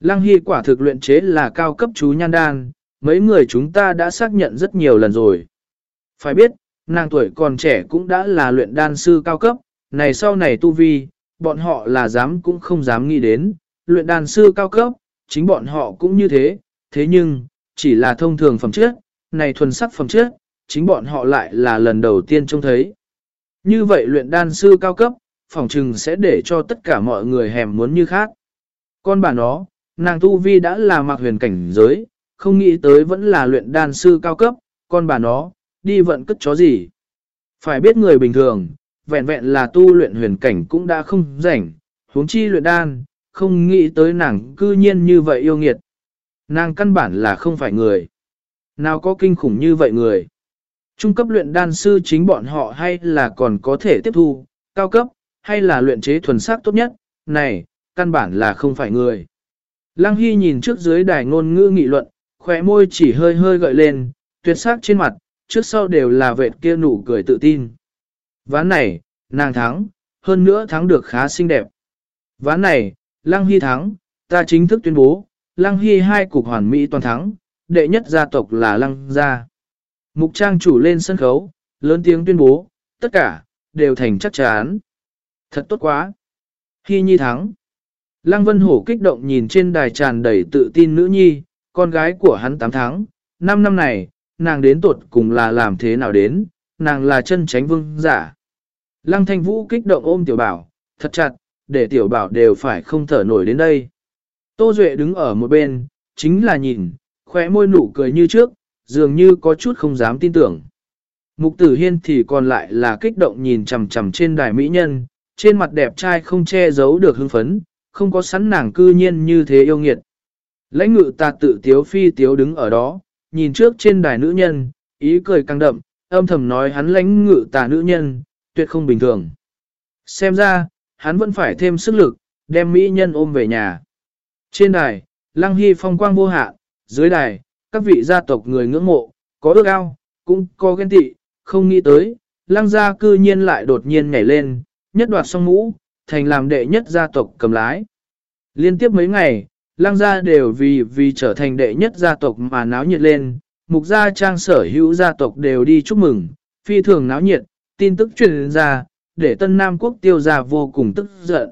Lăng Hy quả thực luyện chế là cao cấp chú nhan đan, mấy người chúng ta đã xác nhận rất nhiều lần rồi. Phải biết, nàng tuổi còn trẻ cũng đã là luyện đan sư cao cấp, này sau này tu vi, bọn họ là dám cũng không dám nghĩ đến, luyện đan sư cao cấp, chính bọn họ cũng như thế, thế nhưng, chỉ là thông thường phẩm chất, này thuần sắc phẩm chất, chính bọn họ lại là lần đầu tiên trông thấy. Như vậy luyện đan sư cao cấp, phòng trừng sẽ để cho tất cả mọi người hèm muốn như khác. Con bà nó, nàng tu vi đã là mạc huyền cảnh giới, không nghĩ tới vẫn là luyện đan sư cao cấp, con bà nó, đi vận cất chó gì. Phải biết người bình thường, vẹn vẹn là tu luyện huyền cảnh cũng đã không rảnh, huống chi luyện đan, không nghĩ tới nàng cư nhiên như vậy yêu nghiệt. Nàng căn bản là không phải người. Nào có kinh khủng như vậy người. Trung cấp luyện đan sư chính bọn họ hay là còn có thể tiếp thu, cao cấp, hay là luyện chế thuần sắc tốt nhất, này, căn bản là không phải người. Lăng Hy nhìn trước dưới đài ngôn ngữ nghị luận, khỏe môi chỉ hơi hơi gợi lên, tuyệt sắc trên mặt, trước sau đều là vệt kia nụ cười tự tin. Ván này, nàng thắng, hơn nữa thắng được khá xinh đẹp. Ván này, Lăng Hy thắng, ta chính thức tuyên bố, Lăng Hy hai cục hoàn mỹ toàn thắng, đệ nhất gia tộc là Lăng gia. Mục trang chủ lên sân khấu, lớn tiếng tuyên bố, tất cả, đều thành chắc chắn. Thật tốt quá. Hy nhi thắng. Lăng Vân Hổ kích động nhìn trên đài tràn đầy tự tin nữ nhi, con gái của hắn 8 tháng, 5 năm này, nàng đến tuột cùng là làm thế nào đến, nàng là chân tránh vương giả. Lăng Thanh Vũ kích động ôm tiểu bảo, thật chặt, để tiểu bảo đều phải không thở nổi đến đây. Tô Duệ đứng ở một bên, chính là nhìn, khóe môi nụ cười như trước, dường như có chút không dám tin tưởng. Mục tử hiên thì còn lại là kích động nhìn chầm chầm trên đài mỹ nhân, trên mặt đẹp trai không che giấu được hưng phấn, không có sẵn nàng cư nhiên như thế yêu nghiệt. Lãnh ngự ta tự tiếu phi tiếu đứng ở đó, nhìn trước trên đài nữ nhân, ý cười căng đậm, âm thầm nói hắn lãnh ngự tà nữ nhân, tuyệt không bình thường. Xem ra, hắn vẫn phải thêm sức lực, đem mỹ nhân ôm về nhà. Trên đài, Lăng Hy phong quang vô hạ, dưới đài, các vị gia tộc người ngưỡng mộ, có ước ao, cũng có ghen tị, không nghĩ tới, Lăng gia cư nhiên lại đột nhiên nhảy lên, nhất đoạt song mũ, thành làm đệ nhất gia tộc cầm lái. Liên tiếp mấy ngày, Lăng gia đều vì vì trở thành đệ nhất gia tộc mà náo nhiệt lên, mục gia trang sở hữu gia tộc đều đi chúc mừng, phi thường náo nhiệt, tin tức truyền ra, để Tân Nam Quốc tiêu gia vô cùng tức giận.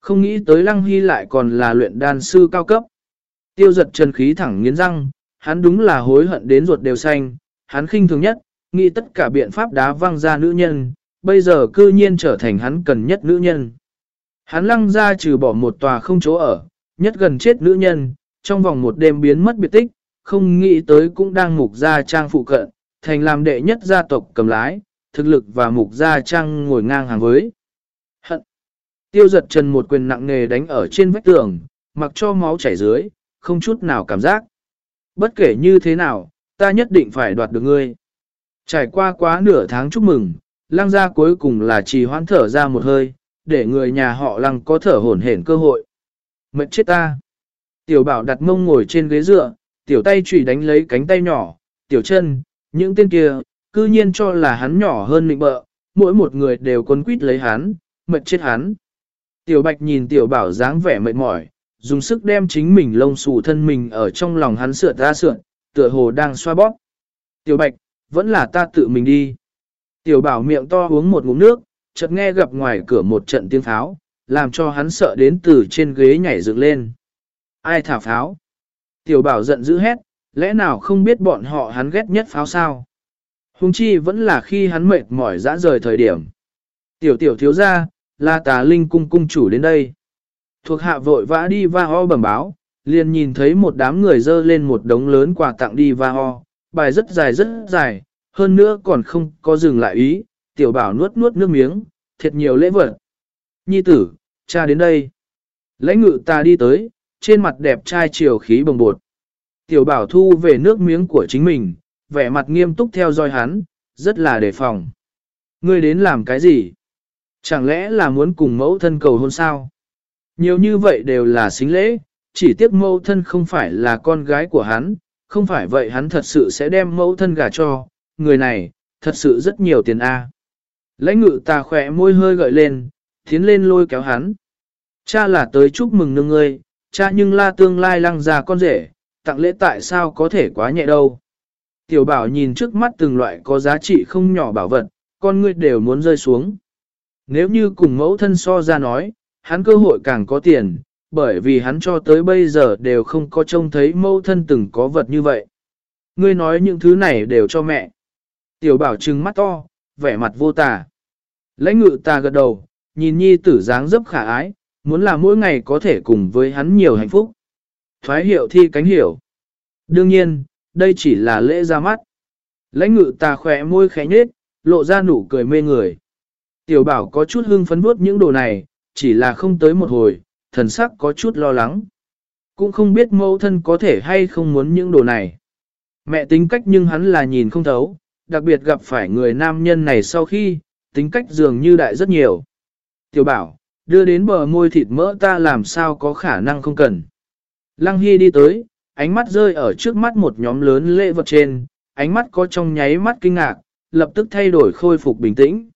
Không nghĩ tới Lăng Hy lại còn là luyện đan sư cao cấp. Tiêu giật chân khí thẳng nghiến răng, hắn đúng là hối hận đến ruột đều xanh, hắn khinh thường nhất, nghĩ tất cả biện pháp đá văng ra nữ nhân, bây giờ cư nhiên trở thành hắn cần nhất nữ nhân. Hắn lăng ra trừ bỏ một tòa không chỗ ở, nhất gần chết nữ nhân, trong vòng một đêm biến mất biệt tích, không nghĩ tới cũng đang mục gia trang phụ cận, thành làm đệ nhất gia tộc cầm lái, thực lực và mục gia trang ngồi ngang hàng với. Hận. Tiêu giật trần một quyền nặng nề đánh ở trên vách tường, mặc cho máu chảy dưới, không chút nào cảm giác. Bất kể như thế nào, ta nhất định phải đoạt được ngươi. Trải qua quá nửa tháng chúc mừng, lăng gia cuối cùng là trì hoãn thở ra một hơi, để người nhà họ lăng có thở hổn hển cơ hội. Mệt chết ta. Tiểu bảo đặt mông ngồi trên ghế dựa, tiểu tay chủy đánh lấy cánh tay nhỏ, tiểu chân, những tên kia, cư nhiên cho là hắn nhỏ hơn mình bợ, mỗi một người đều quấn quýt lấy hắn, mệt chết hắn. Tiểu bạch nhìn tiểu bảo dáng vẻ mệt mỏi, dùng sức đem chính mình lông xù thân mình ở trong lòng hắn sượt ra sượt, tựa hồ đang xoa bóp. Tiểu bạch, vẫn là ta tự mình đi. Tiểu bảo miệng to uống một ngụm nước, chợt nghe gặp ngoài cửa một trận tiếng pháo, làm cho hắn sợ đến từ trên ghế nhảy dựng lên. Ai thả pháo? Tiểu bảo giận dữ hét, lẽ nào không biết bọn họ hắn ghét nhất pháo sao? Hùng chi vẫn là khi hắn mệt mỏi dã rời thời điểm. Tiểu tiểu thiếu ra, là tà linh cung cung chủ đến đây. Thuộc hạ vội vã đi va ho bẩm báo, liền nhìn thấy một đám người dơ lên một đống lớn quà tặng đi va ho, bài rất dài rất dài, hơn nữa còn không có dừng lại ý, tiểu bảo nuốt nuốt nước miếng, thiệt nhiều lễ vật. Nhi tử, cha đến đây. Lãnh ngự ta đi tới, trên mặt đẹp trai chiều khí bồng bột. Tiểu bảo thu về nước miếng của chính mình, vẻ mặt nghiêm túc theo dõi hắn, rất là đề phòng. Ngươi đến làm cái gì? Chẳng lẽ là muốn cùng mẫu thân cầu hôn sao? Nhiều như vậy đều là xính lễ, chỉ tiếc mẫu thân không phải là con gái của hắn, không phải vậy hắn thật sự sẽ đem mẫu thân gả cho, người này, thật sự rất nhiều tiền A. Lãnh ngự ta khỏe môi hơi gợi lên, tiến lên lôi kéo hắn. Cha là tới chúc mừng nương ngươi, cha nhưng la tương lai lăng già con rể, tặng lễ tại sao có thể quá nhẹ đâu. Tiểu bảo nhìn trước mắt từng loại có giá trị không nhỏ bảo vật, con ngươi đều muốn rơi xuống. Nếu như cùng mẫu thân so ra nói, hắn cơ hội càng có tiền, bởi vì hắn cho tới bây giờ đều không có trông thấy mẫu thân từng có vật như vậy. Ngươi nói những thứ này đều cho mẹ. Tiểu bảo trừng mắt to, vẻ mặt vô tà. Lãnh ngự ta gật đầu, nhìn nhi tử dáng dấp khả ái, muốn là mỗi ngày có thể cùng với hắn nhiều hạnh phúc. Thoái hiệu thi cánh hiểu. Đương nhiên, đây chỉ là lễ ra mắt. Lãnh ngự tà khỏe môi khẽ nhết, lộ ra nụ cười mê người. Tiểu bảo có chút hưng phấn vuốt những đồ này, chỉ là không tới một hồi, thần sắc có chút lo lắng. Cũng không biết mẫu thân có thể hay không muốn những đồ này. Mẹ tính cách nhưng hắn là nhìn không thấu, đặc biệt gặp phải người nam nhân này sau khi, tính cách dường như đại rất nhiều. Tiểu bảo, đưa đến bờ môi thịt mỡ ta làm sao có khả năng không cần. Lăng Hy đi tới, ánh mắt rơi ở trước mắt một nhóm lớn lễ vật trên, ánh mắt có trong nháy mắt kinh ngạc, lập tức thay đổi khôi phục bình tĩnh.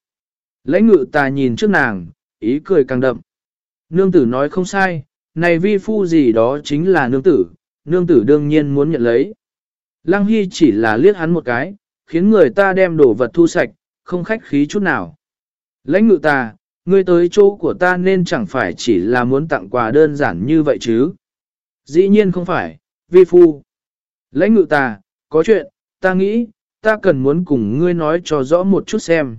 Lãnh ngự ta nhìn trước nàng, ý cười càng đậm. Nương tử nói không sai, này vi phu gì đó chính là nương tử, nương tử đương nhiên muốn nhận lấy. Lăng Hy chỉ là liếc hắn một cái, khiến người ta đem đồ vật thu sạch, không khách khí chút nào. Lãnh ngự ta, ngươi tới chỗ của ta nên chẳng phải chỉ là muốn tặng quà đơn giản như vậy chứ. Dĩ nhiên không phải, vi phu. Lãnh ngự ta, có chuyện, ta nghĩ, ta cần muốn cùng ngươi nói cho rõ một chút xem.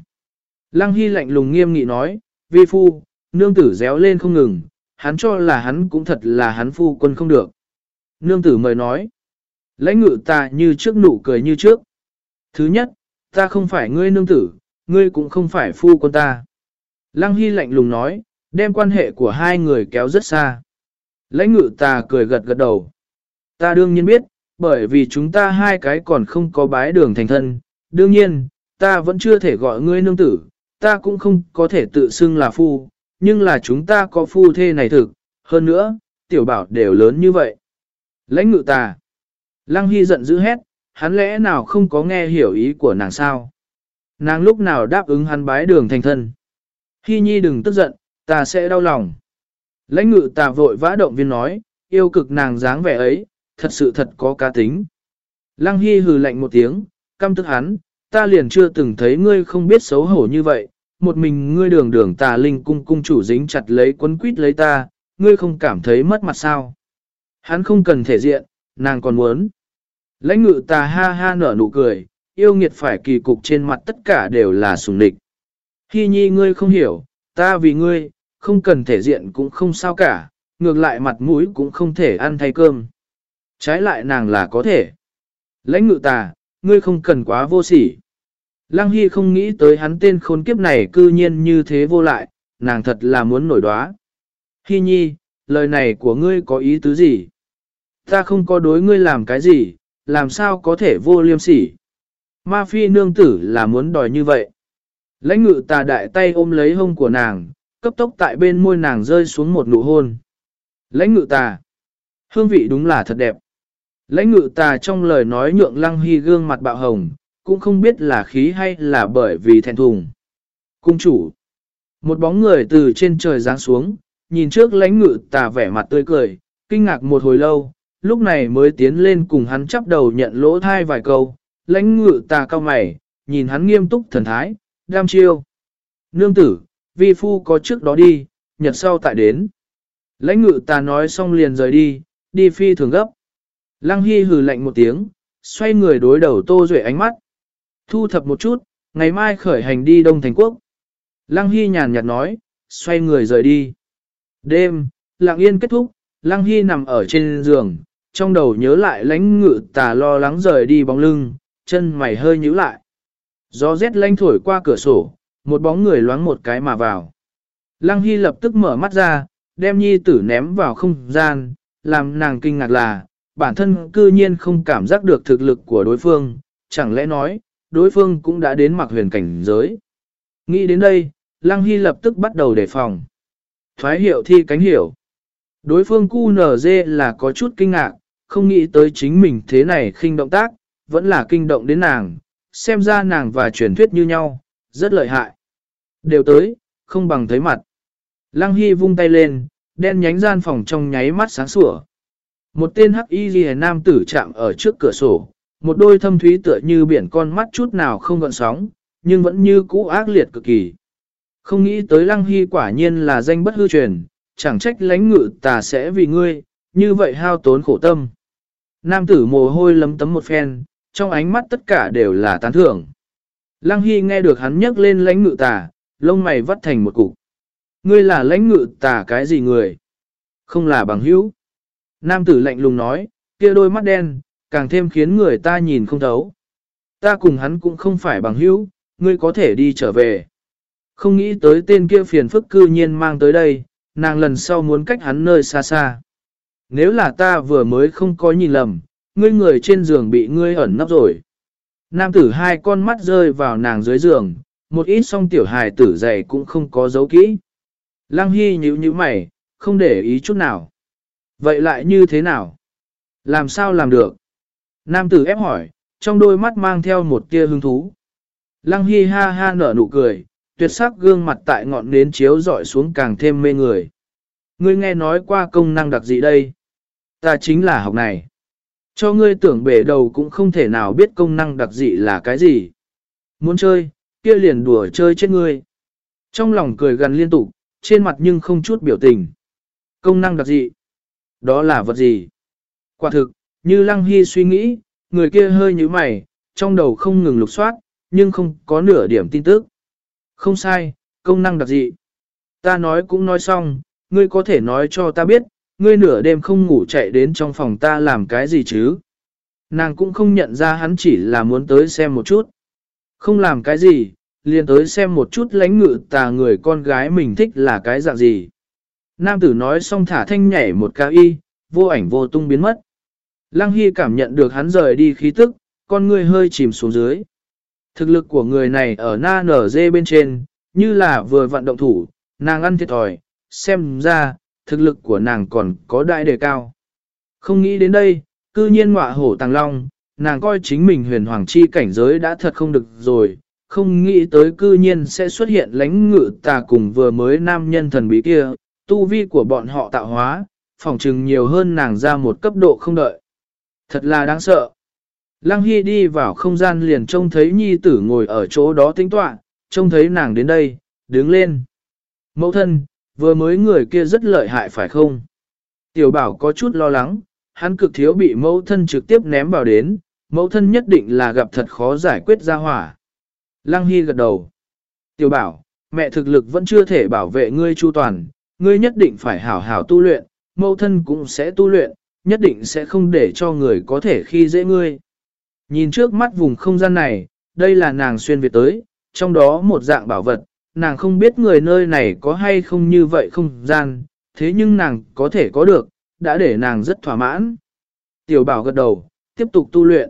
Lăng Hy lạnh lùng nghiêm nghị nói, vi phu, nương tử réo lên không ngừng, hắn cho là hắn cũng thật là hắn phu quân không được. Nương tử mời nói, lãnh ngự ta như trước nụ cười như trước. Thứ nhất, ta không phải ngươi nương tử, ngươi cũng không phải phu quân ta. Lăng Hy lạnh lùng nói, đem quan hệ của hai người kéo rất xa. Lãnh ngự ta cười gật gật đầu. Ta đương nhiên biết, bởi vì chúng ta hai cái còn không có bái đường thành thân. Đương nhiên, ta vẫn chưa thể gọi ngươi nương tử, ta cũng không có thể tự xưng là phu, nhưng là chúng ta có phu thê này thực, hơn nữa, tiểu bảo đều lớn như vậy. Lãnh ngự ta. Lăng Hy giận dữ hét, hắn lẽ nào không có nghe hiểu ý của nàng sao? Nàng lúc nào đáp ứng hắn bái đường thành thân. Hy nhi đừng tức giận, ta sẽ đau lòng. Lãnh ngự ta vội vã động viên nói, yêu cực nàng dáng vẻ ấy, thật sự thật có cá tính. Lăng Hy hừ lạnh một tiếng, căm tức hắn, ta liền chưa từng thấy ngươi không biết xấu hổ như vậy, một mình ngươi đường đường tà linh cung cung chủ dính chặt lấy quấn quýt lấy ta, ngươi không cảm thấy mất mặt sao. Hắn không cần thể diện, nàng còn muốn. Lãnh ngự tà ha ha nở nụ cười, yêu nghiệt phải kỳ cục trên mặt tất cả đều là sùng địch. Khi nhi ngươi không hiểu, ta vì ngươi, không cần thể diện cũng không sao cả, ngược lại mặt mũi cũng không thể ăn thay cơm. Trái lại nàng là có thể. Lãnh ngự tà, ngươi không cần quá vô sỉ. Lăng Hy không nghĩ tới hắn tên khốn kiếp này cư nhiên như thế vô lại, nàng thật là muốn nổi đoá. Hy nhi, lời này của ngươi có ý tứ gì? Ta không có đối ngươi làm cái gì, làm sao có thể vô liêm sỉ? Ma phi nương tử là muốn đòi như vậy. Lãnh ngự tà đại tay ôm lấy hông của nàng, cấp tốc tại bên môi nàng rơi xuống một nụ hôn. Lãnh ngự tà. Hương vị đúng là thật đẹp. Lãnh ngự tà trong lời nói nhượng lăng hy gương mặt bạo hồng, cũng không biết là khí hay là bởi vì thẹn thùng. Cung chủ. Một bóng người từ trên trời giáng xuống, nhìn trước lãnh ngự tà vẻ mặt tươi cười, kinh ngạc một hồi lâu, lúc này mới tiến lên cùng hắn chắp đầu nhận lỗ thai vài câu, lãnh ngự tà cao mày, nhìn hắn nghiêm túc thần thái, đam chiêu. Nương tử, vi phu có trước đó đi, nhật sau tại đến. Lãnh ngự ta nói xong liền rời đi, đi phi thường gấp. Lăng Hy hừ lạnh một tiếng, xoay người đối đầu Tô Duệ ánh mắt. Thu thập một chút, ngày mai khởi hành đi Đông Thành Quốc. Lăng Hy nhàn nhạt nói, xoay người rời đi. Đêm, lặng yên kết thúc, Lăng Hy nằm ở trên giường, trong đầu nhớ lại lãnh ngự tà lo lắng rời đi bóng lưng, chân mày hơi nhíu lại. Gió rét lanh thổi qua cửa sổ, một bóng người loáng một cái mà vào. Lăng Hy lập tức mở mắt ra, đem nhi tử ném vào không gian, làm nàng kinh ngạc là, bản thân cư nhiên không cảm giác được thực lực của đối phương, chẳng lẽ nói, đối phương cũng đã đến mặc huyền cảnh giới. Nghĩ đến đây, Lăng Hy lập tức bắt đầu đề phòng. Thoái hiệu thi cánh hiểu. Đối phương QNZ là có chút kinh ngạc, không nghĩ tới chính mình thế này khinh động tác, vẫn là kinh động đến nàng, xem ra nàng và truyền thuyết như nhau, rất lợi hại. Đều tới, không bằng thấy mặt. Lăng Hy vung tay lên, đen nhánh gian phòng trong nháy mắt sáng sủa. Một tên hắc y ghi nam tử chạm ở trước cửa sổ, một đôi thâm thúy tựa như biển con mắt chút nào không gọn sóng, nhưng vẫn như cũ ác liệt cực kỳ. Không nghĩ tới Lăng Hy quả nhiên là danh bất hư truyền, chẳng trách lãnh ngự tà sẽ vì ngươi, như vậy hao tốn khổ tâm. Nam tử mồ hôi lấm tấm một phen, trong ánh mắt tất cả đều là tán thưởng. Lăng Hy nghe được hắn nhắc lên lãnh ngự tà, lông mày vắt thành một cục. Ngươi là lãnh ngự tà cái gì người? Không là bằng hữu. Nam tử lạnh lùng nói, kia đôi mắt đen, càng thêm khiến người ta nhìn không thấu. Ta cùng hắn cũng không phải bằng hữu, ngươi có thể đi trở về. Không nghĩ tới tên kia phiền phức cư nhiên mang tới đây, nàng lần sau muốn cách hắn nơi xa xa. Nếu là ta vừa mới không có nhìn lầm, ngươi người trên giường bị ngươi ẩn nấp rồi. Nam tử hai con mắt rơi vào nàng dưới giường, một ít song tiểu hài tử dày cũng không có dấu kỹ. Lăng Hy nhíu nhíu mày, không để ý chút nào. Vậy lại như thế nào? Làm sao làm được? Nam tử ép hỏi, trong đôi mắt mang theo một tia hứng thú. Lăng Hy ha ha nở nụ cười, tuyệt sắc gương mặt tại ngọn nến chiếu dọi xuống càng thêm mê người. Ngươi nghe nói qua công năng đặc dị đây. Ta chính là học này. Cho ngươi tưởng bể đầu cũng không thể nào biết công năng đặc dị là cái gì. Muốn chơi, kia liền đùa chơi chết ngươi. Trong lòng cười gần liên tục, trên mặt nhưng không chút biểu tình. Công năng đặc dị. Đó là vật gì? Quả thực, như Lăng Hy suy nghĩ, người kia hơi như mày, trong đầu không ngừng lục soát, nhưng không có nửa điểm tin tức. Không sai, công năng đặc dị. Ta nói cũng nói xong, ngươi có thể nói cho ta biết, ngươi nửa đêm không ngủ chạy đến trong phòng ta làm cái gì chứ? Nàng cũng không nhận ra hắn chỉ là muốn tới xem một chút. Không làm cái gì, liền tới xem một chút lánh ngự tà người con gái mình thích là cái dạng gì. Nam tử nói xong thả thanh nhảy một cao y, vô ảnh vô tung biến mất. Lăng Hy cảm nhận được hắn rời đi khí tức, con người hơi chìm xuống dưới. Thực lực của người này ở na nở dê bên trên, như là vừa vận động thủ, nàng ăn thiệt thòi, xem ra, thực lực của nàng còn có đại đề cao. Không nghĩ đến đây, cư nhiên ngọa hổ tàng long, nàng coi chính mình huyền hoàng chi cảnh giới đã thật không được rồi, không nghĩ tới cư nhiên sẽ xuất hiện lánh ngự tà cùng vừa mới nam nhân thần bí kia, tu vi của bọn họ tạo hóa, phỏng trừng nhiều hơn nàng ra một cấp độ không đợi. Thật là đáng sợ. Lăng Hy đi vào không gian liền trông thấy nhi tử ngồi ở chỗ đó tính tọa, trông thấy nàng đến đây, đứng lên. Mẫu thân, vừa mới người kia rất lợi hại phải không? Tiểu bảo có chút lo lắng, hắn cực thiếu bị mẫu thân trực tiếp ném vào đến, mẫu thân nhất định là gặp thật khó giải quyết ra hỏa. Lăng Hy gật đầu. Tiểu bảo, mẹ thực lực vẫn chưa thể bảo vệ ngươi chu toàn, ngươi nhất định phải hảo hảo tu luyện, mẫu thân cũng sẽ tu luyện, nhất định sẽ không để cho người có thể khi dễ ngươi. Nhìn trước mắt vùng không gian này, đây là nàng xuyên việt tới, trong đó một dạng bảo vật, nàng không biết người nơi này có hay không như vậy không gian, thế nhưng nàng có thể có được, đã để nàng rất thỏa mãn. Tiểu bảo gật đầu, tiếp tục tu luyện.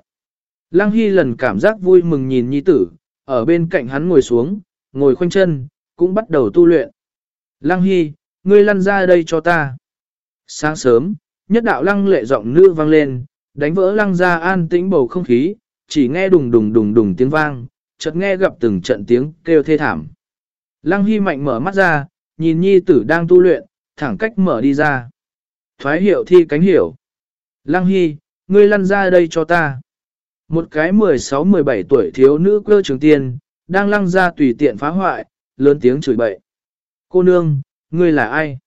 Lăng Hy lần cảm giác vui mừng nhìn nhi tử, ở bên cạnh hắn ngồi xuống, ngồi khoanh chân, cũng bắt đầu tu luyện. Lăng Hy, ngươi lăn ra đây cho ta. Sáng sớm, nhất đạo lăng lệ giọng nữ vang lên, đánh vỡ lăng ra an tĩnh bầu không khí, chỉ nghe đùng đùng đùng đùng tiếng vang, chợt nghe gặp từng trận tiếng kêu thê thảm. Lăng Hy mạnh mở mắt ra, nhìn nhi tử đang tu luyện, thẳng cách mở đi ra. Thoái hiệu thi cánh hiểu. Lăng Hy, ngươi lăn ra đây cho ta. Một cái 16-17 tuổi thiếu nữ cơ trường tiên, đang lăng ra tùy tiện phá hoại, lớn tiếng chửi bậy. Cô nương, ngươi là ai?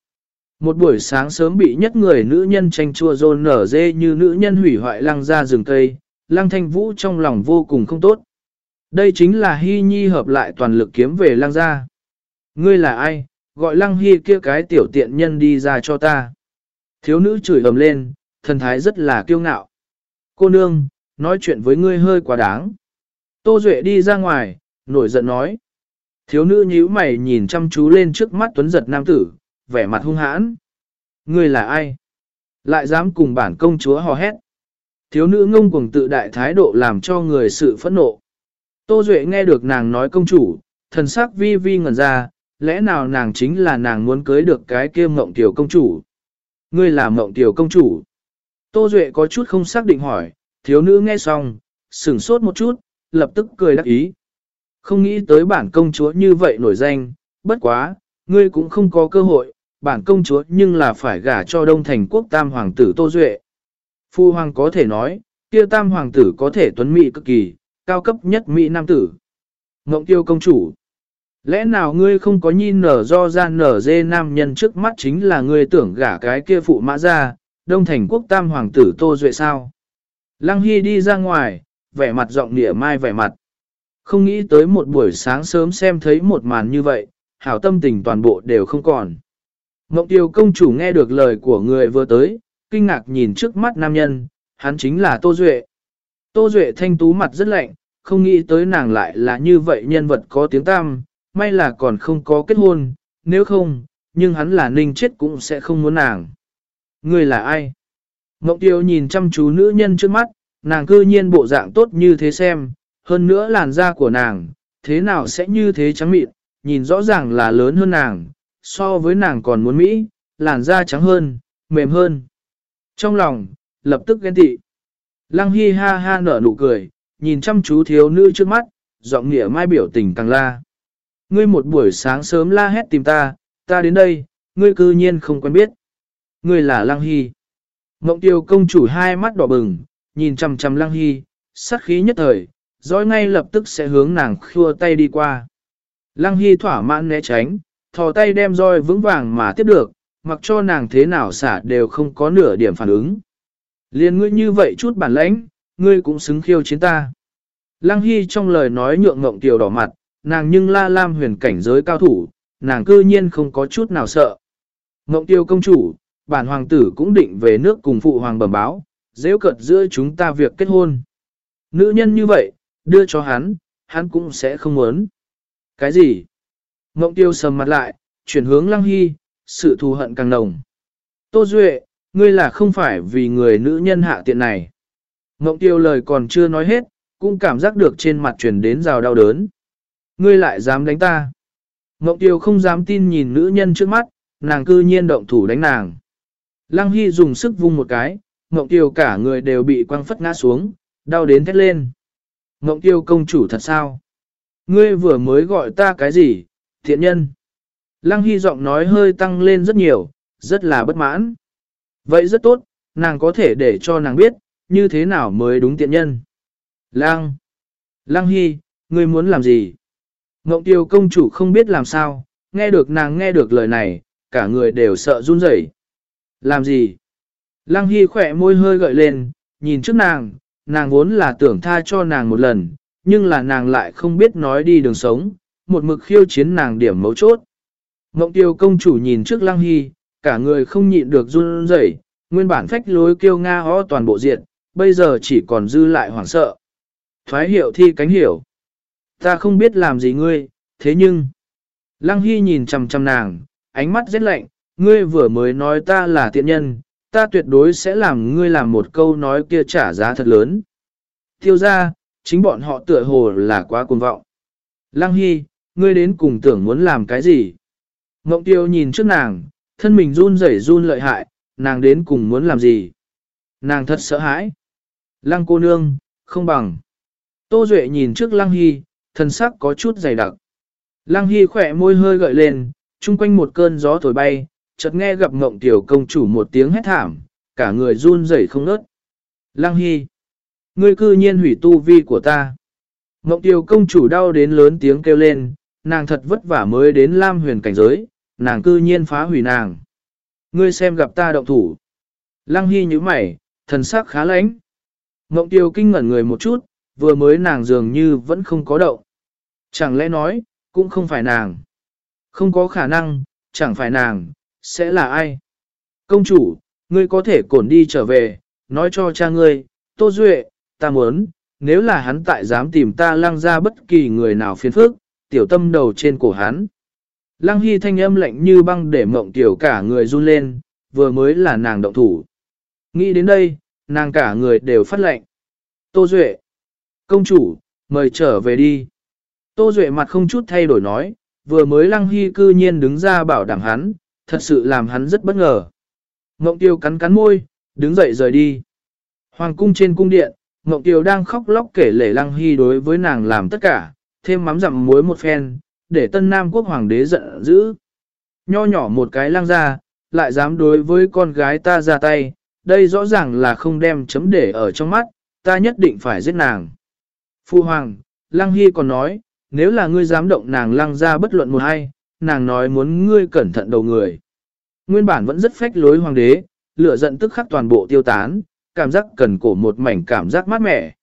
Một buổi sáng sớm bị nhất người nữ nhân tranh chua rôn nở dê như nữ nhân hủy hoại lăng ra rừng cây, lăng thanh vũ trong lòng vô cùng không tốt. Đây chính là hy nhi hợp lại toàn lực kiếm về lăng ra. Ngươi là ai, gọi lăng hy kia cái tiểu tiện nhân đi ra cho ta. Thiếu nữ chửi ầm lên, thần thái rất là kiêu ngạo. Cô nương, nói chuyện với ngươi hơi quá đáng. Tô Duệ đi ra ngoài, nổi giận nói. Thiếu nữ nhíu mày nhìn chăm chú lên trước mắt tuấn giật nam tử, vẻ mặt hung hãn. Ngươi là ai? Lại dám cùng bản công chúa hò hét. Thiếu nữ ngông cuồng tự đại thái độ làm cho người sự phẫn nộ. Tô Duệ nghe được nàng nói công chủ, thần sắc vi vi ngẩn ra, lẽ nào nàng chính là nàng muốn cưới được cái kia mộng tiểu công chủ? Ngươi là mộng tiểu công chủ. Tô Duệ có chút không xác định hỏi, thiếu nữ nghe xong, sửng sốt một chút, lập tức cười đắc ý. Không nghĩ tới bản công chúa như vậy nổi danh, bất quá, ngươi cũng không có cơ hội, bản công chúa nhưng là phải gả cho đông thành quốc tam hoàng tử Tô Duệ. Phu hoàng có thể nói, kia tam hoàng tử có thể tuấn mỹ cực kỳ, cao cấp nhất mỹ nam tử. Ngộng tiêu công chủ. Lẽ nào ngươi không có nhìn nở do ra nở dê nam nhân trước mắt chính là ngươi tưởng gả cái kia phụ mã ra, đông thành quốc tam hoàng tử Tô Duệ sao? Lăng Hy đi ra ngoài, vẻ mặt giọng nịa mai vẻ mặt. Không nghĩ tới một buổi sáng sớm xem thấy một màn như vậy, hảo tâm tình toàn bộ đều không còn. Ngọc Tiêu công chủ nghe được lời của người vừa tới, kinh ngạc nhìn trước mắt nam nhân, hắn chính là Tô Duệ. Tô Duệ thanh tú mặt rất lạnh, không nghĩ tới nàng lại là như vậy nhân vật có tiếng tam, may là còn không có kết hôn, nếu không, nhưng hắn là ninh chết cũng sẽ không muốn nàng. Người là ai? Ngọc Tiêu nhìn chăm chú nữ nhân trước mắt, nàng cư nhiên bộ dạng tốt như thế xem, hơn nữa làn da của nàng, thế nào sẽ như thế trắng mịn, nhìn rõ ràng là lớn hơn nàng, so với nàng còn muốn Mỹ, làn da trắng hơn, mềm hơn. Trong lòng, lập tức ghen tị. Lăng Hi ha ha nở nụ cười, nhìn chăm chú thiếu nữ trước mắt, giọng nghĩa mai biểu tình càng la. Ngươi một buổi sáng sớm la hét tìm ta, ta đến đây, ngươi cư nhiên không quen biết. Ngươi là Lăng Hy. Mộng tiêu công chủ hai mắt đỏ bừng, nhìn chằm chằm Lăng Hy, sát khí nhất thời, dõi ngay lập tức sẽ hướng nàng khua tay đi qua. Lăng Hy thỏa mãn né tránh, thò tay đem roi vững vàng mà tiếp được, mặc cho nàng thế nào xả đều không có nửa điểm phản ứng. Liên ngươi như vậy chút bản lãnh, ngươi cũng xứng khiêu chiến ta. Lăng Hy trong lời nói nhượng ngộng tiểu đỏ mặt, nàng nhưng la lam huyền cảnh giới cao thủ, nàng cư nhiên không có chút nào sợ. Ngộng tiêu công chủ, bản hoàng tử cũng định về nước cùng phụ hoàng bẩm báo, dễ cợt giữa chúng ta việc kết hôn. Nữ nhân như vậy, đưa cho hắn, hắn cũng sẽ không muốn. Cái gì? Ngộng tiêu sầm mặt lại, chuyển hướng lăng hy, sự thù hận càng nồng. Tô Duệ, ngươi là không phải vì người nữ nhân hạ tiện này. Ngộng tiêu lời còn chưa nói hết, cũng cảm giác được trên mặt truyền đến rào đau đớn. Ngươi lại dám đánh ta. Ngộng tiêu không dám tin nhìn nữ nhân trước mắt, nàng cư nhiên động thủ đánh nàng. Lăng Hy dùng sức vung một cái, Ngộng tiêu cả người đều bị quăng phất ngã xuống, đau đến thét lên. Ngộng tiêu công chủ thật sao? Ngươi vừa mới gọi ta cái gì, thiện nhân? Lăng Hy giọng nói hơi tăng lên rất nhiều, rất là bất mãn. Vậy rất tốt, nàng có thể để cho nàng biết, như thế nào mới đúng tiện nhân. Lăng! Lăng Hy, ngươi muốn làm gì? Ngộng tiêu công chủ không biết làm sao, nghe được nàng nghe được lời này, cả người đều sợ run rẩy. Làm gì? Lăng Hy khỏe môi hơi gợi lên, nhìn trước nàng, nàng vốn là tưởng tha cho nàng một lần, nhưng là nàng lại không biết nói đi đường sống, một mực khiêu chiến nàng điểm mấu chốt. Ngộng tiêu công chủ nhìn trước Lăng Hy, cả người không nhịn được run rẩy, nguyên bản phách lối kêu Nga ho toàn bộ diện, bây giờ chỉ còn dư lại hoảng sợ. Thoái hiệu thi cánh hiểu. Ta không biết làm gì ngươi, thế nhưng... Lăng Hy nhìn chằm chằm nàng, ánh mắt rất lạnh, ngươi vừa mới nói ta là tiện nhân, ta tuyệt đối sẽ làm ngươi làm một câu nói kia trả giá thật lớn. Tiêu ra, chính bọn họ tựa hồ là quá cuồng vọng. Lăng Hy, ngươi đến cùng tưởng muốn làm cái gì? Ngộng tiêu nhìn trước nàng, thân mình run rẩy run lợi hại, nàng đến cùng muốn làm gì? Nàng thật sợ hãi. Lăng cô nương, không bằng. Tô Duệ nhìn trước Lăng Hy, thân sắc có chút dày đặc. Lăng Hy khỏe môi hơi gợi lên, chung quanh một cơn gió thổi bay, chợt nghe gặp ngộng tiểu công chủ một tiếng hét thảm, cả người run rẩy không nớt. Lăng Hy, ngươi cư nhiên hủy tu vi của ta. Ngộng tiểu công chủ đau đến lớn tiếng kêu lên, nàng thật vất vả mới đến Lam huyền cảnh giới, nàng cư nhiên phá hủy nàng. Ngươi xem gặp ta động thủ. Lăng Hy như mày, thần sắc khá lãnh. Ngộng tiêu kinh ngẩn người một chút, vừa mới nàng dường như vẫn không có động. Chẳng lẽ nói, cũng không phải nàng. Không có khả năng, chẳng phải nàng, sẽ là ai? Công chủ, ngươi có thể cổn đi trở về, nói cho cha ngươi, Tô Duệ, ta muốn, nếu là hắn tại dám tìm ta lăng ra bất kỳ người nào phiền phức, tiểu tâm đầu trên cổ hắn. Lăng Hy thanh âm lạnh như băng để mộng tiểu cả người run lên, vừa mới là nàng động thủ. Nghĩ đến đây, nàng cả người đều phát lệnh. Tô Duệ, công chủ, mời trở về đi. Tô Duệ mặt không chút thay đổi nói, vừa mới Lăng Hy cư nhiên đứng ra bảo đảm hắn, thật sự làm hắn rất bất ngờ. Ngộng tiêu cắn cắn môi, đứng dậy rời đi. Hoàng cung trên cung điện, Ngộng tiêu đang khóc lóc kể lể Lăng Hy đối với nàng làm tất cả, thêm mắm dặm muối một phen, để tân nam quốc hoàng đế giận dữ. Nho nhỏ một cái lăng ra, lại dám đối với con gái ta ra tay, đây rõ ràng là không đem chấm để ở trong mắt, ta nhất định phải giết nàng. Phu hoàng, lăng hy còn nói, nếu là ngươi dám động nàng lăng ra bất luận một hay, nàng nói muốn ngươi cẩn thận đầu người. Nguyên bản vẫn rất phách lối hoàng đế, lửa giận tức khắc toàn bộ tiêu tán, cảm giác cần cổ một mảnh cảm giác mát mẻ.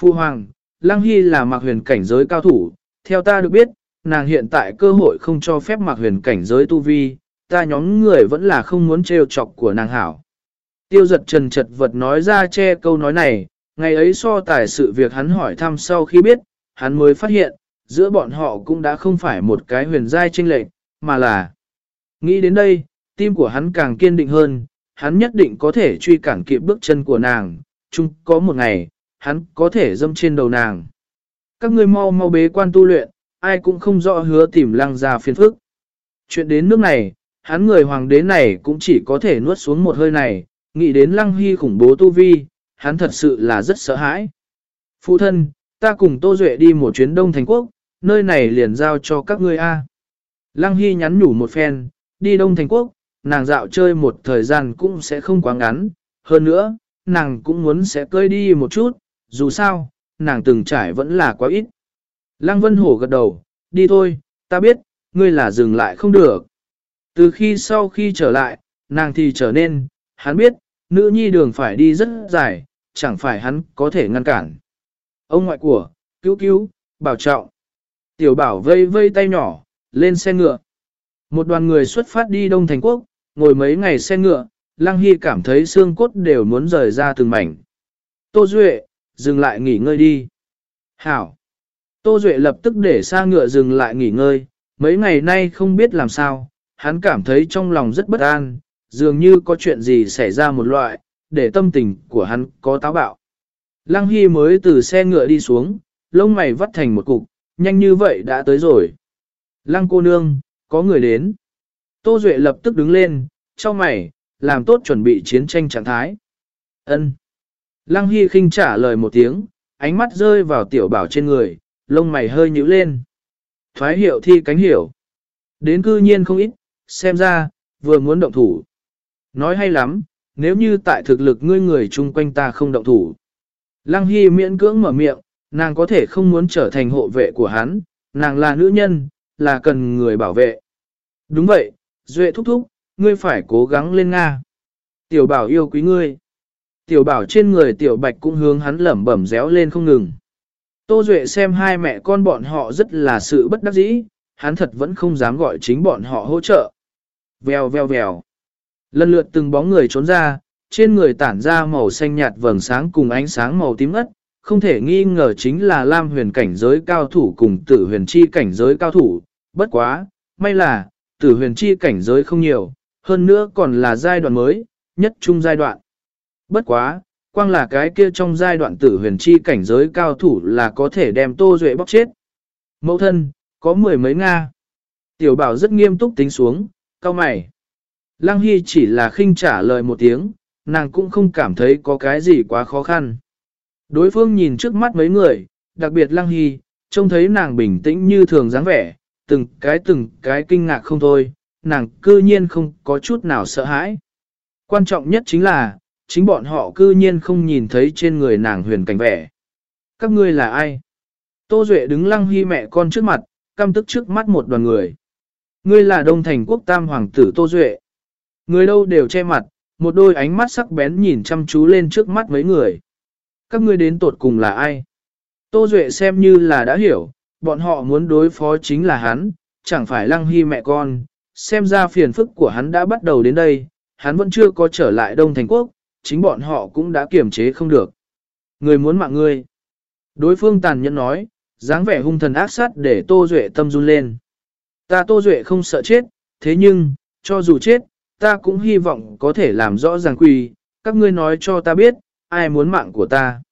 Phu hoàng, Lăng Hy là mặc huyền cảnh giới cao thủ, theo ta được biết, nàng hiện tại cơ hội không cho phép mặc huyền cảnh giới tu vi, ta nhóm người vẫn là không muốn trêu chọc của nàng hảo. Tiêu giật trần chật vật nói ra che câu nói này, ngày ấy so tài sự việc hắn hỏi thăm sau khi biết, hắn mới phát hiện, giữa bọn họ cũng đã không phải một cái huyền giai tranh lệch, mà là Nghĩ đến đây, tim của hắn càng kiên định hơn, hắn nhất định có thể truy cản kịp bước chân của nàng, chung có một ngày, hắn có thể dâm trên đầu nàng. Các ngươi mau mau bế quan tu luyện, ai cũng không rõ hứa tìm lăng ra phiền phức. Chuyện đến nước này, hắn người hoàng đế này cũng chỉ có thể nuốt xuống một hơi này, nghĩ đến lăng hy khủng bố tu vi, hắn thật sự là rất sợ hãi. Phụ thân, ta cùng Tô Duệ đi một chuyến đông thành quốc, nơi này liền giao cho các ngươi A. Lăng Hy nhắn nhủ một phen, đi đông thành quốc, nàng dạo chơi một thời gian cũng sẽ không quá ngắn, hơn nữa, nàng cũng muốn sẽ cơi đi một chút, dù sao, nàng từng trải vẫn là quá ít. Lăng Vân Hổ gật đầu, đi thôi, ta biết, ngươi là dừng lại không được. Từ khi sau khi trở lại, nàng thì trở nên, hắn biết, nữ nhi đường phải đi rất dài, chẳng phải hắn có thể ngăn cản. Ông ngoại của, cứu cứu, bảo trọng. Tiểu bảo vây vây tay nhỏ, lên xe ngựa. Một đoàn người xuất phát đi Đông Thành Quốc, ngồi mấy ngày xe ngựa, Lăng Hy cảm thấy xương cốt đều muốn rời ra từng mảnh. Tô Duệ, dừng lại nghỉ ngơi đi. Hảo. Tô Duệ lập tức để xa ngựa dừng lại nghỉ ngơi, mấy ngày nay không biết làm sao, hắn cảm thấy trong lòng rất bất an, dường như có chuyện gì xảy ra một loại, để tâm tình của hắn có táo bạo. Lăng Hy mới từ xe ngựa đi xuống, lông mày vắt thành một cục, nhanh như vậy đã tới rồi. Lăng cô nương, có người đến. Tô Duệ lập tức đứng lên, cho mày, làm tốt chuẩn bị chiến tranh trạng thái. ân Lăng Hy khinh trả lời một tiếng, ánh mắt rơi vào tiểu bảo trên người, lông mày hơi nhíu lên. Thoái hiệu thi cánh hiểu. Đến cư nhiên không ít, xem ra, vừa muốn động thủ. Nói hay lắm, nếu như tại thực lực ngươi người chung quanh ta không động thủ. Lăng Hy miễn cưỡng mở miệng, nàng có thể không muốn trở thành hộ vệ của hắn, nàng là nữ nhân, là cần người bảo vệ. Đúng vậy, Duệ thúc thúc, ngươi phải cố gắng lên Nga. Tiểu bảo yêu quý ngươi. Tiểu bảo trên người tiểu bạch cũng hướng hắn lẩm bẩm réo lên không ngừng. Tô Duệ xem hai mẹ con bọn họ rất là sự bất đắc dĩ, hắn thật vẫn không dám gọi chính bọn họ hỗ trợ. Vèo vèo vèo. Lần lượt từng bóng người trốn ra, trên người tản ra màu xanh nhạt vầng sáng cùng ánh sáng màu tím ất, không thể nghi ngờ chính là Lam huyền cảnh giới cao thủ cùng tử huyền chi cảnh giới cao thủ. Bất quá, may là, tử huyền chi cảnh giới không nhiều, hơn nữa còn là giai đoạn mới, nhất trung giai đoạn. Bất quá, quang là cái kia trong giai đoạn tử huyền chi cảnh giới cao thủ là có thể đem Tô Duệ bóc chết. Mẫu thân, có mười mấy Nga. Tiểu bảo rất nghiêm túc tính xuống, cao mày. Lăng Hy chỉ là khinh trả lời một tiếng, nàng cũng không cảm thấy có cái gì quá khó khăn. Đối phương nhìn trước mắt mấy người, đặc biệt Lăng Hy, trông thấy nàng bình tĩnh như thường dáng vẻ, từng cái từng cái kinh ngạc không thôi, nàng cư nhiên không có chút nào sợ hãi. Quan trọng nhất chính là, chính bọn họ cư nhiên không nhìn thấy trên người nàng huyền cảnh vẻ. Các ngươi là ai? Tô Duệ đứng lăng hy mẹ con trước mặt, căm tức trước mắt một đoàn người. Ngươi là Đông Thành Quốc Tam Hoàng tử Tô Duệ. Người đâu đều che mặt, một đôi ánh mắt sắc bén nhìn chăm chú lên trước mắt mấy người. Các ngươi đến tột cùng là ai? Tô Duệ xem như là đã hiểu, bọn họ muốn đối phó chính là hắn, chẳng phải lăng hy mẹ con, xem ra phiền phức của hắn đã bắt đầu đến đây, hắn vẫn chưa có trở lại Đông Thành Quốc, chính bọn họ cũng đã kiềm chế không được. Người muốn mạng ngươi. Đối phương tàn nhẫn nói, dáng vẻ hung thần ác sát để Tô Duệ tâm run lên. Ta Tô Duệ không sợ chết, thế nhưng, cho dù chết, ta cũng hy vọng có thể làm rõ ràng quỳ, các ngươi nói cho ta biết, ai muốn mạng của ta.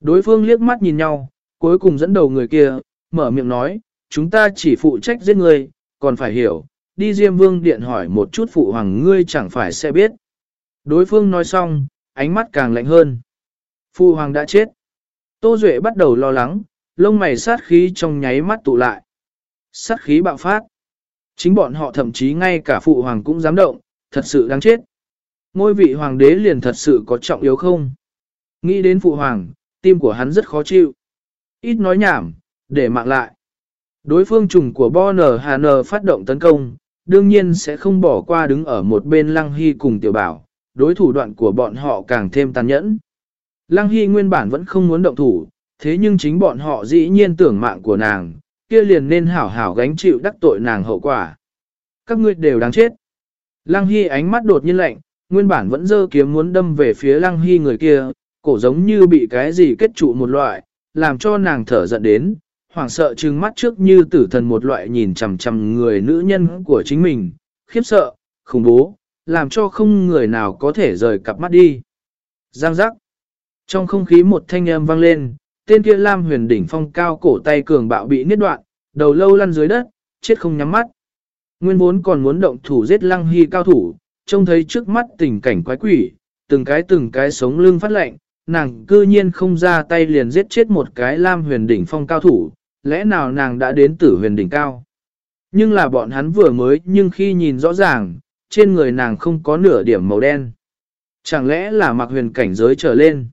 Đối phương liếc mắt nhìn nhau, cuối cùng dẫn đầu người kia, mở miệng nói, chúng ta chỉ phụ trách giết ngươi, còn phải hiểu, đi Diêm Vương Điện hỏi một chút phụ hoàng ngươi chẳng phải sẽ biết. Đối phương nói xong, ánh mắt càng lạnh hơn. Phụ hoàng đã chết. Tô Duệ bắt đầu lo lắng, lông mày sát khí trong nháy mắt tụ lại. Sát khí bạo phát. Chính bọn họ thậm chí ngay cả phụ hoàng cũng dám động, thật sự đáng chết. Ngôi vị hoàng đế liền thật sự có trọng yếu không? Nghĩ đến phụ hoàng, tim của hắn rất khó chịu. Ít nói nhảm, để mạng lại. Đối phương trùng của Bonner Hà phát động tấn công, đương nhiên sẽ không bỏ qua đứng ở một bên Lăng Hy cùng tiểu bảo, đối thủ đoạn của bọn họ càng thêm tàn nhẫn. Lăng Hy nguyên bản vẫn không muốn động thủ, thế nhưng chính bọn họ dĩ nhiên tưởng mạng của nàng, kia liền nên hảo hảo gánh chịu đắc tội nàng hậu quả. Các ngươi đều đáng chết. Lăng Hy ánh mắt đột nhiên lạnh, nguyên bản vẫn dơ kiếm muốn đâm về phía Lăng Hy người kia, cổ giống như bị cái gì kết trụ một loại, làm cho nàng thở giận đến, hoảng sợ trừng mắt trước như tử thần một loại nhìn chằm chằm người nữ nhân của chính mình, khiếp sợ, khủng bố, làm cho không người nào có thể rời cặp mắt đi. Giang giác. Trong không khí một thanh âm vang lên, tên kia Lam huyền đỉnh phong cao cổ tay cường bạo bị niết đoạn, đầu lâu lăn dưới đất, chết không nhắm mắt. Nguyên vốn còn muốn động thủ giết lăng hy cao thủ, trông thấy trước mắt tình cảnh quái quỷ, từng cái từng cái sống lưng phát lạnh, nàng cư nhiên không ra tay liền giết chết một cái Lam huyền đỉnh phong cao thủ, lẽ nào nàng đã đến tử huyền đỉnh cao. Nhưng là bọn hắn vừa mới nhưng khi nhìn rõ ràng, trên người nàng không có nửa điểm màu đen. Chẳng lẽ là mặc huyền cảnh giới trở lên?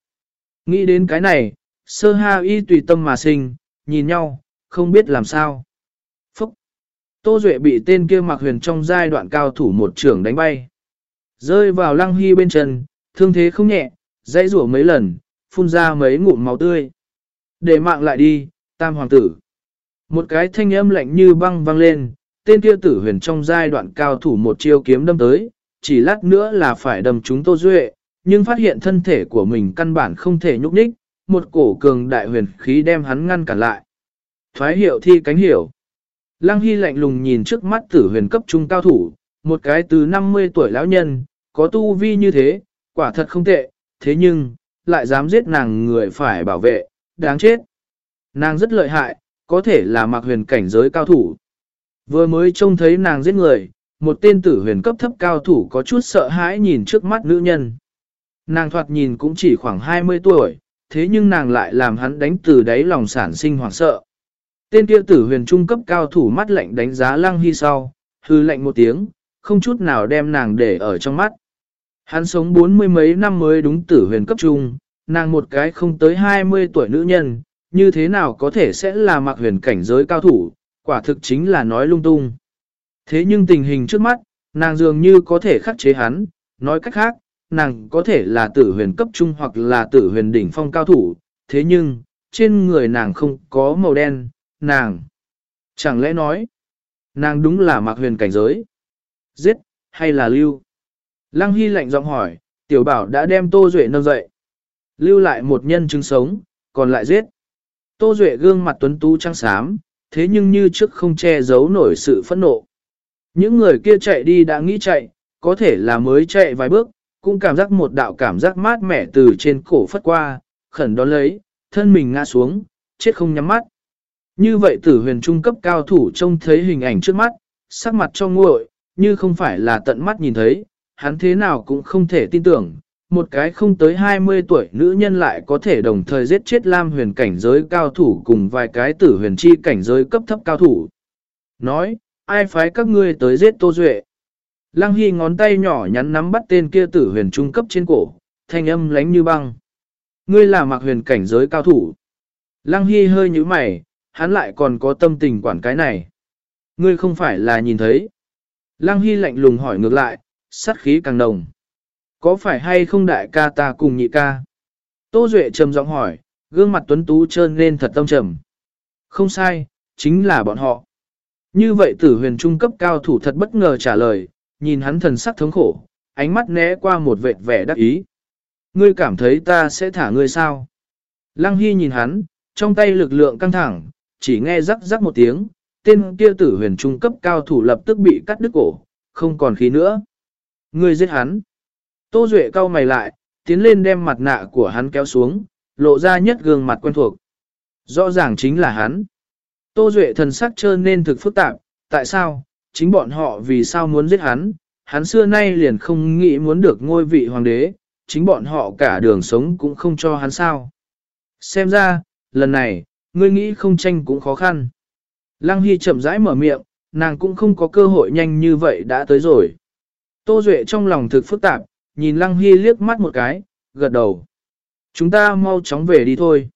Nghĩ đến cái này, sơ ha y tùy tâm mà sinh, nhìn nhau, không biết làm sao. Phúc! Tô Duệ bị tên kia mặc huyền trong giai đoạn cao thủ một trưởng đánh bay. Rơi vào lăng hy bên chân, thương thế không nhẹ, dãy rủa mấy lần, phun ra mấy ngụm máu tươi. Để mạng lại đi, tam hoàng tử. Một cái thanh âm lạnh như băng vang lên, tên kia tử huyền trong giai đoạn cao thủ một chiêu kiếm đâm tới, chỉ lát nữa là phải đâm chúng Tô Duệ, nhưng phát hiện thân thể của mình căn bản không thể nhúc nhích, một cổ cường đại huyền khí đem hắn ngăn cản lại. Thoái hiệu thi cánh hiểu. Lăng Hy lạnh lùng nhìn trước mắt tử huyền cấp trung cao thủ, một cái từ 50 tuổi lão nhân, có tu vi như thế, quả thật không tệ, thế nhưng, lại dám giết nàng người phải bảo vệ, đáng chết. Nàng rất lợi hại, có thể là mặc huyền cảnh giới cao thủ. Vừa mới trông thấy nàng giết người, một tên tử huyền cấp thấp cao thủ có chút sợ hãi nhìn trước mắt nữ nhân. Nàng thoạt nhìn cũng chỉ khoảng 20 tuổi, thế nhưng nàng lại làm hắn đánh từ đáy lòng sản sinh hoảng sợ. Tên kia tử huyền trung cấp cao thủ mắt lạnh đánh giá lăng hy sau, hư lạnh một tiếng, không chút nào đem nàng để ở trong mắt. Hắn sống bốn mươi mấy năm mới đúng tử huyền cấp trung, nàng một cái không tới 20 tuổi nữ nhân, như thế nào có thể sẽ là mặc huyền cảnh giới cao thủ, quả thực chính là nói lung tung. Thế nhưng tình hình trước mắt, nàng dường như có thể khắc chế hắn, nói cách khác, nàng có thể là tử huyền cấp trung hoặc là tử huyền đỉnh phong cao thủ, thế nhưng, trên người nàng không có màu đen, nàng. Chẳng lẽ nói, nàng đúng là mặc huyền cảnh giới? Giết, hay là lưu? Lăng Hy lạnh giọng hỏi, tiểu bảo đã đem Tô Duệ nâng dậy. Lưu lại một nhân chứng sống, còn lại giết. Tô Duệ gương mặt tuấn tú trăng xám, thế nhưng như trước không che giấu nổi sự phẫn nộ. Những người kia chạy đi đã nghĩ chạy, có thể là mới chạy vài bước, cũng cảm giác một đạo cảm giác mát mẻ từ trên cổ phất qua, khẩn đón lấy, thân mình ngã xuống, chết không nhắm mắt. Như vậy tử huyền trung cấp cao thủ trông thấy hình ảnh trước mắt, sắc mặt cho nguội, như không phải là tận mắt nhìn thấy, hắn thế nào cũng không thể tin tưởng, một cái không tới 20 tuổi nữ nhân lại có thể đồng thời giết chết Lam huyền cảnh giới cao thủ cùng vài cái tử huyền chi cảnh giới cấp thấp cao thủ. Nói, ai phái các ngươi tới giết Tô Duệ? Lăng Hy ngón tay nhỏ nhắn nắm bắt tên kia tử huyền trung cấp trên cổ, thanh âm lánh như băng. Ngươi là mặc huyền cảnh giới cao thủ. Lăng Hy hơi như mày, hắn lại còn có tâm tình quản cái này. Ngươi không phải là nhìn thấy. Lăng Hy lạnh lùng hỏi ngược lại, sát khí càng nồng. Có phải hay không đại ca ta cùng nhị ca? Tô Duệ trầm giọng hỏi, gương mặt tuấn tú trơn lên thật tâm trầm. Không sai, chính là bọn họ. Như vậy tử huyền trung cấp cao thủ thật bất ngờ trả lời, nhìn hắn thần sắc thống khổ, ánh mắt né qua một vệt vẻ đắc ý. Ngươi cảm thấy ta sẽ thả ngươi sao? Lăng Hy nhìn hắn, trong tay lực lượng căng thẳng, chỉ nghe rắc rắc một tiếng, tên kia tử huyền trung cấp cao thủ lập tức bị cắt đứt cổ, không còn khí nữa. Ngươi giết hắn. Tô Duệ cau mày lại, tiến lên đem mặt nạ của hắn kéo xuống, lộ ra nhất gương mặt quen thuộc. Rõ ràng chính là hắn. Tô Duệ thần sắc trơn nên thực phức tạp, tại sao, chính bọn họ vì sao muốn giết hắn, hắn xưa nay liền không nghĩ muốn được ngôi vị hoàng đế, chính bọn họ cả đường sống cũng không cho hắn sao. Xem ra, lần này, ngươi nghĩ không tranh cũng khó khăn. Lăng Hy chậm rãi mở miệng, nàng cũng không có cơ hội nhanh như vậy đã tới rồi. Tô Duệ trong lòng thực phức tạp, nhìn Lăng Hy liếc mắt một cái, gật đầu. Chúng ta mau chóng về đi thôi.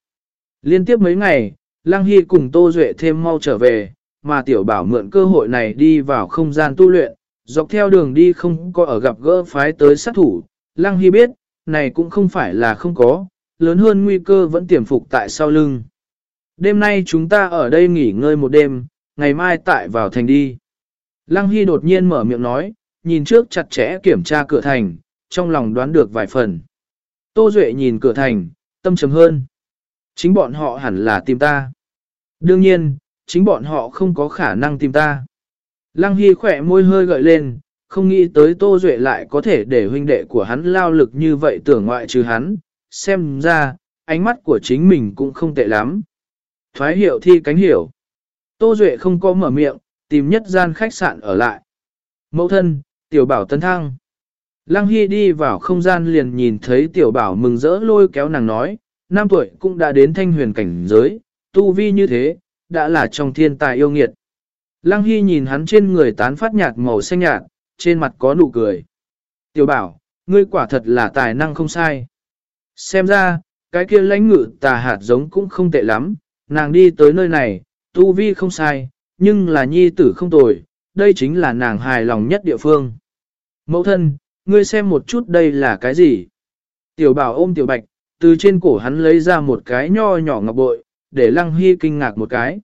Liên tiếp mấy ngày, Lăng Hy cùng Tô Duệ thêm mau trở về, mà Tiểu Bảo mượn cơ hội này đi vào không gian tu luyện, dọc theo đường đi không có ở gặp gỡ phái tới sát thủ. Lăng Hy biết, này cũng không phải là không có, lớn hơn nguy cơ vẫn tiềm phục tại sau lưng. Đêm nay chúng ta ở đây nghỉ ngơi một đêm, ngày mai tại vào thành đi. Lăng Hy đột nhiên mở miệng nói, nhìn trước chặt chẽ kiểm tra cửa thành, trong lòng đoán được vài phần. Tô Duệ nhìn cửa thành, tâm trầm hơn. Chính bọn họ hẳn là tìm ta. Đương nhiên, chính bọn họ không có khả năng tìm ta. Lăng Hy khỏe môi hơi gợi lên, không nghĩ tới Tô Duệ lại có thể để huynh đệ của hắn lao lực như vậy tưởng ngoại trừ hắn. Xem ra, ánh mắt của chính mình cũng không tệ lắm. Thoái hiệu thi cánh hiểu. Tô Duệ không có mở miệng, tìm nhất gian khách sạn ở lại. Mẫu thân, tiểu bảo Tấn thăng. Lăng Hy đi vào không gian liền nhìn thấy tiểu bảo mừng rỡ lôi kéo nàng nói, năm tuổi cũng đã đến thanh huyền cảnh giới, tu vi như thế, đã là trong thiên tài yêu nghiệt. Lăng Hy nhìn hắn trên người tán phát nhạt màu xanh nhạt, trên mặt có nụ cười. Tiểu bảo, ngươi quả thật là tài năng không sai. Xem ra, cái kia lãnh ngự tà hạt giống cũng không tệ lắm, nàng đi tới nơi này, tu vi không sai, nhưng là nhi tử không tồi, đây chính là nàng hài lòng nhất địa phương. Mẫu thân, ngươi xem một chút đây là cái gì? Tiểu bảo ôm tiểu bạch, từ trên cổ hắn lấy ra một cái nho nhỏ ngọc bội, để lăng hy kinh ngạc một cái.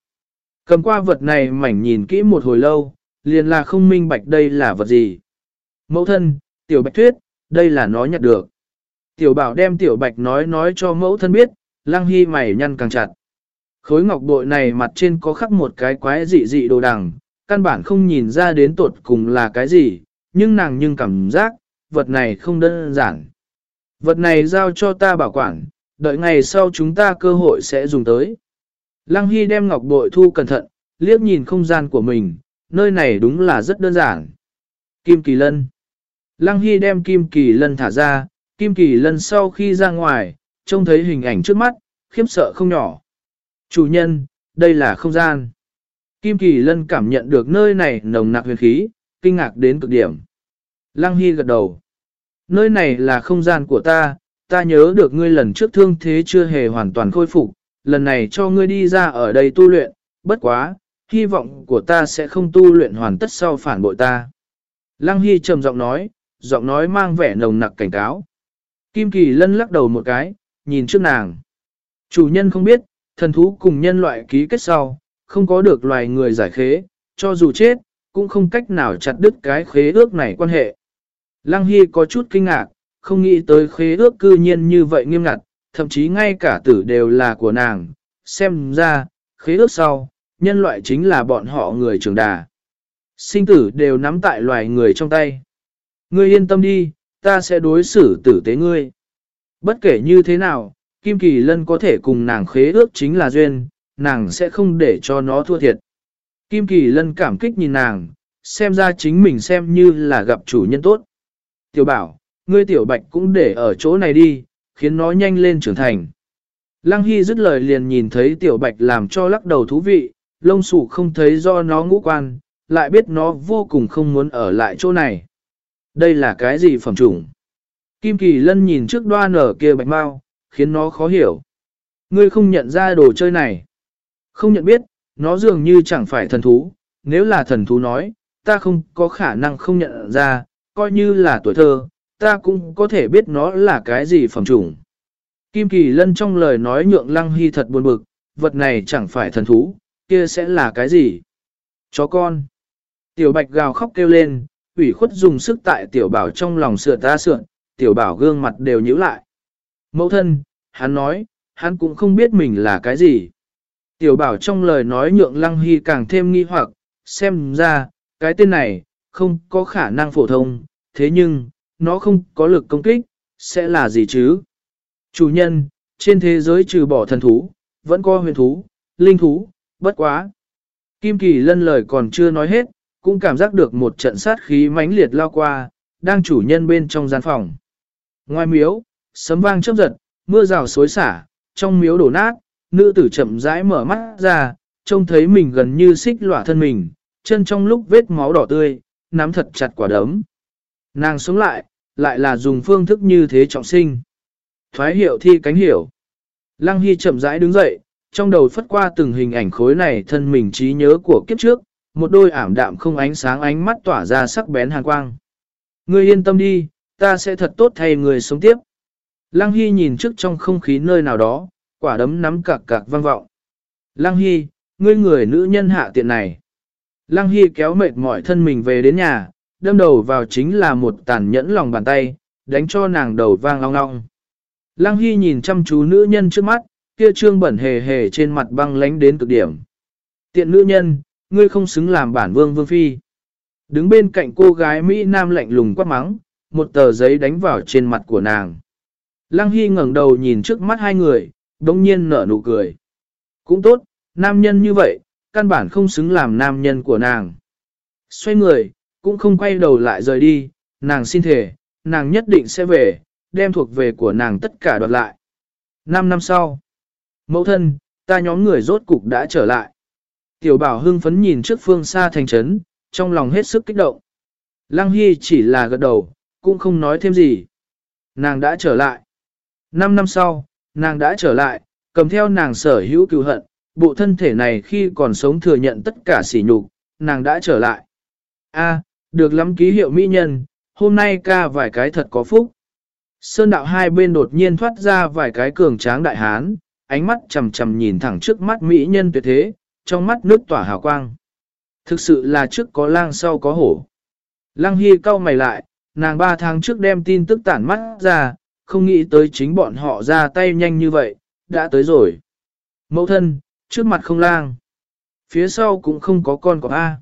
Cầm qua vật này mảnh nhìn kỹ một hồi lâu, liền là không minh bạch đây là vật gì. Mẫu thân, tiểu bạch thuyết, đây là nó nhặt được. Tiểu bảo đem tiểu bạch nói nói cho mẫu thân biết, lăng hy mày nhăn càng chặt. Khối ngọc bội này mặt trên có khắc một cái quái dị dị đồ đằng, căn bản không nhìn ra đến tột cùng là cái gì, nhưng nàng nhưng cảm giác, vật này không đơn giản. Vật này giao cho ta bảo quản, đợi ngày sau chúng ta cơ hội sẽ dùng tới. Lăng Hy đem ngọc bội thu cẩn thận, liếc nhìn không gian của mình, nơi này đúng là rất đơn giản. Kim Kỳ Lân Lăng Hy đem Kim Kỳ Lân thả ra, Kim Kỳ Lân sau khi ra ngoài, trông thấy hình ảnh trước mắt, khiếp sợ không nhỏ. Chủ nhân, đây là không gian. Kim Kỳ Lân cảm nhận được nơi này nồng nặc huyền khí, kinh ngạc đến cực điểm. Lăng Hy gật đầu. Nơi này là không gian của ta, ta nhớ được ngươi lần trước thương thế chưa hề hoàn toàn khôi phục, lần này cho ngươi đi ra ở đây tu luyện, bất quá, hy vọng của ta sẽ không tu luyện hoàn tất sau phản bội ta. Lăng Hy trầm giọng nói, giọng nói mang vẻ nồng nặc cảnh cáo. Kim Kỳ lân lắc đầu một cái, nhìn trước nàng. Chủ nhân không biết, thần thú cùng nhân loại ký kết sau, không có được loài người giải khế, cho dù chết, cũng không cách nào chặt đứt cái khế ước này quan hệ. Lăng Hy có chút kinh ngạc, không nghĩ tới khế ước cư nhiên như vậy nghiêm ngặt, thậm chí ngay cả tử đều là của nàng. Xem ra, khế ước sau, nhân loại chính là bọn họ người trưởng đà. Sinh tử đều nắm tại loài người trong tay. Ngươi yên tâm đi, ta sẽ đối xử tử tế ngươi. Bất kể như thế nào, Kim Kỳ Lân có thể cùng nàng khế ước chính là duyên, nàng sẽ không để cho nó thua thiệt. Kim Kỳ Lân cảm kích nhìn nàng, xem ra chính mình xem như là gặp chủ nhân tốt. Tiểu bảo, ngươi tiểu bạch cũng để ở chỗ này đi, khiến nó nhanh lên trưởng thành. Lăng Hy dứt lời liền nhìn thấy tiểu bạch làm cho lắc đầu thú vị, lông sủ không thấy do nó ngũ quan, lại biết nó vô cùng không muốn ở lại chỗ này. Đây là cái gì phẩm chủng? Kim Kỳ Lân nhìn trước đoan ở kia bạch mau, khiến nó khó hiểu. Ngươi không nhận ra đồ chơi này. Không nhận biết, nó dường như chẳng phải thần thú, nếu là thần thú nói, ta không có khả năng không nhận ra, coi như là tuổi thơ, ta cũng có thể biết nó là cái gì phẩm chủng. Kim Kỳ Lân trong lời nói nhượng Lăng Hy thật buồn bực, vật này chẳng phải thần thú, kia sẽ là cái gì? Chó con. Tiểu Bạch gào khóc kêu lên, ủy khuất dùng sức tại Tiểu Bảo trong lòng sửa ta sượn, Tiểu Bảo gương mặt đều nhíu lại. Mẫu thân, hắn nói, hắn cũng không biết mình là cái gì. Tiểu Bảo trong lời nói nhượng Lăng Hy càng thêm nghi hoặc, xem ra, cái tên này, không có khả năng phổ thông, thế nhưng, nó không có lực công kích, sẽ là gì chứ? Chủ nhân, trên thế giới trừ bỏ thần thú, vẫn có huyền thú, linh thú, bất quá. Kim Kỳ lân lời còn chưa nói hết, cũng cảm giác được một trận sát khí mãnh liệt lao qua, đang chủ nhân bên trong gian phòng. Ngoài miếu, sấm vang chớp giật, mưa rào xối xả, trong miếu đổ nát, nữ tử chậm rãi mở mắt ra, trông thấy mình gần như xích lỏa thân mình, chân trong lúc vết máu đỏ tươi, nắm thật chặt quả đấm. Nàng sống lại, lại là dùng phương thức như thế trọng sinh. Thoái hiệu thi cánh hiểu. Lăng Hy chậm rãi đứng dậy, trong đầu phất qua từng hình ảnh khối này thân mình trí nhớ của kiếp trước, một đôi ảm đạm không ánh sáng ánh mắt tỏa ra sắc bén hàn quang. Ngươi yên tâm đi, ta sẽ thật tốt thay người sống tiếp. Lăng Hy nhìn trước trong không khí nơi nào đó, quả đấm nắm cạc cạc vang vọng. Lăng Hy, ngươi người nữ nhân hạ tiện này. Lăng Hy kéo mệt mỏi thân mình về đến nhà, đâm đầu vào chính là một tàn nhẫn lòng bàn tay, đánh cho nàng đầu vang long long. Lăng Hy nhìn chăm chú nữ nhân trước mắt, kia trương bẩn hề hề trên mặt băng lánh đến cực điểm. Tiện nữ nhân, ngươi không xứng làm bản vương vương phi. Đứng bên cạnh cô gái Mỹ Nam lạnh lùng quát mắng, một tờ giấy đánh vào trên mặt của nàng. Lăng Hy ngẩng đầu nhìn trước mắt hai người, đông nhiên nở nụ cười. Cũng tốt, nam nhân như vậy, căn bản không xứng làm nam nhân của nàng. Xoay người, cũng không quay đầu lại rời đi, nàng xin thề, nàng nhất định sẽ về, đem thuộc về của nàng tất cả đoạt lại. Năm năm sau, mẫu thân, ta nhóm người rốt cục đã trở lại. Tiểu bảo hưng phấn nhìn trước phương xa thành trấn, trong lòng hết sức kích động. Lăng Hy chỉ là gật đầu, cũng không nói thêm gì. Nàng đã trở lại. Năm năm sau, nàng đã trở lại, cầm theo nàng sở hữu cứu hận, bộ thân thể này khi còn sống thừa nhận tất cả sỉ nhục, nàng đã trở lại. A, được lắm ký hiệu mỹ nhân, hôm nay ca vài cái thật có phúc. Sơn đạo hai bên đột nhiên thoát ra vài cái cường tráng đại hán, ánh mắt chầm chầm nhìn thẳng trước mắt mỹ nhân tuyệt thế, trong mắt nước tỏa hào quang. Thực sự là trước có lang sau có hổ. Lăng Hy cau mày lại, nàng ba tháng trước đem tin tức tản mắt ra, không nghĩ tới chính bọn họ ra tay nhanh như vậy, đã tới rồi. Mẫu thân, trước mặt không lang. Phía sau cũng không có con của A.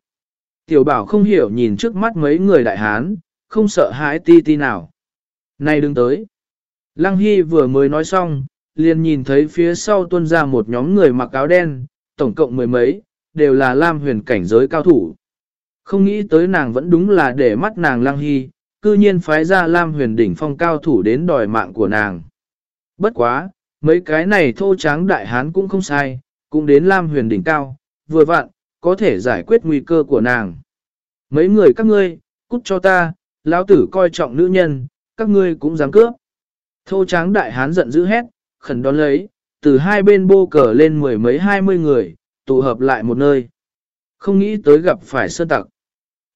Tiểu bảo không hiểu nhìn trước mắt mấy người đại hán, không sợ hãi ti ti nào. Này đừng tới. Lăng Hy vừa mới nói xong, liền nhìn thấy phía sau tuôn ra một nhóm người mặc áo đen, tổng cộng mười mấy, đều là Lam huyền cảnh giới cao thủ. Không nghĩ tới nàng vẫn đúng là để mắt nàng Lăng Hy, cư nhiên phái ra Lam huyền đỉnh phong cao thủ đến đòi mạng của nàng. Bất quá, mấy cái này thô tráng đại hán cũng không sai, cũng đến Lam huyền đỉnh cao, vừa vặn, có thể giải quyết nguy cơ của nàng. Mấy người các ngươi, cút cho ta, lão tử coi trọng nữ nhân, các ngươi cũng dám cướp. Thô tráng đại hán giận dữ hét, khẩn đón lấy, từ hai bên bô cờ lên mười mấy hai mươi người, tụ hợp lại một nơi. Không nghĩ tới gặp phải sơn tặc.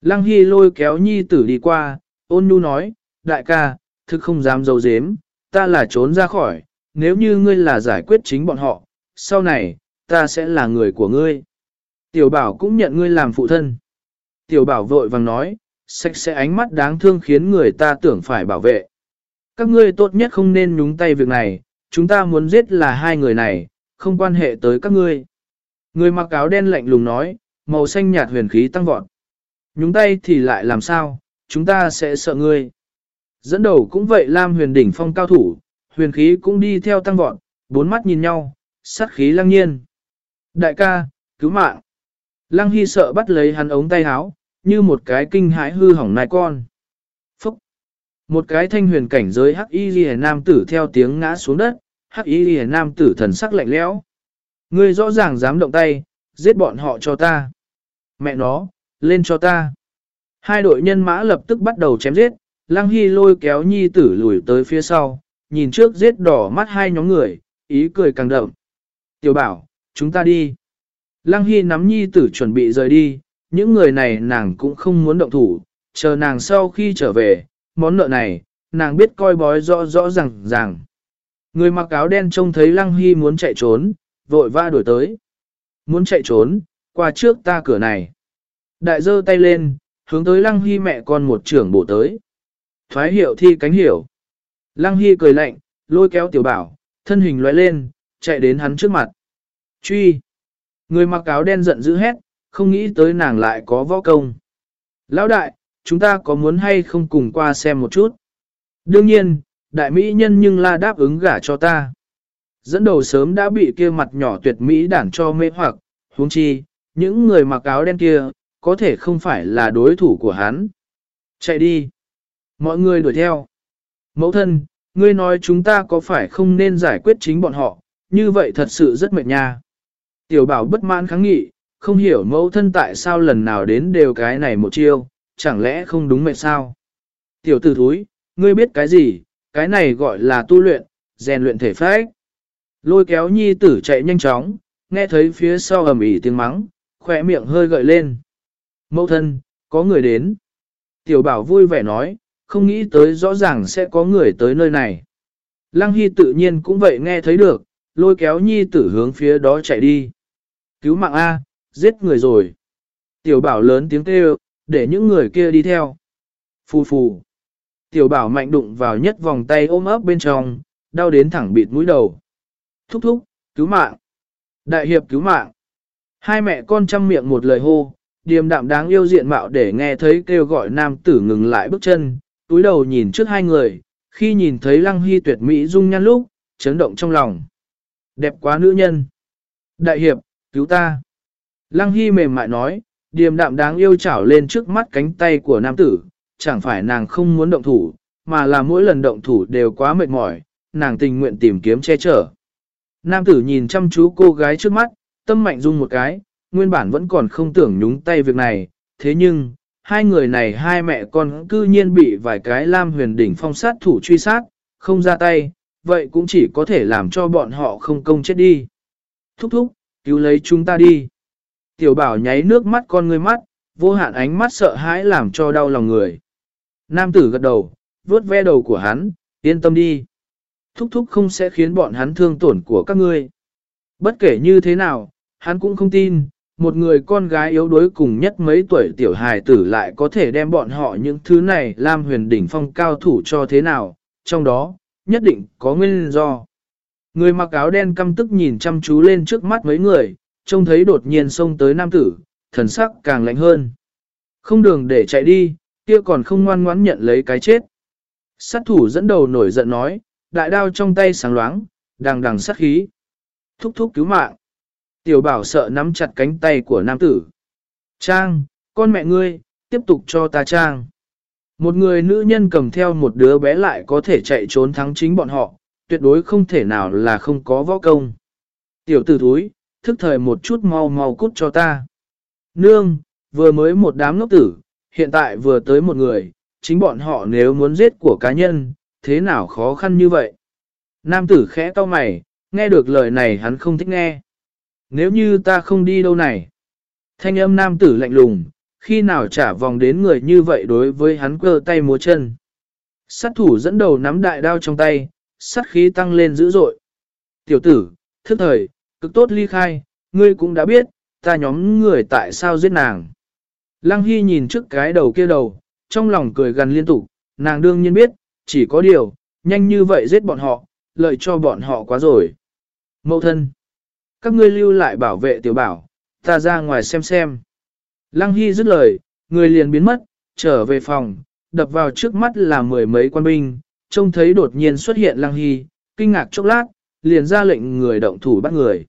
Lăng Hy lôi kéo nhi tử đi qua, ôn nhu nói, đại ca, thực không dám dấu dếm, ta là trốn ra khỏi, nếu như ngươi là giải quyết chính bọn họ, sau này, ta sẽ là người của ngươi. Tiểu bảo cũng nhận ngươi làm phụ thân. Tiểu bảo vội vàng nói, sạch sẽ ánh mắt đáng thương khiến người ta tưởng phải bảo vệ. Các ngươi tốt nhất không nên nhúng tay việc này, chúng ta muốn giết là hai người này, không quan hệ tới các ngươi. Người mặc áo đen lạnh lùng nói, màu xanh nhạt huyền khí tăng vọt. Nhúng tay thì lại làm sao, chúng ta sẽ sợ ngươi. Dẫn đầu cũng vậy Lam huyền đỉnh phong cao thủ, huyền khí cũng đi theo tăng vọt, bốn mắt nhìn nhau, sát khí lăng nhiên. Đại ca, cứu mạng. Lăng Hy sợ bắt lấy hắn ống tay áo, như một cái kinh hãi hư hỏng nai con. Phúc! Một cái thanh huyền cảnh giới hắc y ghi nam tử theo tiếng ngã xuống đất, hắc y ghi nam tử thần sắc lạnh lẽo. Ngươi rõ ràng dám động tay, giết bọn họ cho ta. Mẹ nó, lên cho ta. Hai đội nhân mã lập tức bắt đầu chém giết, Lăng Hy lôi kéo nhi tử lùi tới phía sau, nhìn trước giết đỏ mắt hai nhóm người, ý cười càng đậm. Tiểu bảo, chúng ta đi. Lăng Hy nắm nhi tử chuẩn bị rời đi, những người này nàng cũng không muốn động thủ, chờ nàng sau khi trở về, món nợ này, nàng biết coi bói rõ rõ ràng ràng. Người mặc áo đen trông thấy Lăng Hy muốn chạy trốn, vội va đuổi tới. Muốn chạy trốn, qua trước ta cửa này. Đại giơ tay lên, hướng tới Lăng Hy mẹ con một trưởng bổ tới. Thoái hiệu thi cánh hiểu. Lăng Hy cười lạnh, lôi kéo tiểu bảo, thân hình lóe lên, chạy đến hắn trước mặt. Truy! Người mặc áo đen giận dữ hét, không nghĩ tới nàng lại có võ công. Lão đại, chúng ta có muốn hay không cùng qua xem một chút? Đương nhiên, đại mỹ nhân nhưng la đáp ứng gả cho ta. Dẫn đầu sớm đã bị kia mặt nhỏ tuyệt mỹ đản cho mê hoặc, huống chi, những người mặc áo đen kia, có thể không phải là đối thủ của hắn. Chạy đi. Mọi người đuổi theo. Mẫu thân, ngươi nói chúng ta có phải không nên giải quyết chính bọn họ, như vậy thật sự rất mệt nha. Tiểu bảo bất mãn kháng nghị, không hiểu mẫu thân tại sao lần nào đến đều cái này một chiêu, chẳng lẽ không đúng mệt sao? Tiểu tử thúi, ngươi biết cái gì, cái này gọi là tu luyện, rèn luyện thể phách. Lôi kéo nhi tử chạy nhanh chóng, nghe thấy phía sau ầm ĩ tiếng mắng, khỏe miệng hơi gợi lên. Mẫu thân, có người đến. Tiểu bảo vui vẻ nói, không nghĩ tới rõ ràng sẽ có người tới nơi này. Lăng Hy tự nhiên cũng vậy nghe thấy được, lôi kéo nhi tử hướng phía đó chạy đi. Cứu mạng A, giết người rồi. Tiểu bảo lớn tiếng kêu, để những người kia đi theo. Phù phù. Tiểu bảo mạnh đụng vào nhất vòng tay ôm ấp bên trong, đau đến thẳng bịt mũi đầu. Thúc thúc, cứu mạng. Đại hiệp cứu mạng. Hai mẹ con chăm miệng một lời hô, điềm đạm đáng yêu diện mạo để nghe thấy kêu gọi nam tử ngừng lại bước chân, túi đầu nhìn trước hai người, khi nhìn thấy lăng hy tuyệt mỹ dung nhan lúc, chấn động trong lòng. Đẹp quá nữ nhân. Đại hiệp, cứu ta. Lăng hy mềm mại nói, điềm đạm đáng yêu chảo lên trước mắt cánh tay của nam tử, chẳng phải nàng không muốn động thủ, mà là mỗi lần động thủ đều quá mệt mỏi, nàng tình nguyện tìm kiếm che chở. Nam tử nhìn chăm chú cô gái trước mắt, tâm mạnh rung một cái, nguyên bản vẫn còn không tưởng nhúng tay việc này, thế nhưng, hai người này hai mẹ con cư nhiên bị vài cái lam huyền đỉnh phong sát thủ truy sát, không ra tay, vậy cũng chỉ có thể làm cho bọn họ không công chết đi. Thúc thúc, cứu lấy chúng ta đi. Tiểu bảo nháy nước mắt con người mắt, vô hạn ánh mắt sợ hãi làm cho đau lòng người. Nam tử gật đầu, vuốt ve đầu của hắn, yên tâm đi. Thúc thúc không sẽ khiến bọn hắn thương tổn của các ngươi. Bất kể như thế nào, hắn cũng không tin, một người con gái yếu đuối cùng nhất mấy tuổi tiểu hài tử lại có thể đem bọn họ những thứ này làm huyền đỉnh phong cao thủ cho thế nào, trong đó, nhất định có nguyên do. Người mặc áo đen căm tức nhìn chăm chú lên trước mắt mấy người, trông thấy đột nhiên xông tới nam tử, thần sắc càng lạnh hơn. Không đường để chạy đi, kia còn không ngoan ngoãn nhận lấy cái chết. Sát thủ dẫn đầu nổi giận nói, đại đao trong tay sáng loáng, đằng đằng sát khí. Thúc thúc cứu mạng. Tiểu bảo sợ nắm chặt cánh tay của nam tử. Trang, con mẹ ngươi, tiếp tục cho ta trang. Một người nữ nhân cầm theo một đứa bé lại có thể chạy trốn thắng chính bọn họ, tuyệt đối không thể nào là không có võ công. Tiểu tử thúi, thức thời một chút mau mau cút cho ta. Nương, vừa mới một đám ngốc tử, hiện tại vừa tới một người, chính bọn họ nếu muốn giết của cá nhân, thế nào khó khăn như vậy? Nam tử khẽ to mày, nghe được lời này hắn không thích nghe. Nếu như ta không đi đâu này? Thanh âm nam tử lạnh lùng, khi nào trả vòng đến người như vậy đối với hắn cơ tay múa chân. Sát thủ dẫn đầu nắm đại đao trong tay, sát khí tăng lên dữ dội. Tiểu tử, thức thời, cực tốt ly khai, ngươi cũng đã biết, ta nhóm người tại sao giết nàng. Lăng Hy nhìn trước cái đầu kia đầu, trong lòng cười gần liên tục, nàng đương nhiên biết, chỉ có điều, nhanh như vậy giết bọn họ, lợi cho bọn họ quá rồi. Mậu thân, các ngươi lưu lại bảo vệ tiểu bảo, ta ra ngoài xem xem. Lăng Hy dứt lời, người liền biến mất, trở về phòng, đập vào trước mắt là mười mấy quan binh, trông thấy đột nhiên xuất hiện Lăng Hy, kinh ngạc chốc lát, liền ra lệnh người động thủ bắt người.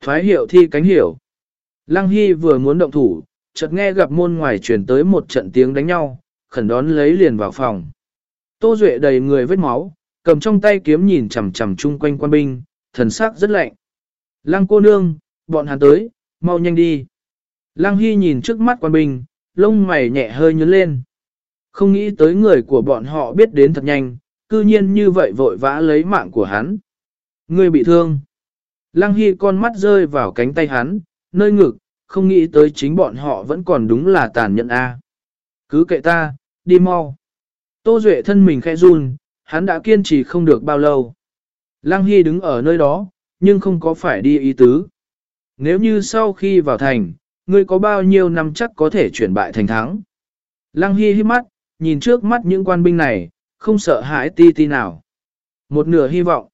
Thoái hiệu thi cánh hiểu. Lăng Hy vừa muốn động thủ, chợt nghe gặp môn ngoài truyền tới một trận tiếng đánh nhau, khẩn đón lấy liền vào phòng. Tô Duệ đầy người vết máu, cầm trong tay kiếm nhìn chằm chằm chung quanh quan binh, thần sắc rất lạnh. Lăng cô nương, bọn hắn tới, mau nhanh đi. Lăng Hy nhìn trước mắt quan bình, lông mày nhẹ hơi nhướng lên. Không nghĩ tới người của bọn họ biết đến thật nhanh, cư nhiên như vậy vội vã lấy mạng của hắn. Người bị thương. Lăng Hy con mắt rơi vào cánh tay hắn, nơi ngực, không nghĩ tới chính bọn họ vẫn còn đúng là tàn nhẫn A. Cứ kệ ta, đi mau. Tô Duệ thân mình khẽ run, hắn đã kiên trì không được bao lâu. Lăng Hy đứng ở nơi đó, nhưng không có phải đi ý tứ. Nếu như sau khi vào thành, ngươi có bao nhiêu năm chắc có thể chuyển bại thành thắng. Lăng Hy hít mắt, nhìn trước mắt những quan binh này, không sợ hãi ti ti nào. Một nửa hy vọng.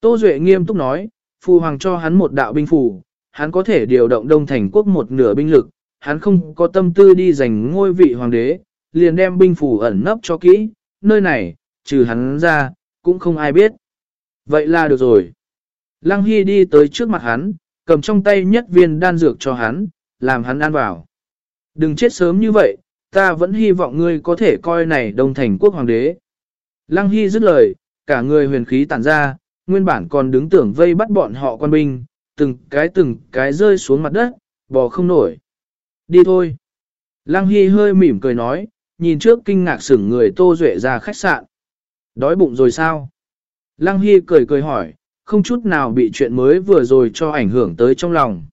Tô Duệ nghiêm túc nói, Phu Hoàng cho hắn một đạo binh phủ, hắn có thể điều động đông thành quốc một nửa binh lực, hắn không có tâm tư đi giành ngôi vị hoàng đế, liền đem binh phủ ẩn nấp cho kỹ, nơi này, trừ hắn ra, cũng không ai biết. Vậy là được rồi. Lăng Hy đi tới trước mặt hắn, cầm trong tay nhất viên đan dược cho hắn, làm hắn ăn vào. Đừng chết sớm như vậy, ta vẫn hy vọng ngươi có thể coi này đông thành quốc hoàng đế. Lăng Hy dứt lời, cả người huyền khí tản ra, nguyên bản còn đứng tưởng vây bắt bọn họ quan binh, từng cái từng cái rơi xuống mặt đất, bò không nổi. Đi thôi. Lăng Hy hơi mỉm cười nói, nhìn trước kinh ngạc sửng người Tô Duệ ra khách sạn. Đói bụng rồi sao? Lăng Hy cười cười hỏi, không chút nào bị chuyện mới vừa rồi cho ảnh hưởng tới trong lòng.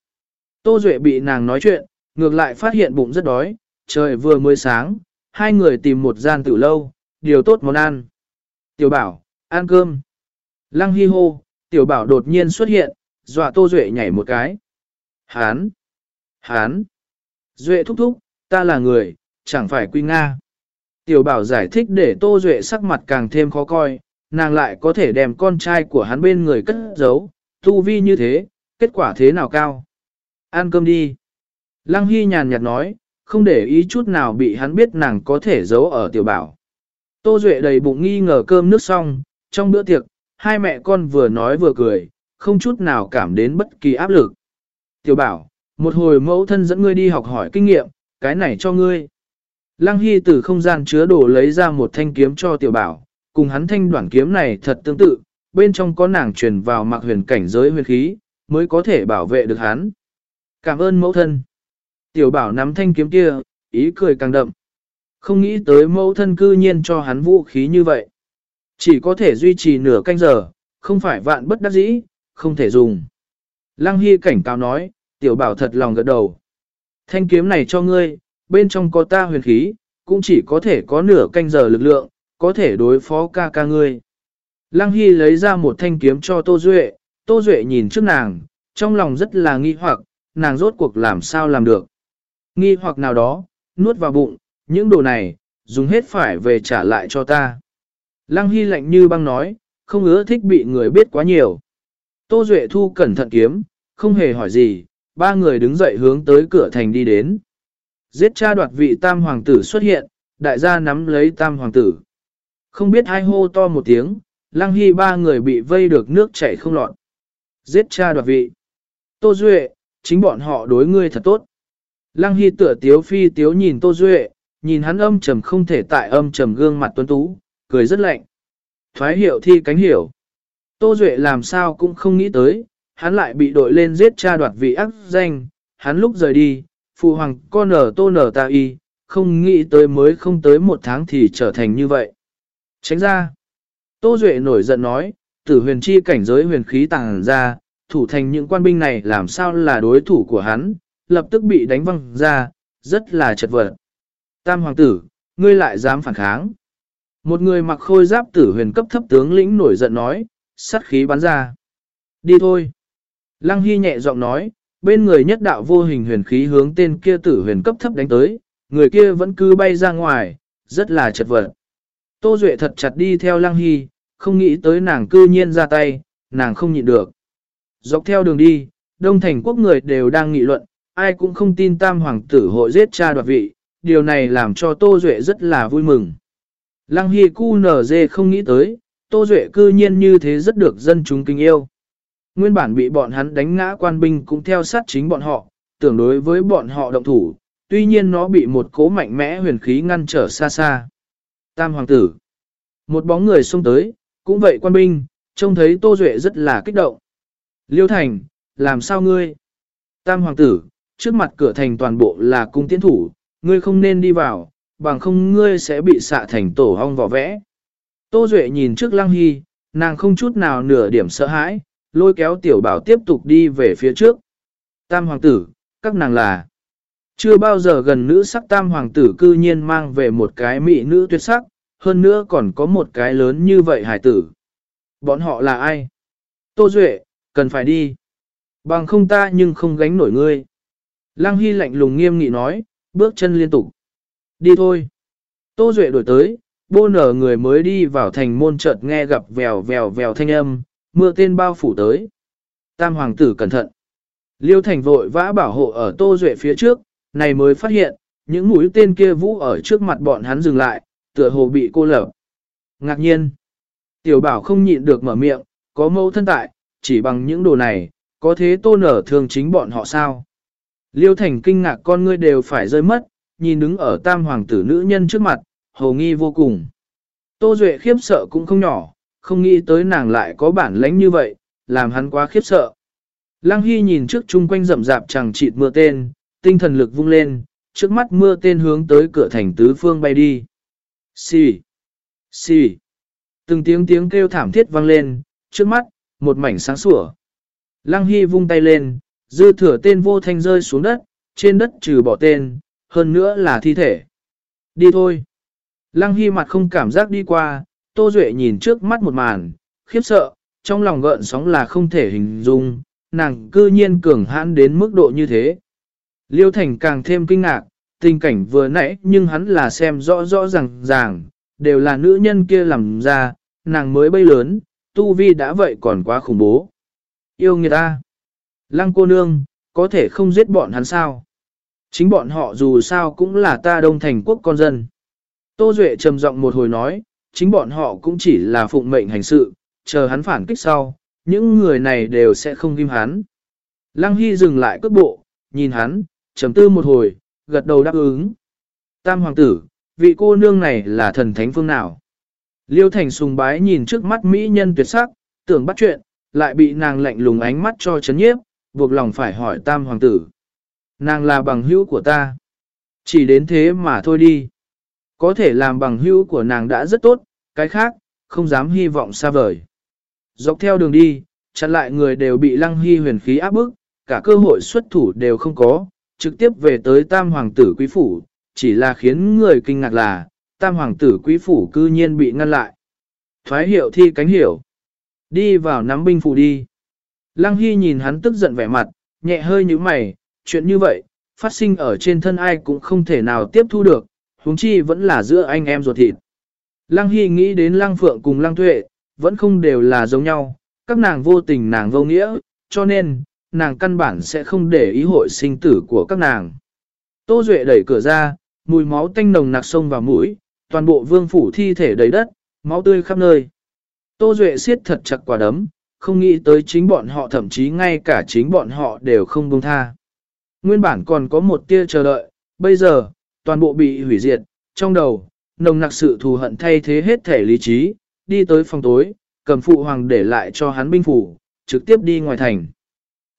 Tô Duệ bị nàng nói chuyện, ngược lại phát hiện bụng rất đói, trời vừa mới sáng, hai người tìm một gian tử lâu, điều tốt món ăn. Tiểu bảo, ăn cơm. Lăng Hi hô, tiểu bảo đột nhiên xuất hiện, dọa Tô Duệ nhảy một cái. Hán! Hán! Duệ thúc thúc, ta là người, chẳng phải quy Nga. Tiểu bảo giải thích để Tô Duệ sắc mặt càng thêm khó coi, nàng lại có thể đem con trai của hắn bên người cất giấu, tu vi như thế, kết quả thế nào cao. Ăn cơm đi. Lăng Hy nhàn nhạt nói, không để ý chút nào bị hắn biết nàng có thể giấu ở tiểu bảo. Tô Duệ đầy bụng nghi ngờ cơm nước xong, trong bữa tiệc, hai mẹ con vừa nói vừa cười, không chút nào cảm đến bất kỳ áp lực. Tiểu bảo, một hồi mẫu thân dẫn ngươi đi học hỏi kinh nghiệm, cái này cho ngươi. Lăng Hy từ không gian chứa đồ lấy ra một thanh kiếm cho tiểu bảo, cùng hắn thanh đoạn kiếm này thật tương tự, bên trong có nàng truyền vào mặc huyền cảnh giới huyền khí, mới có thể bảo vệ được hắn. Cảm ơn mẫu thân. Tiểu bảo nắm thanh kiếm kia, ý cười càng đậm. Không nghĩ tới mẫu thân cư nhiên cho hắn vũ khí như vậy. Chỉ có thể duy trì nửa canh giờ, không phải vạn bất đắc dĩ, không thể dùng. Lăng Hy cảnh cáo nói, tiểu bảo thật lòng gật đầu. Thanh kiếm này cho ngươi, bên trong có ta huyền khí, cũng chỉ có thể có nửa canh giờ lực lượng, có thể đối phó ca ca ngươi. Lăng Hy lấy ra một thanh kiếm cho Tô Duệ, Tô Duệ nhìn trước nàng, trong lòng rất là nghi hoặc, nàng rốt cuộc làm sao làm được. Nghi hoặc nào đó, nuốt vào bụng, những đồ này, dùng hết phải về trả lại cho ta. Lăng Hy lạnh như băng nói, không ứa thích bị người biết quá nhiều. Tô Duệ thu cẩn thận kiếm, không hề hỏi gì, ba người đứng dậy hướng tới cửa thành đi đến. Giết cha đoạt vị tam hoàng tử xuất hiện, đại gia nắm lấy tam hoàng tử. Không biết hai hô to một tiếng, Lăng Hy ba người bị vây được nước chảy không lọt. Giết cha đoạt vị. Tô Duệ, chính bọn họ đối ngươi thật tốt. Lăng Hy tựa tiếu phi tiếu nhìn Tô Duệ, nhìn hắn âm trầm không thể tại âm trầm gương mặt tuấn tú, cười rất lạnh. Thoái hiệu thi cánh hiểu. Tô Duệ làm sao cũng không nghĩ tới, hắn lại bị đội lên giết cha đoạt vị ác danh, hắn lúc rời đi, phụ hoàng con nở tô nở ta y, không nghĩ tới mới không tới một tháng thì trở thành như vậy. Tránh ra. Tô Duệ nổi giận nói, tử huyền chi cảnh giới huyền khí tàng ra, thủ thành những quan binh này làm sao là đối thủ của hắn, lập tức bị đánh văng ra, rất là chật vật. Tam hoàng tử, ngươi lại dám phản kháng. Một người mặc khôi giáp tử huyền cấp thấp tướng lĩnh nổi giận nói, sắt khí bắn ra. Đi thôi. Lăng Hy nhẹ giọng nói, bên người nhất đạo vô hình huyền khí hướng tên kia tử huyền cấp thấp đánh tới, người kia vẫn cứ bay ra ngoài, rất là chật vật. Tô Duệ thật chặt đi theo Lăng Hy, không nghĩ tới nàng cư nhiên ra tay, nàng không nhịn được. Dọc theo đường đi, Đông Thành quốc người đều đang nghị luận, ai cũng không tin tam hoàng tử hội giết cha đoạt vị, điều này làm cho Tô Duệ rất là vui mừng. Lăng Hy cu nở dê không nghĩ tới, Tô Duệ cư nhiên như thế rất được dân chúng kinh yêu. Nguyên bản bị bọn hắn đánh ngã quan binh cũng theo sát chính bọn họ, tưởng đối với bọn họ động thủ, tuy nhiên nó bị một cố mạnh mẽ huyền khí ngăn trở xa xa. Tam hoàng tử. Một bóng người xông tới, cũng vậy quan binh, trông thấy Tô Duệ rất là kích động. Liêu Thành, làm sao ngươi? Tam hoàng tử, trước mặt cửa thành toàn bộ là cung tiến thủ, ngươi không nên đi vào, bằng không ngươi sẽ bị xạ thành tổ hong vỏ vẽ. Tô Duệ nhìn trước Lăng Hy, nàng không chút nào nửa điểm sợ hãi, lôi kéo tiểu bảo tiếp tục đi về phía trước. Tam hoàng tử, các nàng là chưa bao giờ gần nữ sắc tam hoàng tử cư nhiên mang về một cái mỹ nữ tuyệt sắc, hơn nữa còn có một cái lớn như vậy hải tử. Bọn họ là ai? Tô Duệ, cần phải đi. Bằng không ta nhưng không gánh nổi ngươi. Lăng Hy lạnh lùng nghiêm nghị nói, bước chân liên tục. Đi thôi. Tô Duệ đổi tới, bô nở người mới đi vào thành môn chợt nghe gặp vèo vèo vèo thanh âm, mưa tên bao phủ tới. Tam hoàng tử cẩn thận. Liêu thành vội vã bảo hộ ở Tô Duệ phía trước, này mới phát hiện, những mũi tên kia vũ ở trước mặt bọn hắn dừng lại, tựa hồ bị cô lập. Ngạc nhiên, tiểu bảo không nhịn được mở miệng, có mâu thân tại, chỉ bằng những đồ này, có thế tô nở thường chính bọn họ sao? Liêu thành kinh ngạc con ngươi đều phải rơi mất, nhìn đứng ở tam hoàng tử nữ nhân trước mặt, hồ nghi vô cùng. Tô Duệ khiếp sợ cũng không nhỏ, không nghĩ tới nàng lại có bản lãnh như vậy, làm hắn quá khiếp sợ. Lăng Hy nhìn trước chung quanh rậm rạp chẳng chịt mưa tên, tinh thần lực vung lên, trước mắt mưa tên hướng tới cửa thành tứ phương bay đi. Xì! Xì! Từng tiếng tiếng kêu thảm thiết vang lên, trước mắt, một mảnh sáng sủa. Lăng Hy vung tay lên, dư thừa tên vô thanh rơi xuống đất, trên đất trừ bỏ tên, hơn nữa là thi thể. Đi thôi. Lăng Hy mặt không cảm giác đi qua, Tô Duệ nhìn trước mắt một màn, khiếp sợ, trong lòng gợn sóng là không thể hình dung, nàng cư nhiên cường hãn đến mức độ như thế. Liêu Thành càng thêm kinh ngạc, tình cảnh vừa nãy nhưng hắn là xem rõ rõ ràng ràng, đều là nữ nhân kia làm ra, nàng mới bay lớn, tu vi đã vậy còn quá khủng bố. Yêu người ta. Lăng cô nương, có thể không giết bọn hắn sao? Chính bọn họ dù sao cũng là ta đông thành quốc con dân. Tô Duệ trầm giọng một hồi nói, chính bọn họ cũng chỉ là phụng mệnh hành sự, chờ hắn phản kích sau, những người này đều sẽ không ghim hắn. Lăng Hy dừng lại cước bộ, nhìn hắn, trầm tư một hồi, gật đầu đáp ứng. Tam hoàng tử, vị cô nương này là thần thánh phương nào? Liêu Thành sùng bái nhìn trước mắt mỹ nhân tuyệt sắc, tưởng bắt chuyện, lại bị nàng lạnh lùng ánh mắt cho chấn nhiếp, buộc lòng phải hỏi tam hoàng tử. Nàng là bằng hữu của ta. Chỉ đến thế mà thôi đi. Có thể làm bằng hữu của nàng đã rất tốt, cái khác, không dám hy vọng xa vời. Dọc theo đường đi, chặn lại người đều bị lăng hy huyền khí áp bức, cả cơ hội xuất thủ đều không có, trực tiếp về tới tam hoàng tử quý phủ, chỉ là khiến người kinh ngạc là, tam hoàng tử quý phủ cư nhiên bị ngăn lại. Thoái hiệu thi cánh hiểu. Đi vào nắm binh phủ đi. Lăng Hy nhìn hắn tức giận vẻ mặt, nhẹ hơi như mày, chuyện như vậy, phát sinh ở trên thân ai cũng không thể nào tiếp thu được, huống chi vẫn là giữa anh em ruột thịt. Lăng Hy nghĩ đến Lăng Phượng cùng Lăng Tuệ, vẫn không đều là giống nhau, các nàng vô tình nàng vô nghĩa, cho nên, nàng căn bản sẽ không để ý hội sinh tử của các nàng. Tô Duệ đẩy cửa ra, mùi máu tanh nồng nặc sông vào mũi, toàn bộ vương phủ thi thể đầy đất, máu tươi khắp nơi. Tô Duệ siết thật chặt quả đấm, không nghĩ tới chính bọn họ thậm chí ngay cả chính bọn họ đều không buông tha. Nguyên bản còn có một tia chờ đợi, bây giờ, toàn bộ bị hủy diệt, trong đầu, nồng nặc sự thù hận thay thế hết thể lý trí, đi tới phòng tối, cầm phụ hoàng để lại cho hắn binh phủ, trực tiếp đi ngoài thành.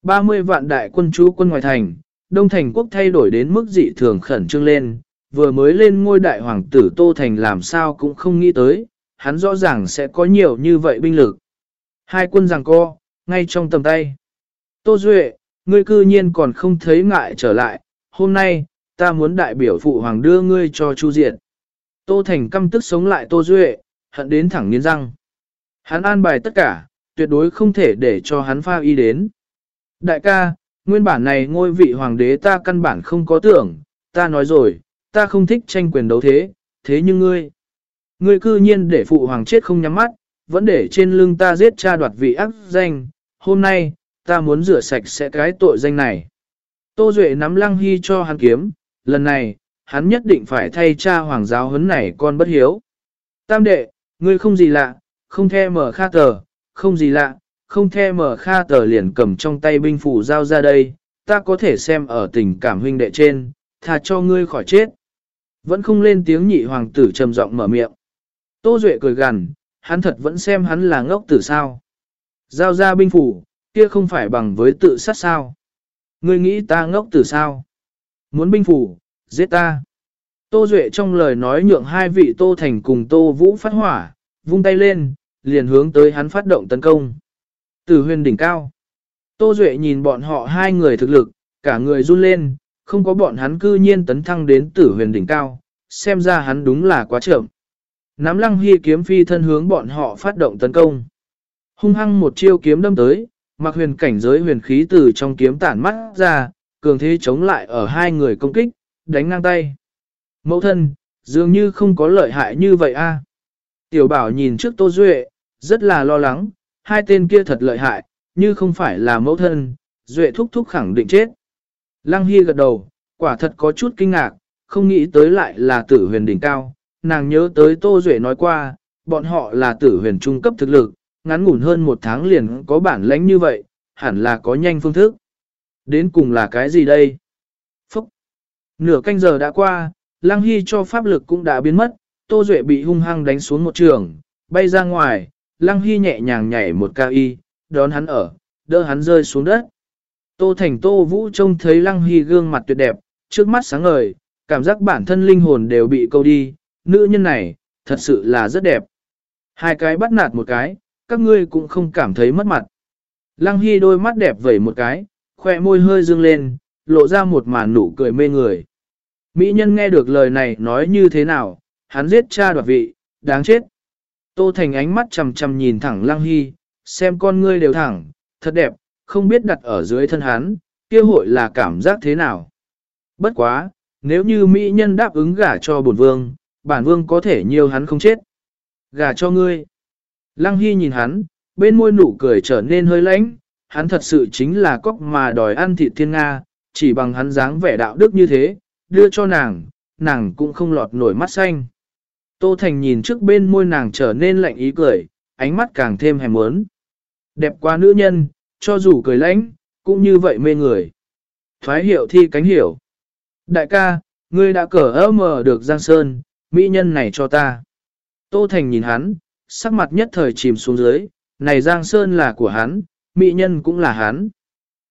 30 vạn đại quân chú quân ngoài thành, Đông Thành quốc thay đổi đến mức dị thường khẩn trương lên, vừa mới lên ngôi đại hoàng tử Tô Thành làm sao cũng không nghĩ tới, hắn rõ ràng sẽ có nhiều như vậy binh lực. Hai quân giằng co, ngay trong tầm tay. Tô Duệ, ngươi cư nhiên còn không thấy ngại trở lại, hôm nay, ta muốn đại biểu phụ hoàng đưa ngươi cho Chu Diệt. Tô Thành căm tức sống lại Tô Duệ, hận đến thẳng nghiến răng. Hắn an bài tất cả, tuyệt đối không thể để cho hắn pha y đến. Đại ca, nguyên bản này ngôi vị hoàng đế ta căn bản không có tưởng, ta nói rồi, ta không thích tranh quyền đấu thế, thế nhưng ngươi, ngươi cư nhiên để phụ hoàng chết không nhắm mắt, vẫn để trên lưng ta giết cha đoạt vị ác danh, hôm nay, ta muốn rửa sạch sẽ cái tội danh này. Tô Duệ nắm lăng hy cho hắn kiếm, lần này, hắn nhất định phải thay cha hoàng giáo huấn này con bất hiếu. Tam đệ, ngươi không gì lạ, không the mở kha tờ, không gì lạ, không the mở kha tờ liền cầm trong tay binh phủ giao ra đây, ta có thể xem ở tình cảm huynh đệ trên, thà cho ngươi khỏi chết. Vẫn không lên tiếng nhị hoàng tử trầm giọng mở miệng. Tô Duệ cười gằn, hắn thật vẫn xem hắn là ngốc tử sao. Giao ra binh phủ, kia không phải bằng với tự sát sao. Ngươi nghĩ ta ngốc tử sao? Muốn binh phủ, giết ta. Tô Duệ trong lời nói nhượng hai vị Tô Thành cùng Tô Vũ phát hỏa, vung tay lên, liền hướng tới hắn phát động tấn công. Từ huyền đỉnh cao. Tô Duệ nhìn bọn họ hai người thực lực, cả người run lên, Không có bọn hắn cư nhiên tấn thăng đến tử huyền đỉnh cao, xem ra hắn đúng là quá chậm. Nắm lăng hy kiếm phi thân hướng bọn họ phát động tấn công. Hung hăng một chiêu kiếm đâm tới, mặc huyền cảnh giới huyền khí từ trong kiếm tản mắt ra, cường thế chống lại ở hai người công kích, đánh ngang tay. Mẫu thân, dường như không có lợi hại như vậy a. Tiểu bảo nhìn trước Tô Duệ, rất là lo lắng, hai tên kia thật lợi hại, như không phải là mẫu thân, Duệ thúc thúc khẳng định chết. Lăng Hy gật đầu, quả thật có chút kinh ngạc, không nghĩ tới lại là tử huyền đỉnh cao. Nàng nhớ tới Tô Duệ nói qua, bọn họ là tử huyền trung cấp thực lực, ngắn ngủn hơn một tháng liền có bản lãnh như vậy, hẳn là có nhanh phương thức. Đến cùng là cái gì đây? Phúc! Nửa canh giờ đã qua, Lăng Hy cho pháp lực cũng đã biến mất, Tô Duệ bị hung hăng đánh xuống một trường, bay ra ngoài, Lăng Hy nhẹ nhàng nhảy một cao y, đón hắn ở, đỡ hắn rơi xuống đất. Tô Thành Tô Vũ trông thấy Lăng Hy gương mặt tuyệt đẹp, trước mắt sáng ngời, cảm giác bản thân linh hồn đều bị câu đi, nữ nhân này, thật sự là rất đẹp. Hai cái bắt nạt một cái, các ngươi cũng không cảm thấy mất mặt. Lăng Hy đôi mắt đẹp vẩy một cái, khoe môi hơi dương lên, lộ ra một màn nụ cười mê người. Mỹ nhân nghe được lời này nói như thế nào, hắn giết cha đoạt vị, đáng chết. Tô Thành ánh mắt chầm chầm nhìn thẳng Lăng Hy, xem con ngươi đều thẳng, thật đẹp, không biết đặt ở dưới thân hắn, kia hội là cảm giác thế nào. Bất quá, nếu như Mỹ nhân đáp ứng gả cho bổn vương, bản vương có thể nhiều hắn không chết. Gả cho ngươi. Lăng Hy nhìn hắn, bên môi nụ cười trở nên hơi lãnh, hắn thật sự chính là cóc mà đòi ăn thịt thiên Nga, chỉ bằng hắn dáng vẻ đạo đức như thế, đưa cho nàng, nàng cũng không lọt nổi mắt xanh. Tô Thành nhìn trước bên môi nàng trở nên lạnh ý cười, ánh mắt càng thêm hèm muốn. Đẹp quá nữ nhân, cho dù cười lãnh, cũng như vậy mê người. Thoái hiệu thi cánh hiểu. Đại ca, ngươi đã cờ ơ mờ được Giang Sơn, mỹ nhân này cho ta. Tô Thành nhìn hắn, sắc mặt nhất thời chìm xuống dưới, này Giang Sơn là của hắn, mỹ nhân cũng là hắn.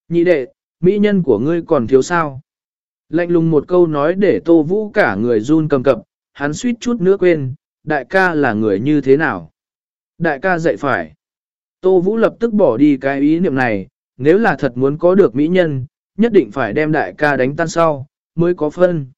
Nhị đệ, mỹ nhân của ngươi còn thiếu sao? Lạnh lùng một câu nói để Tô Vũ cả người run cầm cập, hắn suýt chút nữa quên, đại ca là người như thế nào? Đại ca dạy phải. Tô Vũ lập tức bỏ đi cái ý niệm này, nếu là thật muốn có được mỹ nhân, nhất định phải đem đại ca đánh tan sau, mới có phân.